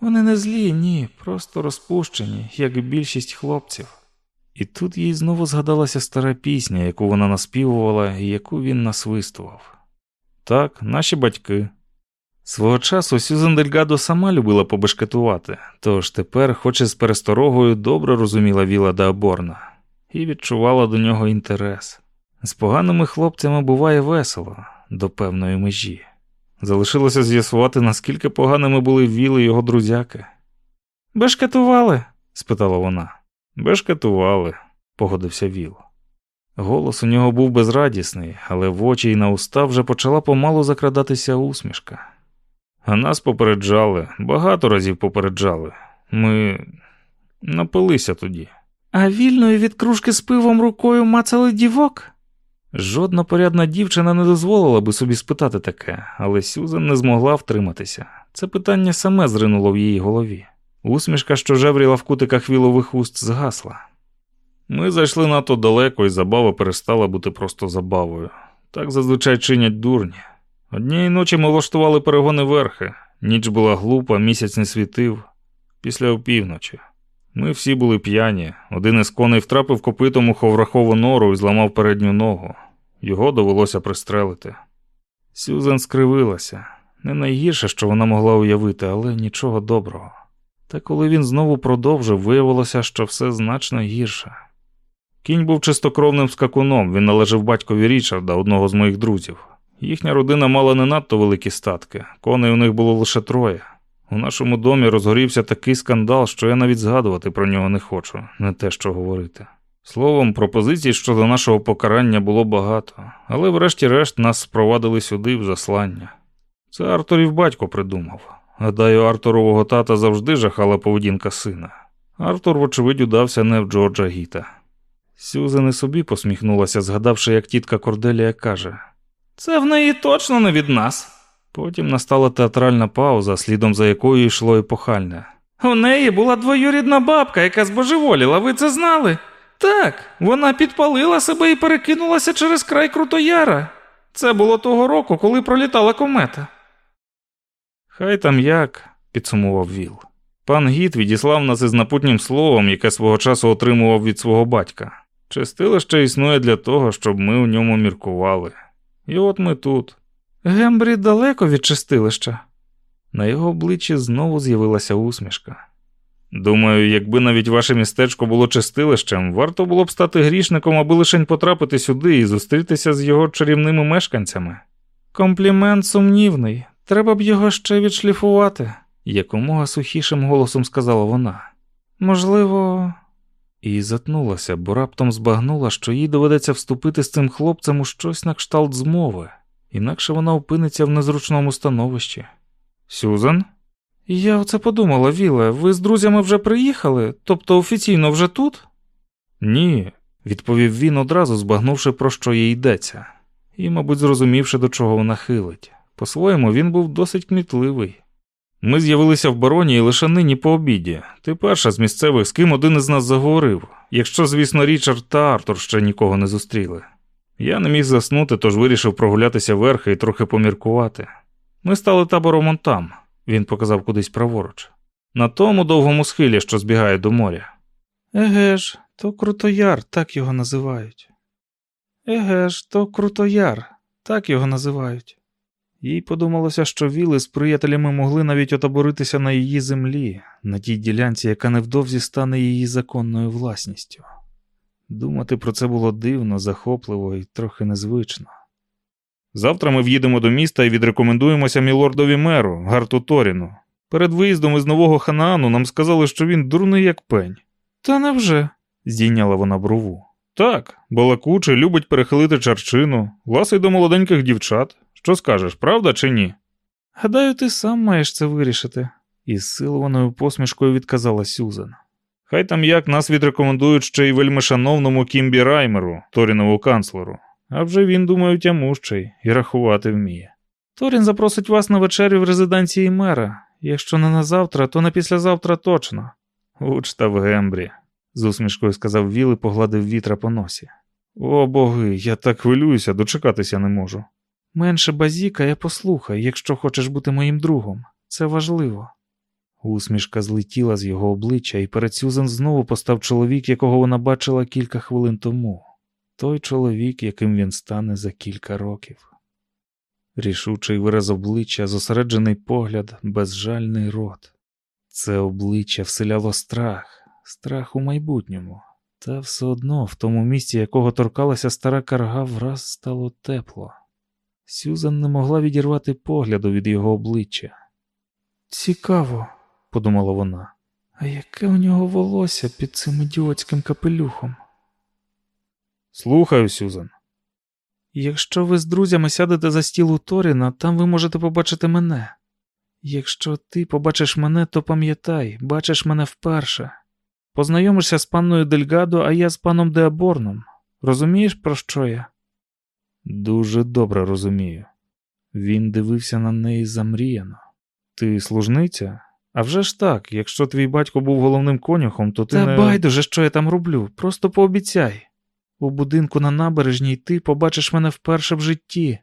Вони не злі, ні, просто розпущені, як більшість хлопців. І тут їй знову згадалася стара пісня, яку вона наспівувала і яку він насвистував. Так, наші батьки, Свого часу Сюзан Дельгадо сама любила побешкетувати, тож тепер, хоч і з пересторогою, добре розуміла Віла Деаборна і відчувала до нього інтерес. З поганими хлопцями буває весело до певної межі. Залишилося з'ясувати, наскільки поганими були Віл і його друзяки. Бешкетували? спитала вона. Бешкетували, погодився Віл. Голос у нього був безрадісний, але в очі й на уста вже почала помалу закрадатися усмішка. А нас попереджали, багато разів попереджали. Ми напилися тоді. А вільною від кружки з пивом рукою мацали дівок? Жодна порядна дівчина не дозволила би собі спитати таке, але Сюзан не змогла втриматися. Це питання саме зринуло в її голові. Усмішка, що жевріла в кутиках вілових уст, згасла. Ми зайшли надто далеко, і забава перестала бути просто забавою. Так зазвичай чинять дурні. Однієї ночі ми влаштували перегони верхи. Ніч була глупа, місяць не світив. Після опівночі. Ми всі були п'яні. Один із коней втрапив копитом у ховрахову нору і зламав передню ногу. Його довелося пристрелити. Сюзан скривилася. Не найгірше, що вона могла уявити, але нічого доброго. Та коли він знову продовжив, виявилося, що все значно гірше. Кінь був чистокровним скакуном, він належав батькові Річарда, одного з моїх друзів. Їхня родина мала не надто великі статки, коней у них було лише троє. У нашому домі розгорівся такий скандал, що я навіть згадувати про нього не хочу, не те що говорити. Словом, пропозицій щодо нашого покарання було багато, але врешті-решт нас спровадили сюди в заслання. Це Артурів батько придумав. Гадаю, Артурового тата завжди жахала поведінка сина. Артур, вочевидь, удався не в Джорджа Гіта. Сюзан і собі посміхнулася, згадавши, як тітка Корделія каже: Це в неї точно не від нас. Потім настала театральна пауза, слідом за якою йшло епохальне. У неї була двоюрідна бабка, яка збожеволіла, ви це знали? Так, вона підпалила себе і перекинулася через край Крутояра. Це було того року, коли пролітала комета. Хай там як, підсумував Віл. Пан Гіт відіслав нас із напутнім словом, яке свого часу отримував від свого батька. Чистилище існує для того, щоб ми у ньому міркували. І от ми тут. Гембрі далеко від чистилища. На його обличчі знову з'явилася усмішка. Думаю, якби навіть ваше містечко було чистилищем, варто було б стати грішником, аби лишень потрапити сюди і зустрітися з його чарівними мешканцями. Комплімент сумнівний, треба б його ще відшліфувати, якомога сухішим голосом сказала вона. Можливо, і затнулася, бо раптом збагнула, що їй доведеться вступити з цим хлопцем у щось на кшталт змови, інакше вона опиниться в незручному становищі. Сюзан? Я оце подумала, Віле, ви з друзями вже приїхали, тобто офіційно вже тут? Ні, відповів він одразу, збагнувши, про що їй йдеться, і, мабуть, зрозумівши, до чого вона хилить. По-своєму, він був досить кмітливий. Ми з'явилися в бароні лише нині по обіді. Ти перша з місцевих, з ким один із нас заговорив, якщо, звісно, Річард та Артур ще нікого не зустріли. Я не міг заснути, тож вирішив прогулятися верхи і трохи поміркувати. Ми стали табором он там, він показав кудись праворуч, на тому довгому схилі, що збігає до моря. Еге ж, то Крутояр, так його називають. Еге ж, то Крутояр, так його називають. Їй подумалося, що Віли з приятелями могли навіть отоборитися на її землі, на тій ділянці, яка невдовзі стане її законною власністю. Думати про це було дивно, захопливо і трохи незвично. Завтра ми в'їдемо до міста і відрекомендуємося мілордові меру, Гарту Торіну. Перед виїздом із нового Ханаану нам сказали, що він дурний як пень. Та невже? здійняла вона брову. Так, балакучий, любить перехилити чарчину, ласий до молоденьких дівчат. Що скажеш, правда чи ні? Гадаю, ти сам маєш це вирішити, із силованою посмішкою відказала Сюзан. Хай там як нас відрекомендують ще й вельми шановному Кімбі Раймеру, Торінову канцлеру. А вже він, думаю, тямущий і рахувати вміє. Торін запросить вас на вечерю в резиденції мера. Якщо не на завтра, то на післязавтра точно. Учта в Гембрі, з усмішкою сказав Віл і погладив вітра по носі. О боги, я так хвилююся, дочекатися не можу. Менше базіка, я послухай, якщо хочеш бути моїм другом. Це важливо. Усмішка злетіла з його обличчя, і перед Сюзан знову постав чоловік, якого вона бачила кілька хвилин тому той чоловік, яким він стане за кілька років. Рішучий вираз обличчя, зосереджений погляд, безжальний рот. Це обличчя вселяло страх, страх у майбутньому, та все одно в тому місці, якого торкалася стара карга, враз стало тепло. Сюзан не могла відірвати погляду від його обличчя. Цікаво, подумала вона, а яке у нього волосся під цим ідіотським капелюхом? Слухаю, Сюзан. Якщо ви з друзями сядете за стіл у Торіна, там ви можете побачити мене. Якщо ти побачиш мене, то пам'ятай, бачиш мене вперше. Познайомишся з панною Дельгадо, а я з паном Деаборном. Розумієш, про що я? Дуже добре розумію. Він дивився на неї замріяно. Ти служниця? А вже ж так, якщо твій батько був головним конюхом, то ти. Та не... байдуже, що я там роблю, просто пообіцяй. У будинку на набережній ти побачиш мене вперше в житті.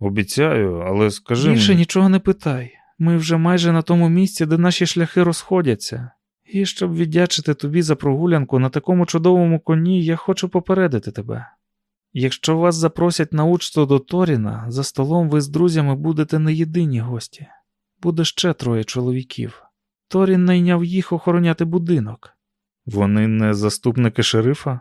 Обіцяю, але скажи. Більше мені... нічого не питай. Ми вже майже на тому місці, де наші шляхи розходяться. І щоб віддячити тобі за прогулянку на такому чудовому коні, я хочу попередити тебе. Якщо вас запросять на учту до Торіна, за столом ви з друзями будете не єдині гості, буде ще троє чоловіків. Торін найняв їх охороняти будинок. Вони не заступники шерифа?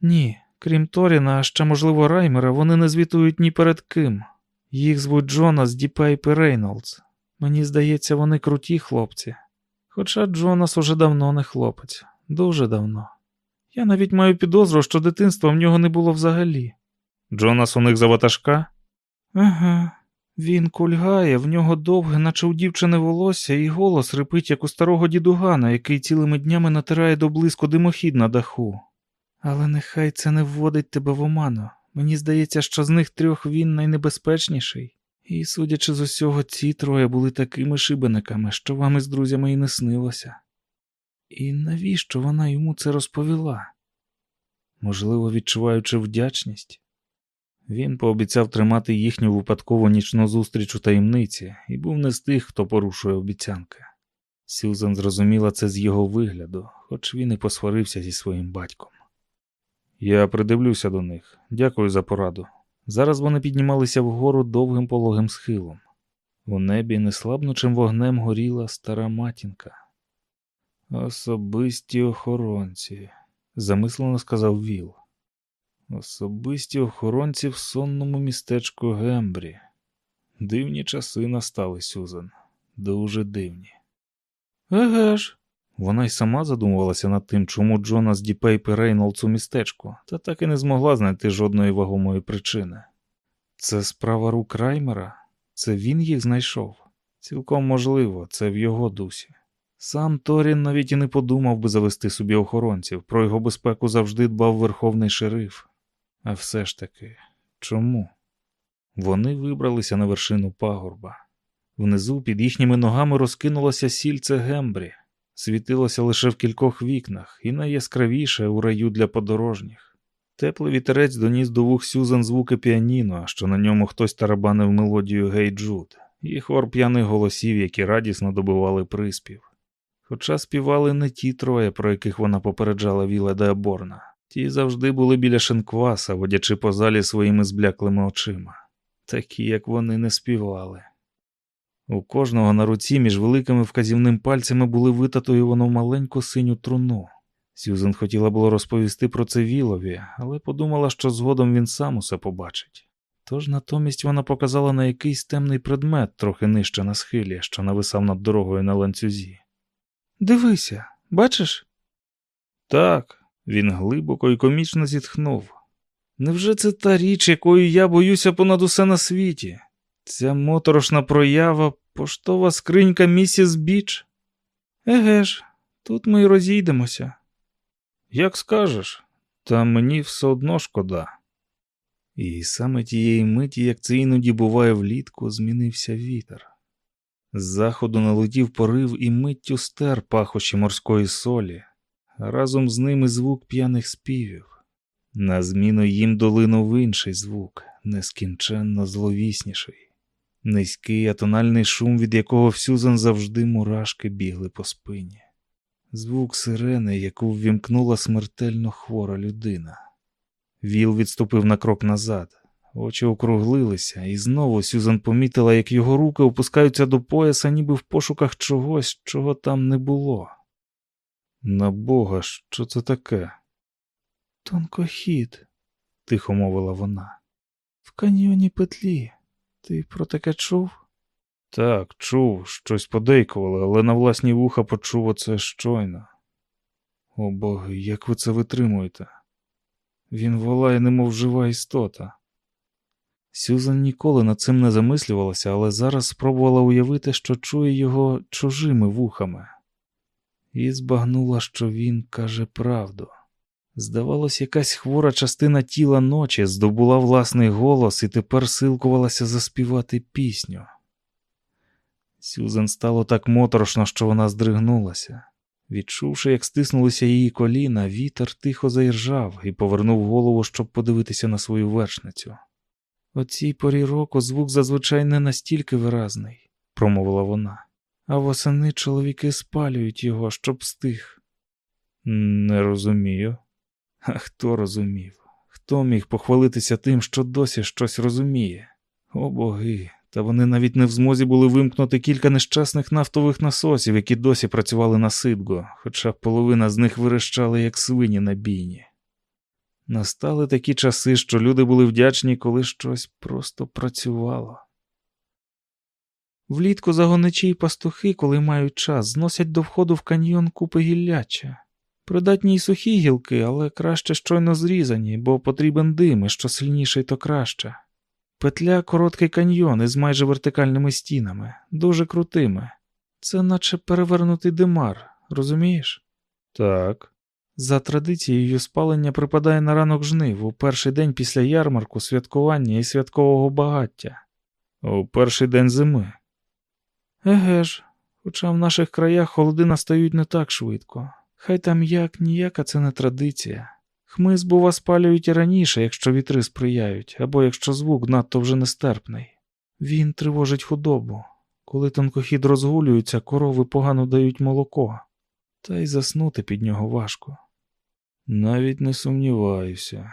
Ні, крім Торіна, а ще, можливо, Раймера, вони не звітують ні перед ким. Їх звуть Джонас Діпейп і Рейнолдс. Мені здається, вони круті хлопці. Хоча Джонас уже давно не хлопець, дуже давно. Я навіть маю підозру, що дитинства в нього не було взагалі. Джонас у них за ватажка? Ага, він кульгає, в нього довге, наче у дівчини волосся, і голос рипить, як у старого дідугана, який цілими днями натирає до блиску димохід на даху. Але нехай це не вводить тебе в оману. Мені здається, що з них трьох він найнебезпечніший. І, судячи з усього, ці троє були такими шибениками, що вам із друзями і не снилося. І навіщо вона йому це розповіла? Можливо, відчуваючи вдячність. Він пообіцяв тримати їхню випадкову нічну зустріч у таємниці і був не з тих, хто порушує обіцянки. Сюзан зрозуміла це з його вигляду, хоч він і посварився зі своїм батьком. Я придивлюся до них. Дякую за пораду. Зараз вони піднімалися вгору довгим пологим схилом. У небі неслабнучим вогнем горіла стара матінка. Особисті охоронці, замислено сказав Віл. Особисті охоронці в сонному містечку Гембрі. Дивні часи настали, Сюзан. Дуже дивні. Еге ж. Вона й сама задумувалася над тим, чому Джонас Діпейп і Рейнолдс у містечку, та так і не змогла знайти жодної вагомої причини. Це справа рук Раймера? Це він їх знайшов? Цілком можливо, це в його дусі. Сам Торін навіть і не подумав би завести собі охоронців, про його безпеку завжди дбав верховний шериф. А все ж таки, чому? Вони вибралися на вершину пагорба. Внизу під їхніми ногами розкинулося сільце Гембрі, світилося лише в кількох вікнах і найяскравіше у раю для подорожніх. Теплий вітерець доніс до вух Сюзан звуки піаніно, що на ньому хтось тарабанив мелодію Гей Джуд, і хор п'яних голосів, які радісно добивали приспів. Хоча співали не ті троє, про яких вона попереджала Віла Деаборна. Ті завжди були біля шинкваса, водячи по залі своїми збляклими очима. Такі, як вони, не співали. У кожного на руці між великими вказівним пальцями були витатуювано маленьку синю труну. Сюзен хотіла було розповісти про це Вілові, але подумала, що згодом він сам усе побачить. Тож натомість вона показала на якийсь темний предмет трохи нижче на схилі, що нависав над дорогою на ланцюзі. Дивися, бачиш? Так, він глибоко і комічно зітхнув. Невже це та річ, якої я боюся понад усе на світі? Ця моторошна проява поштова скринька місіс Біч? Еге ж, тут ми й розійдемося. Як скажеш, та мені все одно шкода. І саме тієї миті, як це іноді буває влітку, змінився вітер. З заходу налетів порив і миттю стер пахощі морської солі, разом з ними звук п'яних співів. На зміну їм долинув інший звук, нескінченно зловісніший, низький атональний шум, від якого в Сюзан завжди мурашки бігли по спині, звук сирени, яку ввімкнула смертельно хвора людина. Віл відступив на крок назад. Очі округлилися, і знову Сюзан помітила, як його руки опускаються до пояса, ніби в пошуках чогось, чого там не було. На Бога, що це таке? Тонкохід, тихо мовила вона. В каньйоні петлі. Ти про таке чув? Так, чув, щось подейкували, але на власні вуха почув оце щойно. О боги, як ви це витримуєте? Він волає, немов жива істота. Сюзан ніколи над цим не замислювалася, але зараз спробувала уявити, що чує його чужими вухами, і збагнула, що він каже правду. Здавалось, якась хвора частина тіла ночі здобула власний голос і тепер силкувалася заспівати пісню. Сюзан стало так моторошно, що вона здригнулася. Відчувши, як стиснулися її коліна, вітер тихо заіржав і повернув голову, щоб подивитися на свою вершницю. О цій порі року звук зазвичай не настільки виразний, промовила вона, а восени чоловіки спалюють його, щоб стих. Не розумію. А хто розумів? Хто міг похвалитися тим, що досі щось розуміє? О боги, та вони навіть не в змозі були вимкнути кілька нещасних нафтових насосів, які досі працювали на Сидго, хоча половина з них вирощали, як свині на бійні. Настали такі часи, що люди були вдячні, коли щось просто працювало. Влітку загоничі й пастухи, коли мають час, зносять до входу в каньйон купи гілляча. Придатні й сухі гілки, але краще щойно зрізані, бо потрібен дим, і що сильніший, то краще. Петля короткий каньйон із майже вертикальними стінами, дуже крутими. Це наче перевернутий димар, розумієш? Так. За традицією спалення припадає на ранок жнив у перший день після ярмарку, святкування і святкового багаття, у перший день зими. Еге ж, хоча в наших краях холоди настають не так швидко. Хай там як ніяка це не традиція. Хмиз, бува, спалюють і раніше, якщо вітри сприяють, або якщо звук надто вже нестерпний. Він тривожить худобу. Коли тонкохід розгулюється, корови погано дають молоко, та й заснути під нього важко. Навіть не сумніваюся.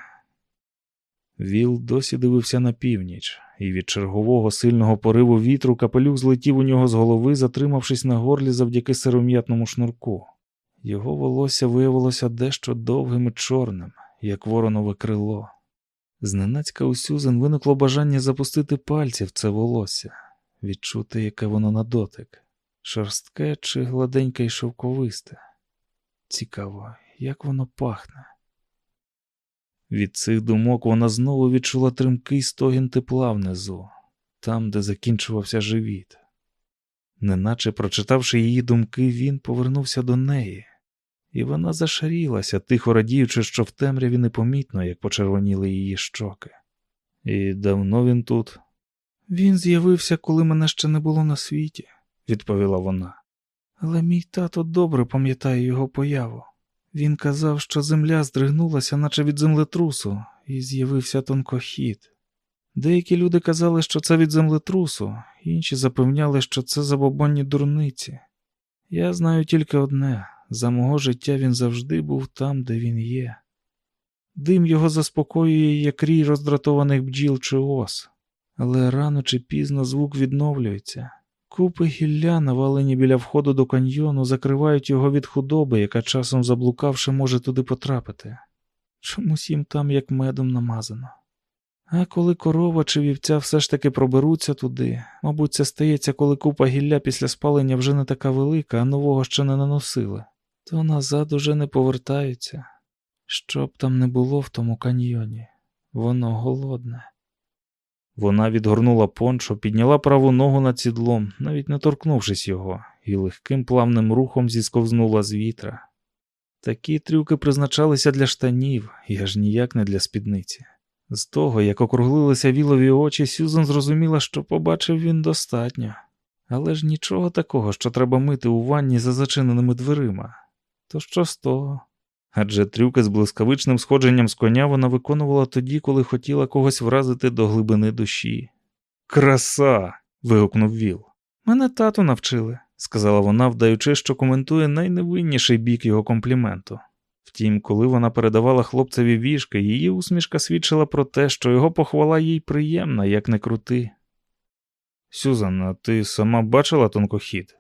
Віл досі дивився на північ, і від чергового сильного пориву вітру капелюх злетів у нього з голови, затримавшись на горлі завдяки сиром'ятному шнурку. Його волосся виявилося дещо довгим і чорним, як воронове крило. Зненацька у Сюзен виникло бажання запустити пальці в це волосся, відчути, яке воно на дотик, шорстке чи гладеньке й шовковисте. Цікаво, як воно пахне. Від цих думок вона знову відчула тримкий стогін тепла внизу, там, де закінчувався живіт. Неначе прочитавши її думки, він повернувся до неї, і вона зашарілася, тихо радіючи, що в темряві непомітно, як почервоніли її щоки. І давно він тут? Він з'явився, коли мене ще не було на світі, відповіла вона. Але мій тато добре пам'ятає його появу. Він казав, що земля здригнулася, наче від землетрусу, і з'явився тонкохід. Деякі люди казали, що це від землетрусу, інші запевняли, що це забобонні дурниці. Я знаю тільки одне за мого життя він завжди був там, де він є. Дим його заспокоює, як рій роздратованих бджіл чи ос, але рано чи пізно звук відновлюється. Купи гілля, навалені біля входу до каньйону, закривають його від худоби, яка часом заблукавши, може туди потрапити. Чомусь їм там як медом намазано. А коли корова чи вівця все ж таки проберуться туди, мабуть, це стається, коли купа гілля після спалення вже не така велика, а нового ще не наносили, то назад уже не повертаються. Що б там не було в тому каньйоні, воно голодне. Вона відгорнула пончо, підняла праву ногу над сідлом, навіть не торкнувшись його, і легким плавним рухом зісковзнула з вітра. Такі трюки призначалися для штанів, і аж ніяк не для спідниці. З того, як округлилися вілові очі, Сюзан зрозуміла, що побачив він достатньо, але ж нічого такого, що треба мити у ванні за зачиненими дверима. То що з того? Адже трюки з блискавичним сходженням з коня вона виконувала тоді, коли хотіла когось вразити до глибини душі. Краса. вигукнув Віл. Мене тато навчили, сказала вона, вдаючи, що коментує найневинніший бік його компліменту. Втім, коли вона передавала хлопцеві віжки, її усмішка свідчила про те, що його похвала їй приємна, як не крути. Сюзан, а ти сама бачила тонкохід?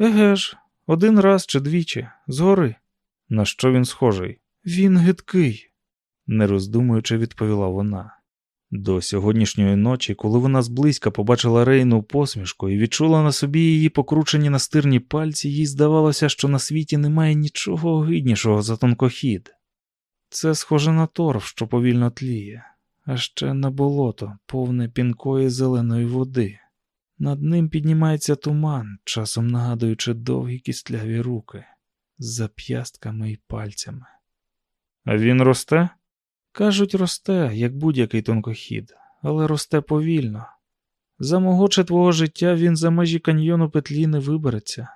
Еге ж, один раз чи двічі, згори. На що він схожий? Він гидкий, не роздумуючи, відповіла вона. До сьогоднішньої ночі, коли вона зблизька побачила Рейну посмішку і відчула на собі її покручені настирні пальці, їй здавалося, що на світі немає нічого огиднішого за тонкохід. Це схоже на торф, що повільно тліє, а ще на болото, повне пінкої зеленої води. Над ним піднімається туман, часом нагадуючи довгі кістляві руки з зап'ястками і пальцями. А він росте? Кажуть, росте, як будь-який тонкохід, але росте повільно. За мого чи твого життя він за межі каньйону петлі не вибереться.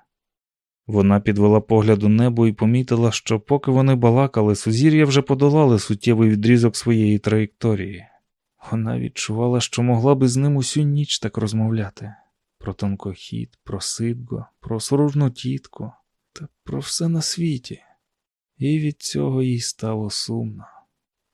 Вона підвела погляд у небо і помітила, що поки вони балакали, сузір'я вже подолали суттєвий відрізок своєї траєкторії. Вона відчувала, що могла би з ним усю ніч так розмовляти про тонкохід, про сидго, про соружну тітку та про все на світі. І від цього їй стало сумно.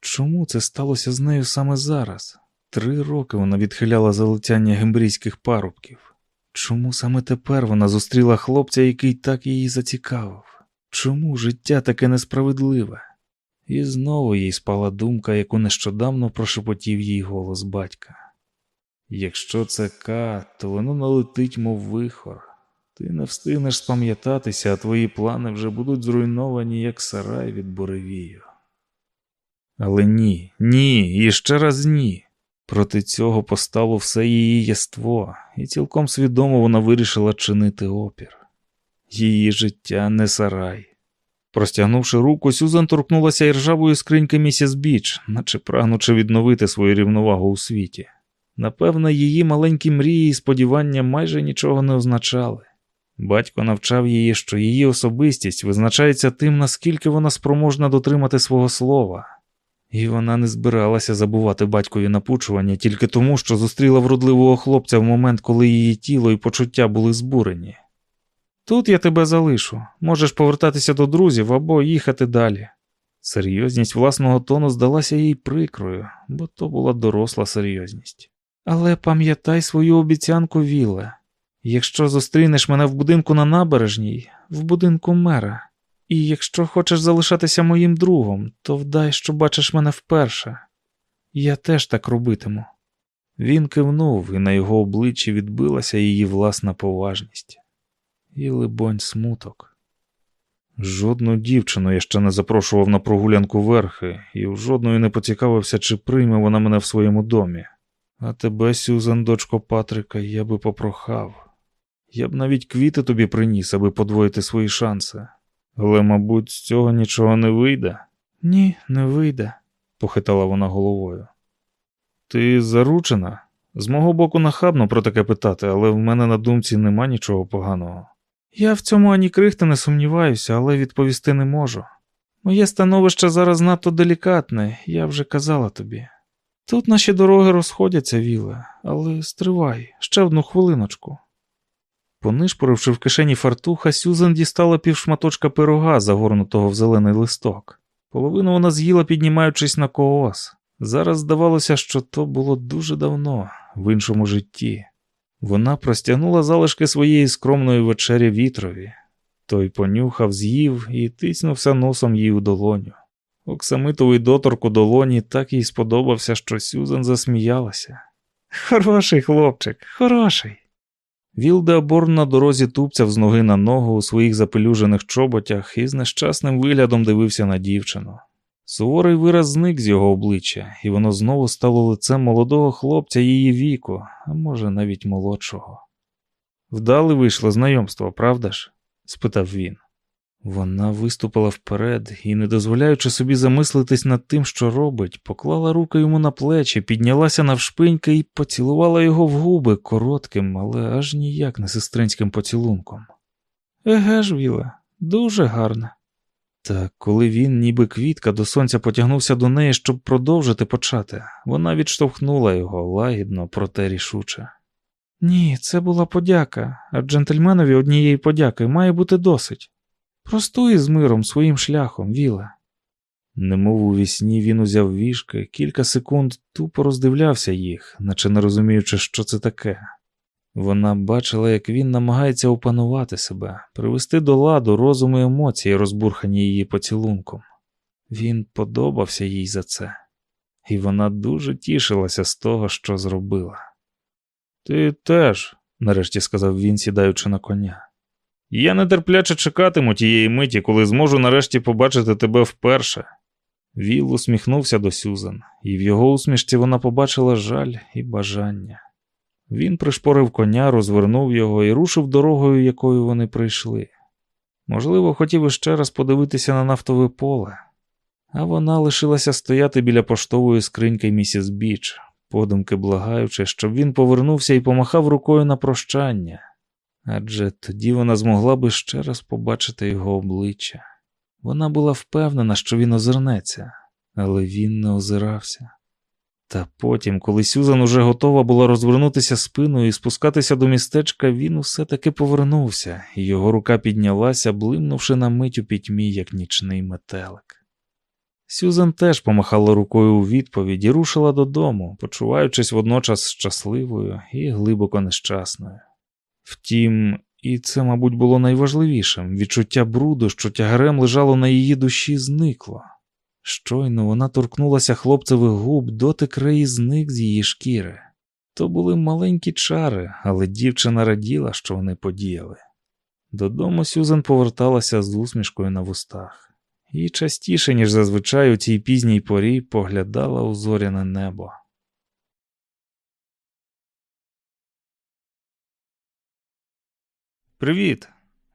Чому це сталося з нею саме зараз? Три роки вона відхиляла залицяння гембрійських парубків. Чому саме тепер вона зустріла хлопця, який так її зацікавив? Чому життя таке несправедливе? І знову їй спала думка, яку нещодавно прошепотів їй голос батька. Якщо це К, то воно налетить, мов вихор. Ти не встигнеш спам'ятатися, а твої плани вже будуть зруйновані, як сарай від буревію. Але ні, ні, і ще раз ні. Проти цього постало все її єство, і цілком свідомо вона вирішила чинити опір. Її життя не сарай. Простягнувши руку, Сюзан торкнулася іржавої скриньки місіс Біч, наче прагнучи відновити свою рівновагу у світі. Напевно, її маленькі мрії і сподівання майже нічого не означали. Батько навчав її, що її особистість визначається тим, наскільки вона спроможна дотримати свого слова, і вона не збиралася забувати батькові напучування тільки тому, що зустріла вродливого хлопця в момент, коли її тіло і почуття були збурені. Тут я тебе залишу, можеш повертатися до друзів або їхати далі. Серйозність власного тону здалася їй прикрою, бо то була доросла серйозність. Але пам'ятай свою обіцянку, Віле. Якщо зустрінеш мене в будинку на набережній, в будинку мера, і якщо хочеш залишатися моїм другом, то вдай, що бачиш мене вперше. Я теж так робитиму. Він кивнув, і на його обличчі відбилася її власна поважність. І, либонь, смуток. Жодну дівчину я ще не запрошував на прогулянку верхи, і в жодної не поцікавився, чи прийме вона мене в своєму домі. А тебе, Сюзан, дочко Патрика, я би попрохав. Я б навіть квіти тобі приніс, аби подвоїти свої шанси. Але, мабуть, з цього нічого не вийде. Ні, не вийде, похитала вона головою. Ти заручена? З мого боку нахабно про таке питати, але в мене на думці нема нічого поганого. Я в цьому ані крихти не сумніваюся, але відповісти не можу. Моє становище зараз надто делікатне, я вже казала тобі. Тут наші дороги розходяться, Віле, але стривай, ще одну хвилиночку. Понишпоривши в кишені фартуха, Сюзан дістала півшматочка пирога, загорнутого в зелений листок. Половину вона з'їла, піднімаючись на коос. Зараз здавалося, що то було дуже давно, в іншому житті. Вона простягнула залишки своєї скромної вечері вітрові. Той понюхав, з'їв і тиснувся носом їй у долоню. Оксамитовий доторк у долоні так їй сподобався, що Сюзан засміялася. Хороший хлопчик, хороший. Вілдеаборн на дорозі тупцяв з ноги на ногу у своїх запелюжених чоботях і з нещасним виглядом дивився на дівчину. Суворий вираз зник з його обличчя, і воно знову стало лицем молодого хлопця її віку, а може, навіть молодшого. Вдали вийшло знайомство, правда ж? спитав він. Вона виступила вперед і, не дозволяючи собі замислитись над тим, що робить, поклала руки йому на плечі, піднялася навшпиньки і поцілувала його в губи коротким, але аж ніяк не сестринським поцілунком. Еге ж, Віле, дуже гарна. Та коли він, ніби квітка, до сонця потягнувся до неї, щоб продовжити почати, вона відштовхнула його лагідно, проте рішуче. Ні, це була подяка, а джентльменові однієї подяки має бути досить. Простуй з миром своїм шляхом, Віле. Немов у вісні він узяв вішки, кілька секунд тупо роздивлявся їх, наче не розуміючи, що це таке. Вона бачила, як він намагається опанувати себе, привести до ладу розум і емоції, розбурхані її поцілунком. Він подобався їй за це, і вона дуже тішилася з того, що зробила. Ти теж, нарешті сказав він, сідаючи на коня. Я нетерпляче чекатиму тієї миті, коли зможу нарешті побачити тебе вперше. Віл усміхнувся до Сюзан, і в його усмішці вона побачила жаль і бажання. Він пришпорив коня, розвернув його і рушив дорогою, якою вони прийшли. Можливо, хотів іще раз подивитися на нафтове поле, а вона лишилася стояти біля поштової скриньки місіс Біч, подумки благаючи, щоб він повернувся і помахав рукою на прощання адже тоді вона змогла би ще раз побачити його обличчя. Вона була впевнена, що він озирнеться, але він не озирався. Та потім, коли Сюзан уже готова була розвернутися спиною і спускатися до містечка, він усе таки повернувся, і його рука піднялася, блимнувши на мить у пітьмі, як нічний метелик. Сюзан теж помахала рукою у відповідь і рушила додому, почуваючись водночас щасливою і глибоко нещасною. Втім, і це, мабуть, було найважливішим відчуття бруду, що тягарем лежало на її душі, зникло. Щойно вона торкнулася хлопцевих губ, дотик Реї зник з її шкіри. То були маленькі чари, але дівчина раділа, що вони подіяли. Додому Сюзан поверталася з усмішкою на вустах і частіше, ніж зазвичай у цій пізній порі, поглядала у зоряне небо. Привіт.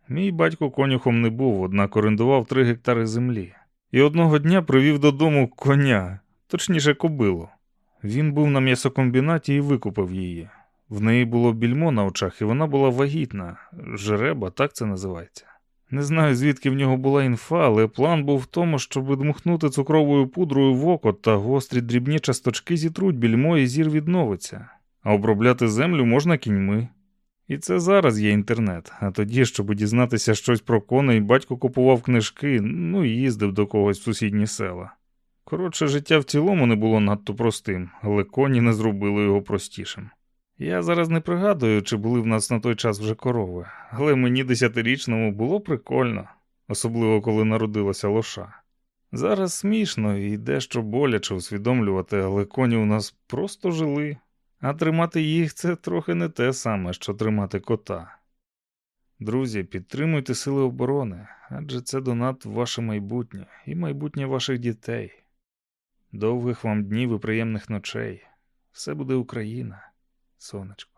Мій батько конюхом не був, однак орендував три гектари землі. І одного дня привів додому коня, точніше кобилу. Він був на м'ясокомбінаті і викупив її. В неї було більмо на очах, і вона була вагітна. Жереба, так це називається. Не знаю, звідки в нього була інфа, але план був в тому, щоб дмухнути цукровою пудрою в око та гострі дрібні часточки зітруть більмо і зір відновиться, а обробляти землю можна кіньми. І це зараз є інтернет. А тоді, щоб дізнатися щось про коней, батько купував книжки, ну і їздив до когось в сусідні села. Коротше, життя в цілому не було надто простим, але коні не зробили його простішим. Я зараз не пригадую, чи були в нас на той час вже корови, але мені десятирічному було прикольно, особливо коли народилася лоша. Зараз смішно і дещо боляче усвідомлювати, але коні у нас просто жили, а тримати їх це трохи не те саме, що тримати кота. Друзі, підтримуйте сили оборони, адже це донат в ваше майбутнє і майбутнє ваших дітей. Довгих вам днів і приємних ночей. Все буде Україна, сонечко.